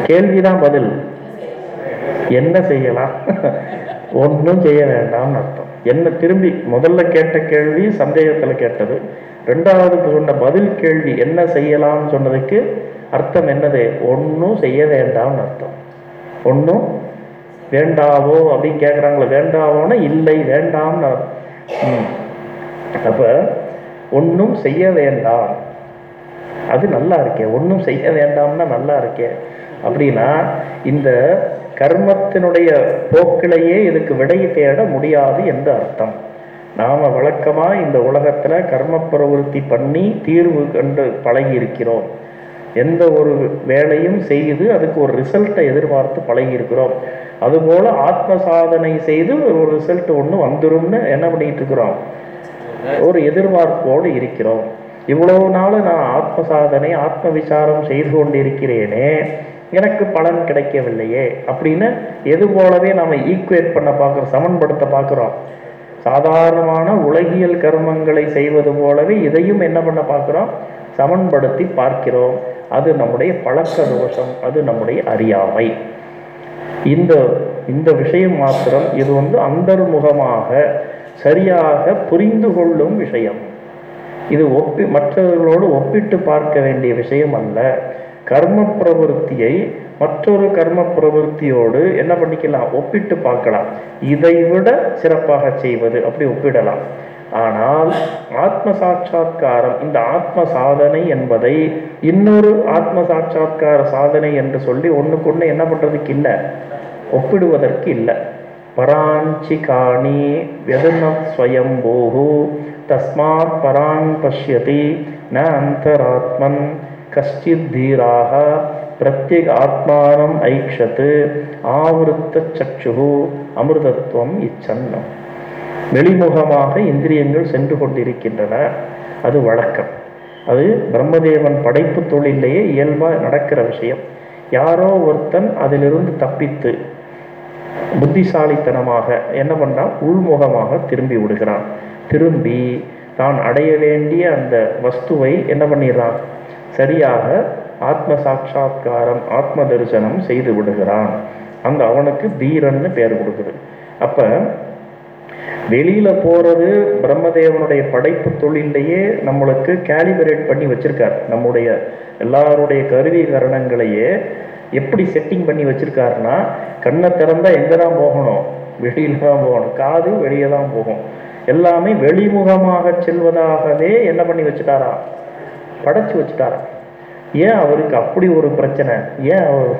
கேள்வி தான் பதில். என்ன செய்யலாம்? ஒன்றும் செய்ய வேண்டாம்னு அர்த்தம். என்ன திரும்பி முதல்ல கேட்ட கேள்வி சந்தேகத்தில் கேட்டது. ரெண்டாவது சொன்ன பதில் கேள்வி என்ன செய்யலாம்னு சொன்னதுக்கு அர்த்தம் என்னது? ஒன்றும் செய்ய வேண்டாம்னு அர்த்தம். ஒன்றும் வேண்டாவோ அப்படின்னு கேட்குறாங்களே வேண்டாவோன்னா இல்லை வேண்டாம்னு அர்த்தம். ம். அப்போ ஒன்றும் செய்ய வேண்டாம். அது நல்லா இருக்கே. ஒன்றும் செய்ய வேண்டாம்னா நல்லா இருக்கே. அப்படின்னா இந்த கர்மத்தினுடைய போக்கிலேயே இதுக்கு விடை தேட முடியாது என்று அர்த்தம். நாம் வழக்கமாக இந்த உலகத்தில் கர்ம பிரவருத்தி பண்ணி தீர்வு கண்டு பழகி இருக்கிறோம் எந்த ஒரு வேலையும் செய்து அதுக்கு ஒரு ரிசல்ட்டை எதிர்பார்த்து பழகி இருக்கிறோம் அதுபோல் ஆத்ம சாதனை செய்து ஒரு ரிசல்ட் ஒன்று வந்துரும்னு என்ன பண்ணிட்டு இருக்கிறோம்? ஒரு எதிர்பார்ப்போடு இருக்கிறோம். இவ்வளவு நாள் நான் ஆத்ம சாதனை ஆத்ம விசாரம் செய்து கொண்டிருக்கிறேனே. எனக்கு பலன் கிடைக்கவில்லையே அப்படின்னு எது போலவே நாம் ஈக்குவேட் பண்ண பார்க்குறோம் சமன்படுத்த பார்க்குறோம். சாதாரணமான உலகியல் கர்மங்களை செய்வது போலவே இதையும் என்ன பண்ண பார்க்குறோம்? சமன்படுத்தி பார்க்கிறோம். அது நம்முடைய பழக்க தோஷம் அது நம்முடைய அறியாமை. இந்த இந்த விஷயம் மாத்திரம் இது வந்து அந்தர்முகமாக சரியாக புரிந்து கொள்ளும் விஷயம். இது ஒப்பி மற்றவர்களோடு ஒப்பிட்டு பார்க்க வேண்டிய விஷயம் அல்ல. கர்ம பிரவருத்தியை மற்றொரு கர்ம பிரவருத்தியோடு என்ன பண்ணிக்கலாம்? ஒப்பிட்டு பார்க்கலாம். இதை விட சிறப்பாக செய்வது அப்படி ஒப்பிடலாம். ஆனால் ஆத்ம சாட்சா்காரம் இந்த ஆத்ம சாதனை என்பதை இன்னொரு ஆத்ம சாட்சா்கார சாதனை என்று சொல்லி ஒன்றுக்கு என்ன பண்ணுறதுக்கு இல்லை? ஒப்பிடுவதற்கு இல்லை. பராஞ்சி காணி வெதுனத் ஸ்வயம்போகு தஸ்மாத் பரான் பஷ்யதி ந அந்தராத்மன் கஷ்டித் தீராக பிரத்யேக ஆத்மானம் ஐக்ஷத்து ஆவருத்த சச்சுகு அமிர்தத்துவம் இச்சன்னம். வெளிமுகமாக இந்திரியங்கள் சென்று கொண்டிருக்கின்றன. அது வழக்கம். அது பிரம்மதேவன் படைப்பு தொழிலேயே இயல்பாக நடக்கிற விஷயம். யாரோ ஒருத்தன் அதிலிருந்து தப்பித்து புத்திசாலித்தனமாக என்ன பண்ணுறான் உள்முகமாக திரும்பி விடுகிறான். திரும்பி தான் அடைய வேண்டிய அந்த வஸ்துவை என்ன பண்ணிடுறான்? சரியாக ஆத்ம சாட்சா்காரம் ஆத்ம தரிசனம் செய்து விடுகிறான். அந்த அவனுக்கு தீரன்னு பேர் கொடுக்குது. அப்ப வெளியில போறது பிரம்மதேவனுடைய படைப்பு தொழிலையே நம்மளுக்கு கேலிபரேட் பண்ணி வச்சிருக்கார். நம்முடைய எல்லாருடைய கருவி கரணங்களையே எப்படி செட்டிங் பண்ணி வச்சிருக்காருன்னா கண்ணை திறந்தா எங்க தான் போகணும்? வெளியில தான் போகணும். காது வெளியே தான் போகும். எல்லாமே வெளிமுகமாக செல்வதாகவே என்ன பண்ணி வச்சுட்டாரா? படைச்சி வச்சுட்டாரா. ஏன் அவருக்கு அப்படி ஒரு பிரச்சனை? ஏன் அவர்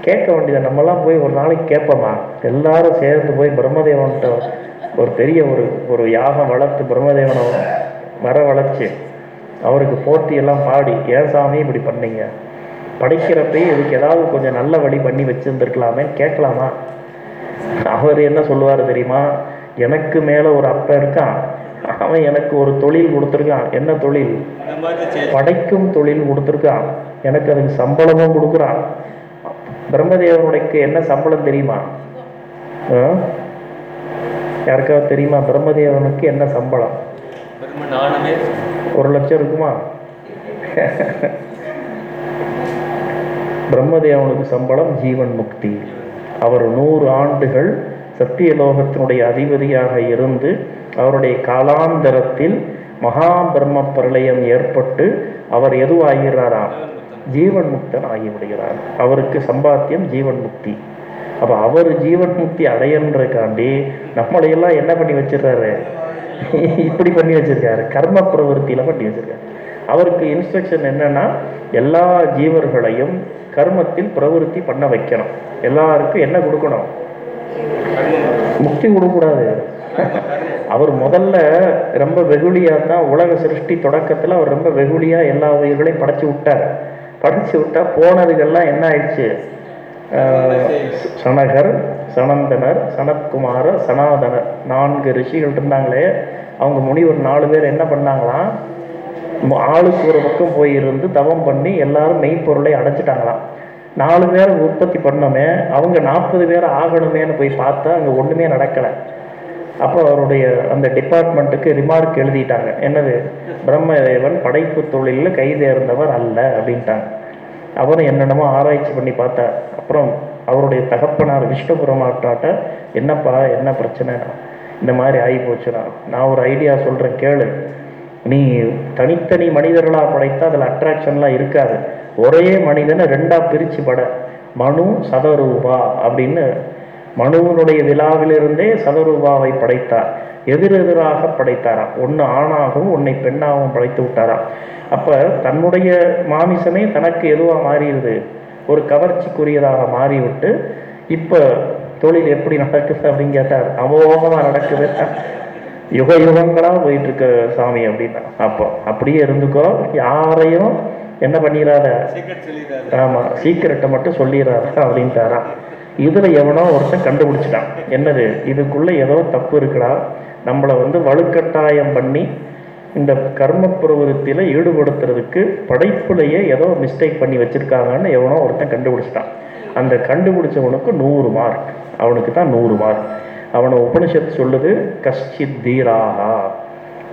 கேட்க வேண்டியதை நம்மலாம் போய் ஒரு நாளைக்கு கேட்போமா? எல்லாரும் சேர்ந்து போய் பிரம்மதேவன்கிட்ட ஒரு பெரிய ஒரு ஒரு யாகம் வளர்த்து பிரம்மதேவனை வர வளர்ச்சி. அவருக்கு போட்டி எல்லாம் பாடி ஏன் சாமி இப்படி பண்ணீங்க? படைக்கிறப்பயே இதுக்கு ஏதாவது கொஞ்சம் நல்ல வழி பண்ணி வச்சுருந்துருக்கலாமே கேட்கலாமா? அவர் என்ன சொல்லுவார் தெரியுமா? எனக்கு மேலே ஒரு அப்பன் இருக்கான். அவன் எனக்கு ஒரு தொழில் கொடுத்துருக்கான். என்ன தொழில்? படைக்கும் தொழில் கொடுத்துருக்கான். எனக்கு அதுக்கு சம்பளமும் கொடுக்குறான். பிரம்மதேவனுடைக்கு என்ன சம்பளம் தெரியுமா? யாருக்காவது தெரியுமா? பிரம்மதேவனுக்கு என்ன சம்பளம்? ஒரு லட்சம் இருக்குமா? பிரம்மதேவனுக்கு சம்பளம் ஜீவன் முக்தி. அவர் நூறு ஆண்டுகள் சத்தியலோகத்தினுடைய அதிபதியாக இருந்து அவருடைய காலாந்தரத்தில் மகா பிரம்ம பிரளயம் ஏற்பட்டு அவர் எதுவாகிறாராம்? ஜீவன் முக்தன் ஆகிவிடுகிறார் அவருக்கு சம்பாத்தியம் ஜீவன் முக்தி அப்போ அவர் ஜீவன் முக்தி அடையன்றக்காண்டி நம்மளையெல்லாம் என்ன பண்ணி வச்சிடுறாரு இப்படி பண்ணி வச்சிருக்காரு. கர்ம பிரவருத்தியில பண்ணி வச்சிருக்காரு. அவருக்கு இன்ஸ்ட்ரக்ஷன் என்னன்னா எல்லா ஜீவர்களையும் கர்மத்தில் பிரவருத்தி பண்ண வைக்கணும். எல்லாருக்கும் என்ன கொடுக்கணும்? முக்தி கொடுக்கக்கூடாது. அவர் முதல்ல ரொம்ப வெகுளியாக தான் உலக சிருஷ்டி தொடக்கத்தில் அவர் ரொம்ப வெகுளியாக எல்லா உயிர்களையும் படைச்சி விட்டார். படைச்சி விட்டா போனதுகள்லாம் என்ன ஆயிடுச்சு? சனகர் சனந்தனர் சனத்குமார சனாதனர். நான்கு ரிஷிகள் இருந்தாங்களே அவங்க முனிவர் நாலு பேர் என்ன பண்ணாங்களாம்? ஆளுக்கு ஒரு பக்கம் போய் இருந்து தவம் பண்ணி எல்லாரும் மெய்ப்பொருளை அடைச்சிட்டாங்களாம் நாலு பேரை உற்பத்தி பண்ணோமே அவங்க நாற்பது பேர் ஆகணுமேன்னு போய் பார்த்தா அங்கே ஒன்றுமே நடக்கலை. அப்போ அவருடைய அந்த டிபார்ட்மெண்ட்டுக்கு ரிமார்க் எழுதிட்டாங்க. என்னது? பிரம்மதேவன் படைப்பு தொழிலில் கைதேர்ந்தவர் அல்ல அப்படின்ட்டாங்க. அவரும் என்னென்னமோ ஆராய்ச்சி பண்ணி பார்த்தார். அப்புறம் அவருடைய தகப்பனார் விஷ்ணுபுரமாட்டாட்ட என்னப்பா என்ன பிரச்சனைனா இந்த மாதிரி ஆகி போச்சுனா நான் ஒரு ஐடியா சொல்கிறேன் கேளு. நீ தனித்தனி மனிதர்களாக படைத்தா அதில் அட்ராக்ஷன்லாம் இருக்காது. ஒரே மனிதனை ரெண்டாக பிரித்து பட. மனு சதரூபா அப்படின்னு மனுவினுடைய விழாவிலிருந்தே சதரூபாவை படைத்தார். எதிரெதிராக படைத்தாராம். ஒன்று ஆணாகவும் ஒன்றை பெண்ணாகவும் படைத்து விட்டாராம். அப்போ தன்னுடைய மாமிசமே தனக்கு எதுவாக மாறிடுது ஒரு கவர்ச்சிக்குரியதாக மாறிவிட்டு இப்போ தொழில் எப்படி நடக்குது அப்படின்னு கேட்டார். அமோகமாக நடக்குது. யுக யுகங்களாக போயிட்டு இருக்க சாமி அப்படின்னா. அப்போ அப்படியே இருந்துக்கோ. யாரையும் என்ன பண்ணிடாத சீக்கிரம் சொல்லிடுறாரு ஆமா சீக்கிரட்டை மட்டும் சொல்லிடுறாரு அப்படின்ட்டாராம். இதில் எவனோ ஒருத்தன் கண்டுபிடிச்சிட்டான். என்னது? இதுக்குள்ளே ஏதோ தப்பு இருக்குடா. நம்மளை வந்து வலுக்கட்டாயம் பண்ணி இந்த கர்ம பிரவருத்தியில் ஈடுபடுத்துறதுக்கு படைப்புலையே ஏதோ மிஸ்டேக் பண்ணி வச்சிருக்காங்கன்னு எவனோ ஒருத்தன் கண்டுபிடிச்சிட்டான். அந்த கண்டுபிடிச்சவனுக்கு நூறு மார்க் அவனுக்கு தான் நூறு மார்க் அவனை உபனிஷத் சொல்லுது கஷ்டித் தீராகா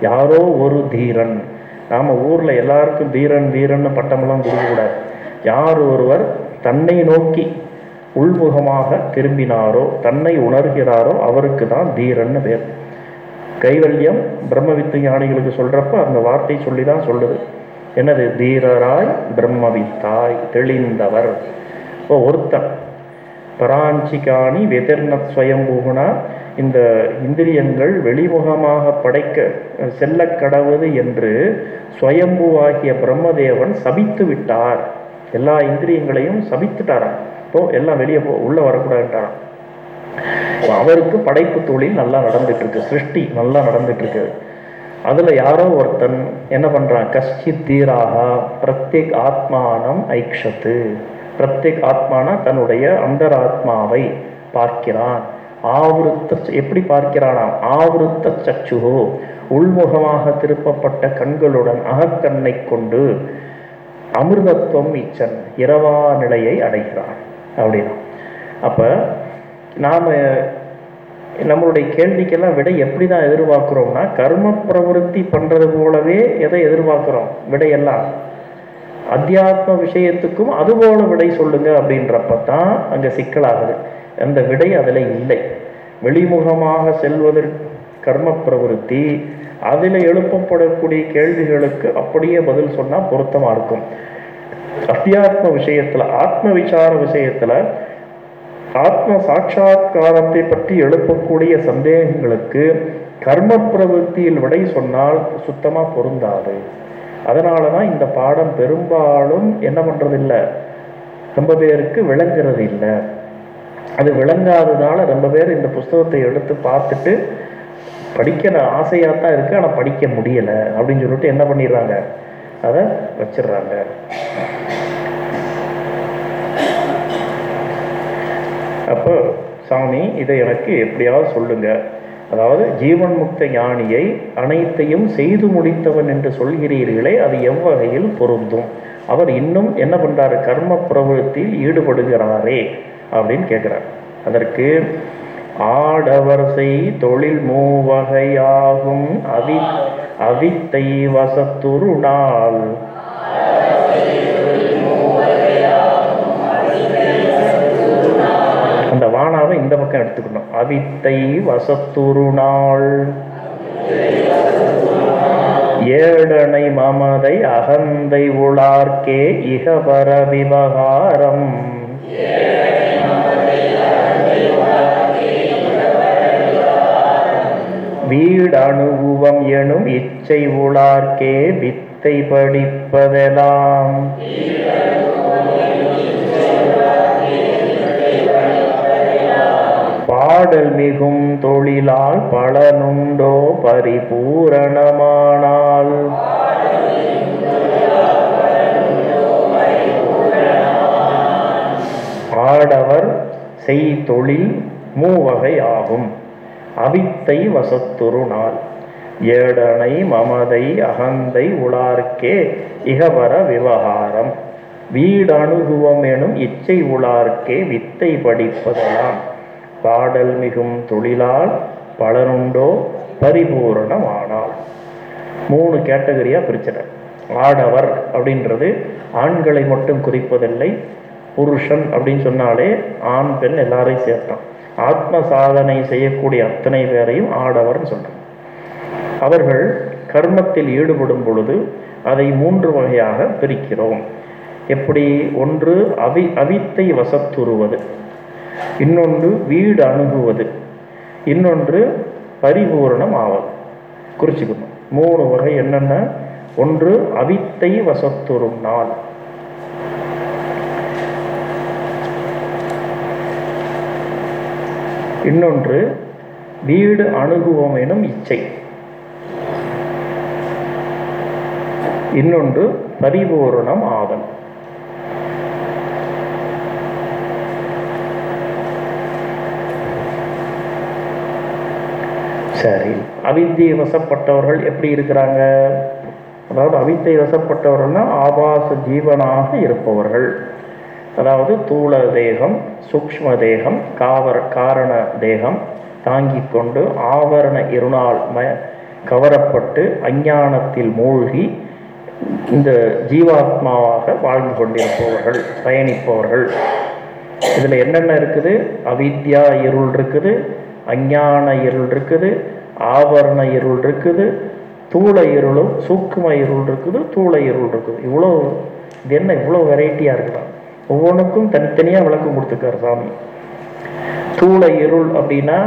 யாரோ ஒரு தீரன். நாம் ஊரில் எல்லாருக்கும் தீரன் தீரன்னு பட்டமெல்லாம் கொடுக்கக்கூடாது. யார் ஒருவர் தன்னை நோக்கி உள்முகமாக திரும்பினாரோ தன்னை உணர்கிறாரோ அவருக்கு தான் தீரன்னு பேர் கைவல்யம் பிரம்மவித்து ஞானிகளுக்கு சொல்றப்ப அந்த வார்த்தை சொல்லி தான் சொல்லுது. என்னது? தீரராய் பிரம்மவித்தாய் தெளிந்தவர். இப்போ ஒருத்தன். பராஞ்சிகாணி வெதிர்ண ஸ்வயம்பூகுனா இந்த இந்திரியங்கள் வெளிமுகமாக படைக்க செல்ல கடவுது என்று ஸ்வயம்புவாகிய பிரம்மதேவன் சபித்து விட்டார். எல்லா இந்திரியங்களையும் சபித்துட்டாரான் இப்போ எல்லாம் வெளியே போ உள்ள வரக்கூடாதுன்றாராம் அவருக்கு படைப்பு தொழில் நல்லா நடந்துட்டு இருக்கு சிருஷ்டி நல்லா நடந்துட்டு இருக்கு அதுல யாரோ ஒருத்தன் என்ன பண்றான்? கஷ்டி தீராக பிரத்யேக் ஆத்மானம் ஐக்ஷத்து. பிரத்யேக் ஆத்மானா தன்னுடைய அந்தராத்மாவை பார்க்கிறான். ஆவருத்த எப்படி பார்க்கிறானாம்? ஆவருத்த சச்சுகோ உள்முகமாக திருப்பப்பட்ட கண்களுடன் அகக்கண்ணை கொண்டு அமிர்தத்துவம் இச்சன் இரவா நிலையை அடைகிறான். அப்படின்னா. அப்போ நாம் நம்மளுடைய கேள்விக்கெல்லாம் விடை எப்படி தான் எதிர்பார்க்குறோம்னா கர்ம பிரவருத்தி பண்ணுறது போலவே எதை எதிர்பார்க்குறோம்? விடையெல்லாம். அத்தியாத்ம விஷயத்துக்கும் அதுபோல விடை சொல்லுங்க அப்படின்றப்ப தான் அங்கே சிக்கலாகுது. அந்த விடை அதில் இல்லை. வெளிமுகமாக செல்வதற்கு கர்ம பிரவருத்தி அதில் எழுப்பப்படக்கூடிய கேள்விகளுக்கு அப்படியே பதில் சொன்னால் பொருத்தமாக இருக்கும். அத்தியாத்ம விஷயத்துல ஆத்ம விசார விஷயத்துல ஆத்ம சாட்சா்காரத்தை பற்றி எழுப்பக்கூடிய சந்தேகங்களுக்கு கர்ம பிரவൃத்தியில் விடை சொன்னால் சுத்தமா பொருந்தாது. அதனால தான் இந்த பாடம் பெரும்பாலும் என்ன பண்றதில்லை? ரொம்ப பேருக்கு விளங்குறது இல்லை அது விளங்காததால ரொம்ப பேர் இந்த புஸ்தகத்தை எடுத்து பார்த்துட்டு படிக்கிற ஆசையாக தான் இருக்கு ஆனால் படிக்க முடியலை அப்படின்னு சொல்லிட்டு என்ன பண்ணிடுறாங்க? அதை வச்சிடுறாங்க அப்போ சாமி இதை எனக்கு எப்படியாவது சொல்லுங்க. அதாவது ஜீவன் முக்த ஞானியை அனைத்தையும் செய்து முடித்தவன் என்று சொல்கிறீர்களே அது எவ்வகையில் பொருந்தும்? அவர் இன்னும் என்ன பண்றாரு? கர்ம பிரபலத்தில் ஈடுபடுகிறாரே அப்படின்னு கேட்கிறார் அதற்கு ஆடவர் செய் தொழில் மூவகையாகும். அதி அவித்தை வசத்துருளால். அந்த வானாவை இந்த பக்கம் எடுத்துக்கணும். அவித்தை வசத்துருநாள் ஏழனை மமதை அகந்தை உளார்க்கே இகபர விவகாரம். வீடணுகுவம் எனும் இச்சை உளார்க்கே வித்தை படிப்பதெல்லாம் பாடல் மிகும் தொழிலால் பலனுண்டோ பரிபூரணமானால். ஆடவர் செய் தொழில் மூவகை ஆகும். அவித்தை வசத்துரு நாள். ஏடனை மமதை அகந்தை உளார்க்கே இகவர விவகாரம். வீடணுகுவம் எனும் இச்சை உளார்க்கே வித்தை படிப்பதெல்லாம் பாடல் மிகும் தொழிலால் பலருண்டோ பரிபூரணமானால். மூணு கேட்டகரியாக பிரிச்சிட. ஆடவர் அப்படின்றது ஆண்களை மட்டும் குறிப்பதில்லை புருஷன் அப்படின்னு சொன்னாலே ஆண் பெண் எல்லாரையும் சேர்த்தான். ஆத்ம சாதனை செய்யக்கூடிய அத்தனை பேரையும் ஆடவர்னு சொல்கிறார் அவர்கள் கர்மத்தில் ஈடுபடும் பொழுது அதை மூன்று வகையாக பிரிக்கிறோம். எப்படி? ஒன்று அவி அவித்தை வசத்துருவது. இன்னொன்று வீடு அணுகுவது. இன்னொன்று பரிபூரணம் ஆவது. குறிச்சிக்கணும். மூணு வகை என்னென்ன? ஒன்று அவித்தை வசத்துறும் நாள். இன்னொன்று வீடு அணுகுவோம் எனும் இச்சை. இன்னொன்று பரிபூரணம் ஆதல் சரி அவித்தியை வசப்பட்டவர்கள் எப்படி இருக்கிறாங்க? அதாவது அவித்தை வசப்பட்டவர்கள்னா ஆபாச ஜீவனாக இருப்பவர்கள். அதாவது தூள தேகம் சூக்ஷ்ம தேகம் காவர காரண தேகம் தாங்கிக் கொண்டு ஆவரண இருநாள் ம கவரப்பட்டு அஞ்ஞானத்தில் மூழ்கி இந்த ஜீவாத்மாவாக வாழ்ந்து கொண்டிருப்பவர்கள் பயணிப்பவர்கள். இதில் என்னென்ன இருக்குது? அவித்யா இருள் இருக்குது அஞ்ஞான இருள் இருக்குது ஆவரண இருள் இருக்குது தூள இருளும் சூக்கும இருள் இருக்குது தூள இருள் இருக்குது. இவ்வளோ இது என்ன இவ்வளோ வெரைட்டியாக இருக்குதா? ஒவ்வொன்றுக்கும் தனித்தனியாக விளக்கம் கொடுத்துருக்காரு சாமி. தூள இருள் அப்படின்னா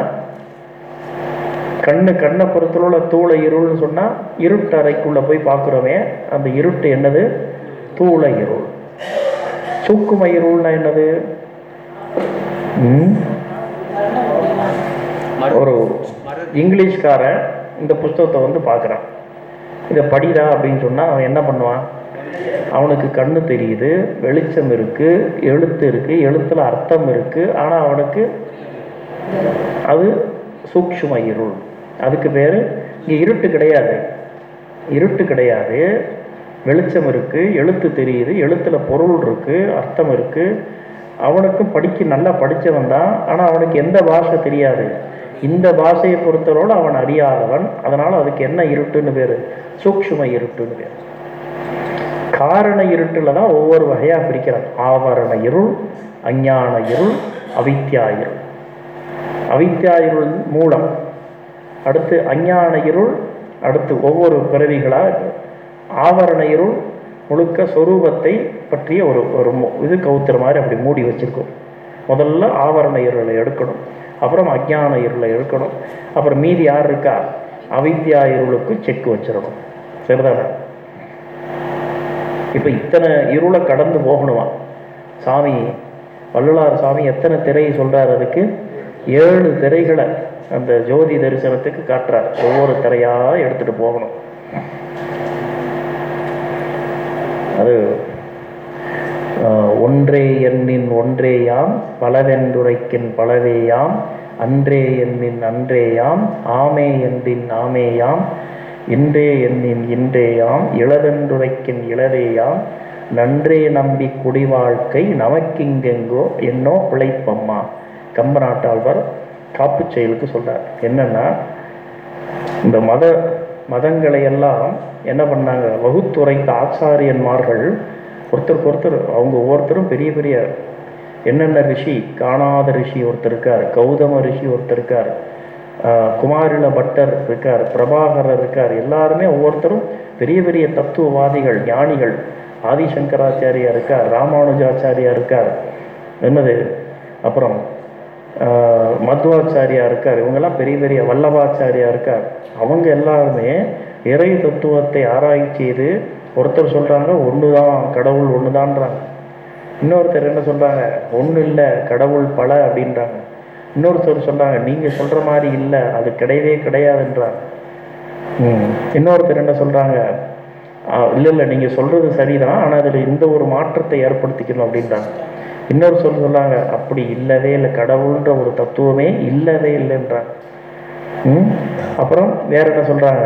கண்ணு கண்ணை பொறுத்தளவுல தூள இருள்னு சொன்னால் இருட்டு அறைக்குள்ளே போய் பார்க்குறோமே அந்த இருட்டு என்னது? தூள இருள். சூக்கும இருள்னா என்னது? ஒரு இங்கிலீஷ்காரன் இந்த புஸ்தகத்தை வந்து பார்க்குறான். இதை படிடா அப்படின்னு சொன்னால் அவன் என்ன பண்ணுவான்? அவனுக்கு கண்ணு தெரியுது வெளிச்சம் இருக்குது எழுத்து இருக்குது எழுத்தில் அர்த்தம் இருக்குது ஆனால் அவனுக்கு அது சூக்ஷ்ம இருள். அதுக்கு பேர் இங்கே இருட்டு கிடையாது. இருட்டு கிடையாது. வெளிச்சம் இருக்குது எழுத்து தெரியுது எழுத்தில் பொருள் இருக்குது அர்த்தம் இருக்குது அவனுக்கும் படிக்க நல்லா படித்தவன் தான் ஆனால் அவனுக்கு எந்த பாஷை தெரியாது. இந்த பாஷையை பொறுத்தவரோடு அவன் அறியாதவன். அதனால் அதுக்கு என்ன இருட்டுன்னு பேர்? சூக்ஷ்ம இருட்டுன்னு பேர். காரண இருட்டில் தான் ஒவ்வொரு வகையாக பிரிக்கிறார் ஆவரண இருள் அஞ்ஞான இருள் அவித்யா இருள். அவித்யா இருள் மூலம். அடுத்து அஞ்ஞான இருள் அடுத்து ஒவ்வொரு பிறவிகளாக ஆவரண இருள் முழுக்க சொரூபத்தை பற்றிய ஒரு ஒரு இது கவுத்துற மாதிரி அப்படி மூடி வச்சுருக்கோம். முதல்ல ஆவரண இருளை எடுக்கணும். அப்புறம் அஞ்ஞான இருளை எடுக்கணும். அப்புறம் மீதி யார் இருக்கா? அவித்யா இருளுக்கு செக் வச்சிடணும் சரிதானே? இப்போ இத்தனை இருளை கடந்து போகணுமா? சாமி வள்ளலார் சாமி எத்தனை திரை சொல்கிறார் அதுக்கு? ஏழு திரைகளை அந்த ஜோதி தரிசனத்துக்கு காட்டுறார். ஒவ்வொரு திரையாக எடுத்துட்டு போகணும். அது ஒன்றே எண்ணின் ஒன்றேயாம் பலவென்றுரைக்கின் பலவேயாம் அன்றே எண்ணின் அன்றேயாம் ஆமே என்றின் ஆமேயாம் இன்றே எண்ணின் இன்றேயாம் இளதென்றுரைக்கின் இளதேயாம் நன்றே நம்பி குடிவாழ்க்கை நமக்கிங்கெங்கோ என்னோ பிழைப்பம்மா. கம்பநாட்டாழ்வார் காப்புச் செயலுக்கு சொல்றார். என்னன்னா இந்த மத மதங்களை எல்லாம் என்ன பண்ணாங்க? வகுத்துரைத்த ஆச்சாரியன்மார்கள் ஒருத்தருக்கு ஒருத்தர் அவங்க ஒவ்வொருத்தரும் பெரிய பெரிய என்னென்ன ரிஷி காணாத ரிஷி ஒருத்தர் இருக்கார் கௌதம ரிஷி ஒருத்தர் இருக்கார் குமாரில பட்டர் இருக்கார் பிரபாகரர் இருக்கார் எல்லாருமே ஒவ்வொருத்தரும் பெரிய பெரிய தத்துவவாதிகள் ஞானிகள். ஆதிசங்கராச்சாரியா இருக்கார் ராமானுஜாச்சாரியா இருக்கார். என்னது? அப்புறம் ஆஹ் மத்வாச்சாரியா இருக்கார். இவங்கெல்லாம் பெரிய பெரிய வல்லபாச்சாரியா இருக்கார். அவங்க எல்லாருமே இறை தத்துவத்தை ஆராய்ச்சி செய்து ஒருத்தர் சொல்றாங்க ஒண்ணுதான் கடவுள் ஒண்ணுதான்றாங்க. இன்னொருத்தர் என்ன சொல்றாங்க? ஒண்ணு இல்லை கடவுள் பல அப்படின்றாங்க. இன்னொருத்தர் சொல்கிறாங்க நீங்க சொல்ற மாதிரி இல்லை அது கிடையவே கிடையாதுன்றாங்க ம். இன்னொருத்தர் என்ன சொல்றாங்க இல்லை இல்ல இல்ல நீங்க சொல்றது சரிதான் ஆனா அதுல இந்த ஒரு மாற்றத்தை ஏற்படுத்திக்கணும் அப்படின்றாங்க. இன்னொரு சொல் சொல்றாங்க அப்படி இல்லவே இல்லை கடவுள்ன்ற ஒரு தத்துவமே இல்லவே இல்லைன்றாங்க ம். அப்புறம் வேற என்ன சொல்றாங்க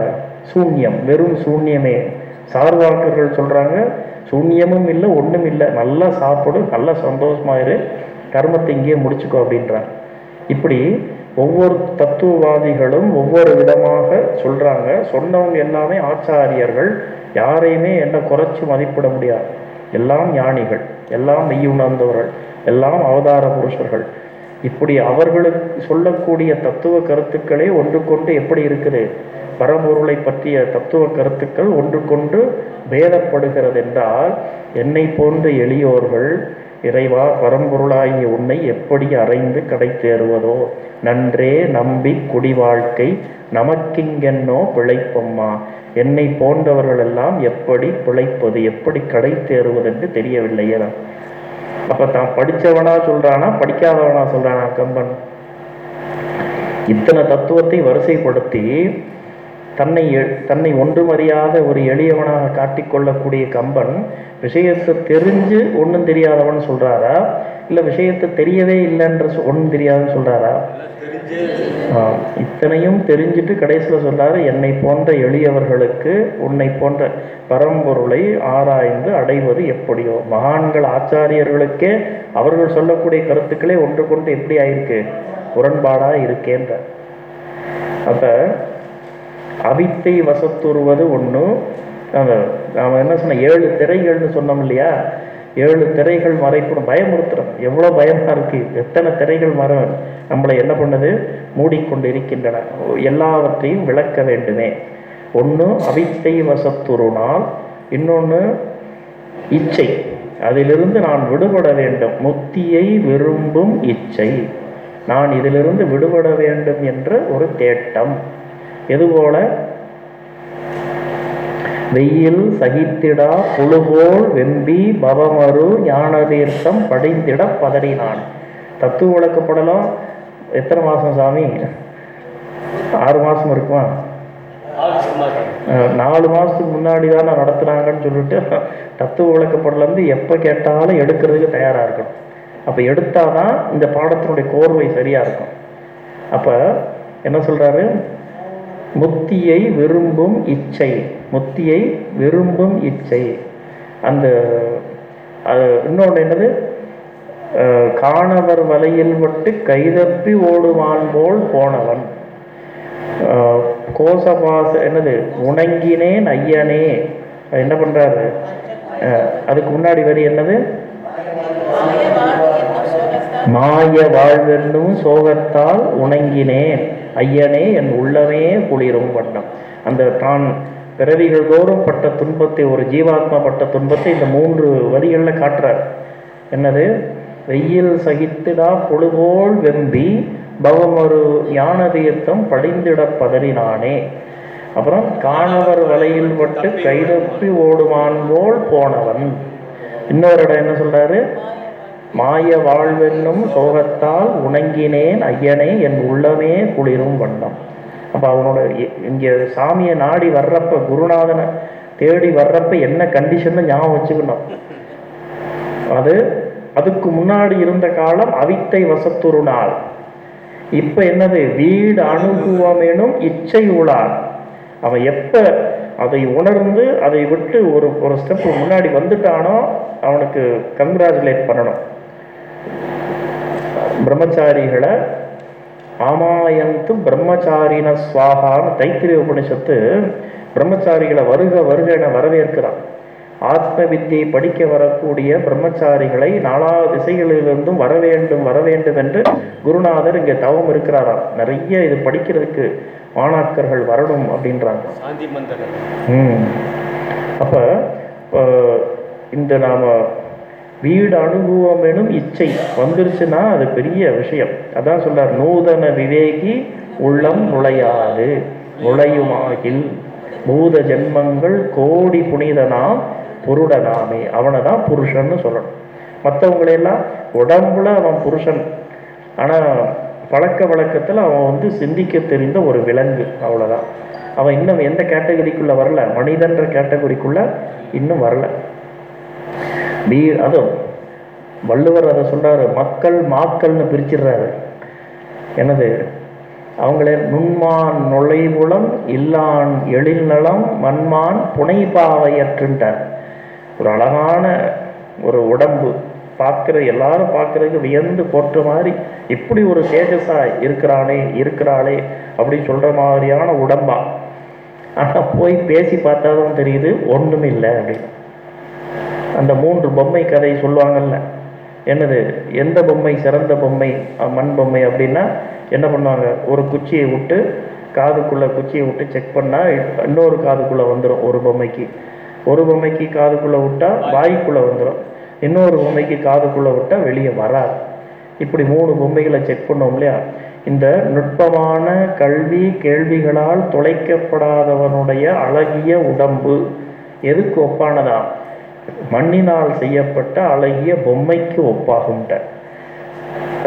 சூன்யம் வெறும் சூன்யமே. சார்வாக்கர்கள் சொல்றாங்க சூன்யமும் இல்லை ஒன்றும் இல்லை நல்லா சாப்பிடு நல்லா சந்தோஷமாயிரு கர்மத்தை இங்கேயே முடிச்சுக்கோ அப்படின்றாங்க இப்படி ஒவ்வொரு தத்துவவாதிகளும் ஒவ்வொரு விதமாக சொல்கிறாங்க சொன்னவங்க எல்லாமே ஆச்சாரியர்கள். யாரையுமே என்ன குறைச்சி மதிப்பிட முடியாது. எல்லாம் ஞானிகள் எல்லாம் மெய் உணர்ந்தவர்கள் எல்லாம் அவதார புருஷர்கள். இப்படி அவர்களுக்கு சொல்லக்கூடிய தத்துவ கருத்துக்களே ஒன்றுக்கொண்டு எப்படி இருக்குது? பரம்பொருளை பற்றிய தத்துவ கருத்துக்கள் ஒன்றுக்கொண்டு பேதப்படுகிறது என்றால் என்னை போன்ற எளியோர்கள் இறைவா பரம்பொருளாகிய உன்னை எப்படி அறைந்து கடை தேறுவதோ நன்றே நம்பி குடி வாழ்க்கை நமக்கிங்கென்னோ பிழைப்பம்மா. என்னை போன்றவர்களெல்லாம் எப்படி பிழைப்பது எப்படி கடை தேறுவது என்று தெரியவில்லையே. அப்ப தான் படித்தவனா சொல்றானா படிக்காதவனா சொல்றானா கம்பன்? இத்தனை தத்துவத்தை வரிசைப்படுத்தி தன்னை எ- தன்னை ஒன்றுமறியாத ஒரு எளியவனாக காட்டிக்கொள்ளக்கூடிய கம்பன் விஷயத்தை தெரிஞ்சு ஒன்றும் தெரியாதவன் சொல்றாரா? இல்லை விஷயத்தை தெரியவே இல்லைன்ற சொ- தெரியாதுன்னு சொல்றாரா? ஆ, இத்தனையும் தெரிஞ்சுட்டு கடைசியில் சொல்றாரு என்னை போன்ற எளியவர்களுக்கு உன்னை போன்ற பரம்பொருளை ஆராய்ந்து அடைவது எப்படியோ. மகான்கள் ஆச்சாரியர்களுக்கே அவர்கள் சொல்லக்கூடிய கருத்துக்களே ஒன்று கொண்டு எப்படி ஆயிருக்கு? உரண்பாடாக இருக்கேன்ற. அப்போ அவித்தை வசத்துருவது ஒன்று நாம் என்ன சொன்ன ஏழு திரைகள்னு சொன்னோம் இல்லையா? ஏழு திரைகள் மறைப்படும் பயமுறுத்துறோம். எவ்வளோ பயமாக இருக்குது எத்தனை திரைகள் மற நம்மளை என்ன பண்ணுது? மூடிக்கொண்டு இருக்கின்றன எல்லாவற்றையும் விளக்க வேண்டுமே. ஒன்று அவித்தை வசத்துருனால் இன்னொன்று இச்சை. அதிலிருந்து நான் விடுபட வேண்டும். முத்தியை விரும்பும் இச்சை. நான் இதிலிருந்து விடுபட வேண்டும் என்ற ஒரு தேட்டம். எதுபோல? வெயில் சகித்திடா புழுபோல் வெம்பி பவமரு ஞான தீர்த்தம் படைந்திட பதறினான். தத்துவ விளக்கப்படலாம். எத்தனை மாசம் சாமி? ஆறு மாசம் இருக்குமா? நாலு மாதத்துக்கு முன்னாடி தான் நடத்துகிறாங்கன்னு சொல்லிட்டு தத்துவ விளக்கப்படலேருந்து எப்போ கேட்டாலும் எடுக்கிறதுக்கு தயாராக இருக்கணும். அப்போ எடுத்தாதான் இந்த பாடத்தினுடைய கோர்வை சரியாக இருக்கும். அப்போ என்ன சொல்கிறாரு முத்தியை விரும்பும் இச்சை முத்தியை விரும்பும் இச்சை. அந்த இன்னொன்று என்னது? காணவர் வலையில் விட்டு கைதப்பி ஓடுவான் போல் போனவன். கோசபாச என்னது? உணங்கினேன் ஐயனே. என்ன பண்ணுறாரு அதுக்கு முன்னாடி வரி என்னது? மாய வாழ்வென்னும் சோகத்தால் உணங்கினேன். ஐயனே என் உள்ளமே குளிரும் வண்ணம். அந்த தான் பிறவிகள் தோறும் பட்ட துன்பத்தை ஒரு ஜீவாத்மா பட்ட துன்பத்தை இந்த மூன்று வரிகளில் காட்டுறார். என்னது? வெயில் சகித்துடா பொழுபோல் வெம்பி பவமொரு ஞான தீர்த்தம் படிந்திட பதறினானே. அப்புறம் காணவர் வலையில் பட்டு கைதப்பி ஓடுவான் போல் போனவன். இன்னொரு இடம் என்ன சொல்றாரு? மாய வாழ்வென்னும் சோகத்தால் உணங்கினேன் ஐயனே என் உள்ளமே குளிரும் வண்ணம். அப்போ அவனோட இ- சாமியை நாடி வர்றப்ப குருநாதனை தேடி வர்றப்ப என்ன கண்டிஷன் ஞாபகம் வச்சுக்கணும். அது அதுக்கு முன்னாடி இருந்த காலம் அவித்தை வசத்துரு நாள். இப்ப என்னது? வீடு அனுபவமேனும் இச்சை உளார் அவன் எப்ப அதை உணர்ந்து அதை விட்டு ஒரு ஒரு ஸ்டெப் முன்னாடி வந்துட்டானோ அவனுக்கு கங்க்ராச்சுலேட் பண்ணணும். பிரம்மச்சாரிகளை ஆமாயந்து பிரம்மச்சாரின சுவாகான்னு தைத்திரிய உபனிஷத்து பிரம்மச்சாரிகளை வருக வருக என வரவேற்கிறான் ஆத்ம வித்தியை படிக்க வரக்கூடிய பிரம்மச்சாரிகளை நாலா திசைகளிலிருந்தும் வர வேண்டும் வர வேண்டும் என்று குருநாதர் இங்கே தவம் இருக்கிறாராம். நிறைய இது படிக்கிறதுக்கு மாணாக்கர்கள் வரணும் அப்படின்றாங்க. சாந்தி மந்திரம் ம். அப்போ இந்த நாம் வீடு அனுபவம் எனும் இச்சை. வந்துருச்சுன்னா அது பெரிய விஷயம். அதான் சொல்றார் நூதன விவேகி உள்ளம் நுழையாது நுழையுமாகில். பூத ஜென்மங்கள் கோடி புனிதனாம் பொருடனாமே அவனை தான் புருஷன்னு சொல்லணும். மற்றவங்களையெல்லாம் உடம்புல அவன் புருஷன். ஆனால் பழக்க வழக்கத்தில் அவன் வந்து சிந்திக்க தெரிந்த ஒரு விலங்கு அவ்வளோதான் அவன் இன்னும் எந்த கேட்டகரிக்குள்ளே வரல? மனிதன்ற கேட்டகரிக்குள்ளே இன்னும் வரல. வீ அதுவும் வள்ளுவர் அதை சொல்றாரு மக்கள் மாக்கள்னு பிரிச்சிடுறாரு. என்னது? அவங்களே நுண்மான் நுழைவுளம் இல்லான் எழில்நலம் மண்மான் புனைபாவையற்றுன்ட்டார். ஒரு அழகான ஒரு உடம்பு. பார்க்குற எல்லாரும் பார்க்குறதுக்கு வியந்து போற்ற மாதிரி இப்படி ஒரு தேஜஸா இருக்கிறானே இருக்கிறாளே அப்படின்னு சொல்கிற மாதிரியான உடம்பா. ஆனால் போய் பேசி பார்த்தா தான் தெரியுது ஒன்றும் இல்லை அப்படின்னு. அந்த மூன்று பொம்மை கதை சொல்லுவாங்கல்ல. என்னது? எந்த பொம்மை சிறந்த பொம்மை மண் பொம்மை அப்படின்னா என்ன பண்ணுவாங்க? ஒரு குச்சியை விட்டு காதுக்குள்ளே குச்சியை விட்டு செக் பண்ணால் இன்னொரு காதுக்குள்ளே வந்துடும் ஒரு பொம்மைக்கு. ஒரு பொம்மைக்கு காதுக்குள்ளே விட்டால் வாய்க்குள்ளே வந்துடும் இன்னொரு பொம்மைக்கு காதுக்குள்ளே விட்டால் வெளியே வராது. இப்படி மூணு பொம்மைகளை செக் பண்ணோம் இல்லையா? இந்த நுட்பமான கல்வி கேள்விகளால் தொலைக்கப்படாதவனுடைய அழகிய உடம்பு எதுக்கு ஒப்பானதா? மண்ணினால் செய்யப்பட்ட அழகிய பொம்மைக்கு ஒப்பாகும்ட்ட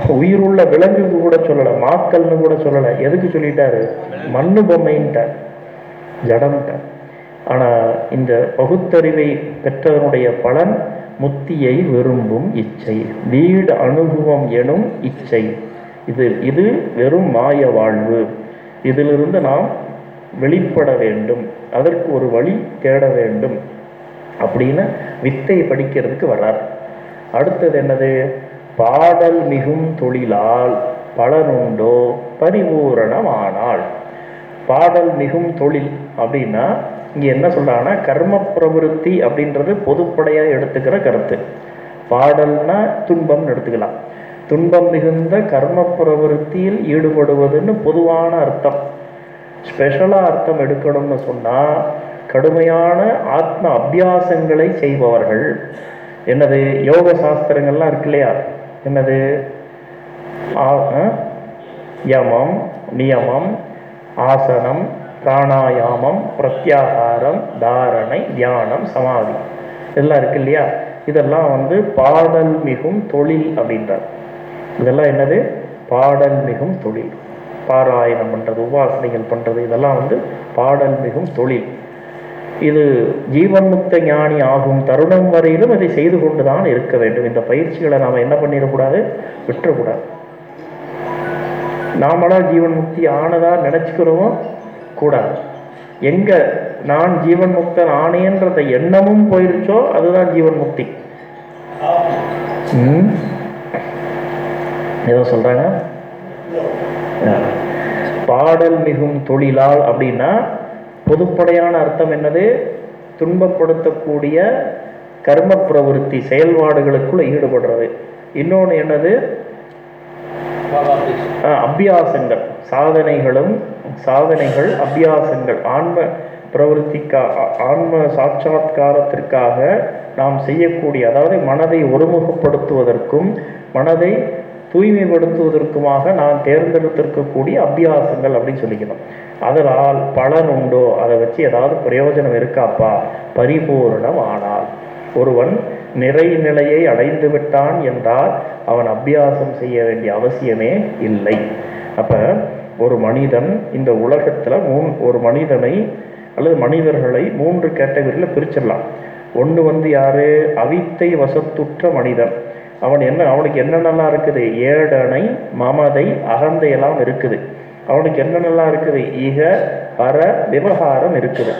உயிருள்ள விலங்குக்கு கூட சொல்லலை மாக்கள்னு கூட சொல்லலை. எதுக்கு சொல்லிட்டாரு? மண்ணு பொம்மைன்ட்டார். ஜடம்ட்டார். ஆனால் இந்த பகுத்தறிவை பெற்றவனுடைய பலன் முத்தியை விரும்பும் இச்சை. வீடு அனுபவம் எனும் இச்சை. இது இது வெறும் மாய வாழ்வு. இதிலிருந்து நாம் வெளிப்பட வேண்டும். அதற்கு ஒரு வழி தேட வேண்டும். அப்படின்னு வித்தை படிக்கிறதுக்கு வர்றார். அடுத்தது என்னது? பாடல் மிகும் தொழிலால் பலனுண்டோ பரிபூரணமானால் பாடல் மிகும் தொழில் அப்படின்னா இங்க என்ன சொல்றாங்கன்னா கர்ம பிரவருத்தி அப்படின்றது பொதுப்படையாக எடுத்துக்கிற கருத்து. பாடல்னா துன்பம்னு எடுத்துக்கலாம். துன்பம் மிகுந்த கர்ம பிரவருத்தியில் ஈடுபடுவதுன்னு பொதுவான அர்த்தம். ஸ்பெஷலாக அர்த்தம் எடுக்கணும்னு சொன்னால் கடுமையான ஆத்ம அபியாசங்களை செய்பவர்கள். என்னது யோக சாஸ்திரங்கள்லாம் இருக்கு இல்லையா? என்னது? யமம் நியமம் ஆசனம் பிராணாயாமம் பிரத்யாகாரம் தாரணை தியானம் சமாதி. இதெல்லாம் இருக்கு இல்லையா? இதெல்லாம் வந்து பாடல் மிகும் தொழில் அப்படின்றார். இதெல்லாம் என்னது? பாடல் மிகும் தொழில். பாராயணம் பண்ணுறது உபாசனைகள் பண்ணுறது இதெல்லாம் வந்து பாடல் மிகும் தொழில். இது ஜீவன்முக்த ஞானி ஆகும் தருணம் வரையிலும் இதை செய்து கொண்டு தான் இருக்க வேண்டும். இந்த பயிற்சிகளை நாம் என்ன பண்ணிடக்கூடாது? விட்டுறக்கூடாது. நாமளா ஜீவன் முக்தி ஆனதா நினைச்சுக்கிறோம்? கூடாது. எங்க நான் ஜீவன் முக்தன் ஆனேன்றத எண்ணமும் போயிருச்சோ அதுதான் ஜீவன் முக்தி ம்? ஏதோ சொல்றாங்க? பாடல் மிகும் தொழிலால் அப்படின்னா பொதுப்படையான அர்த்தம் என்னது? துன்பப்படுத்தக்கூடிய கர்ம பிரவருத்தி செயல்பாடுகளுக்குள்ள ஈடுபடுறது. இன்னொன்று என்னது? அபியாசங்கள். சாதனைகளும் சாதனைகள் அபியாசங்கள். ஆன்ம பிரவருத்திக்கா ஆன்ம சாட்சாத்காரத்திற்காக நாம் செய்யக்கூடிய அதாவது மனதை ஒருமுகப்படுத்துவதற்கும் மனதை தூய்மைப்படுத்துவதற்குமாக நான் தேர்ந்தெடுத்திருக்கக்கூடிய அபியாசங்கள் அப்படின்னு சொல்லிக்கணும். அதனால் பலன் உண்டோ? அதை வச்சு ஏதாவது பிரயோஜனம் இருக்காப்பா பரிபூரணம் ஆனால் ஒருவன் நிறைநிலையை அடைந்து விட்டான் என்றால் அவன் அபியாசம் செய்ய வேண்டிய அவசியமே இல்லை. அப்ப ஒரு மனிதன் இந்த உலகத்துல மூன் ஒரு மனிதனை அல்லது மனிதர்களை மூன்று கேட்டகரியில் பிரிச்சிடலாம். ஒன்று வந்து யாரு? அவித்தை வசத்துற்ற மனிதன். அவன் என்ன அவனுக்கு என்னென்னலாம் இருக்குது? ஏடனை மமதை அகந்தையெல்லாம் இருக்குது. அவனுக்கு என்னென்னலாம் இருக்குது? ஈக பர விவகாரம் இருக்குது.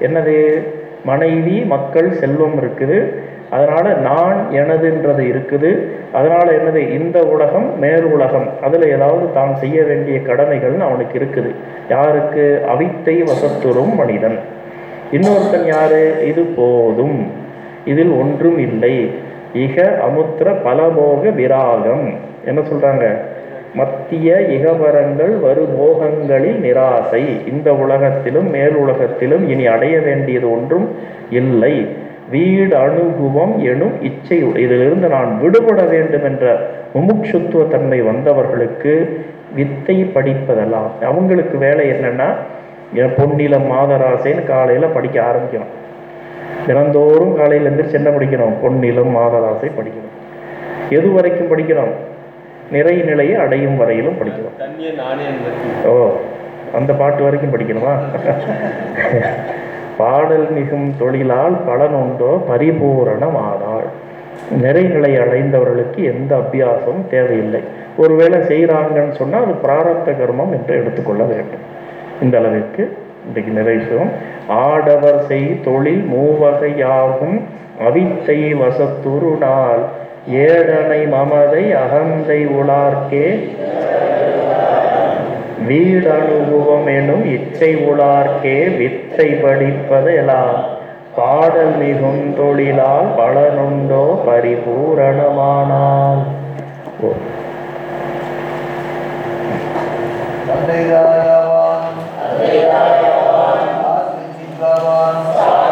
என்னது? மனைவி மக்கள் செல்வம் இருக்குது. அதனால நான் எனதுன்றது இருக்குது. அதனால என்னது? இந்த உலகம் மேல் உலகம். அதுல ஏதாவது தான் செய்ய வேண்டிய கடமைகள்னு அவனுக்கு இருக்குது. யாருக்கு? அவித்தை வசத்துறும் மனிதன். இன்னொருத்தன் யாரு? இது போதும். இதில் ஒன்றும் இல்லை. இக அமுத்திர பலபோக விராகம். என்ன சொல்றாங்க? மத்திய இகவரங்கள் வருபோகங்களில் நிராசை. இந்த உலகத்திலும் மேல் உலகத்திலும் இனி அடைய வேண்டியது ஒன்றும் இல்லை. வீடு அனுபவம் எனும் இச்சை இதிலிருந்து நான் விடுபட வேண்டும் என்ற முமுட்சுத்துவ தன்மை வந்தவர்களுக்கு வித்தை படிப்பதெல்லாம். அவங்களுக்கு வேலை என்னன்னா என் பொன்னிலம் மாதராசைன்னு காலையில படிக்க ஆரம்பிக்கணும். தினந்தோறும் காலையில எந்திரிச்சு என்ன படிக்கணும் பொன்னிலம் மாதராசை படிக்கணும் எது வரைக்கும் படிக்கணும் நிறை நிலையை அடையும் வரையிலும் என்பது ஓ அந்த பாட்டு வரைக்கும் படிக்கணுமா? பாடல் மிகும் தொழிலால் பலனுண்டோ பரிபூரணமானாள் நிறைநிலை அடைந்தவர்களுக்கு எந்த அபியாசமும் தேவையில்லை. ஒருவேளை செய்கிறாங்கன்னு சொன்னால் அது பிராரப்த கர்மம் என்று எடுத்துக்கொள்ள வேண்டும். இந்த அளவிற்கு இன்றைக்கு நிறைவேறும் ஆடவர் செய் தொழில் மூவகையாகும். அவித்தை வசத்துருடால் ஏழனை மமதை அகந்தை உளார்க்கே வீடனுபவம் எனும் இச்சை உளார்க்கே வித்தை படிப்பதெல்லாம் பாடல் மிகும் தொழிலால் பலனுண்டோ பரிபூரணமானால். தந்தை ராஜாவான் أكبر الله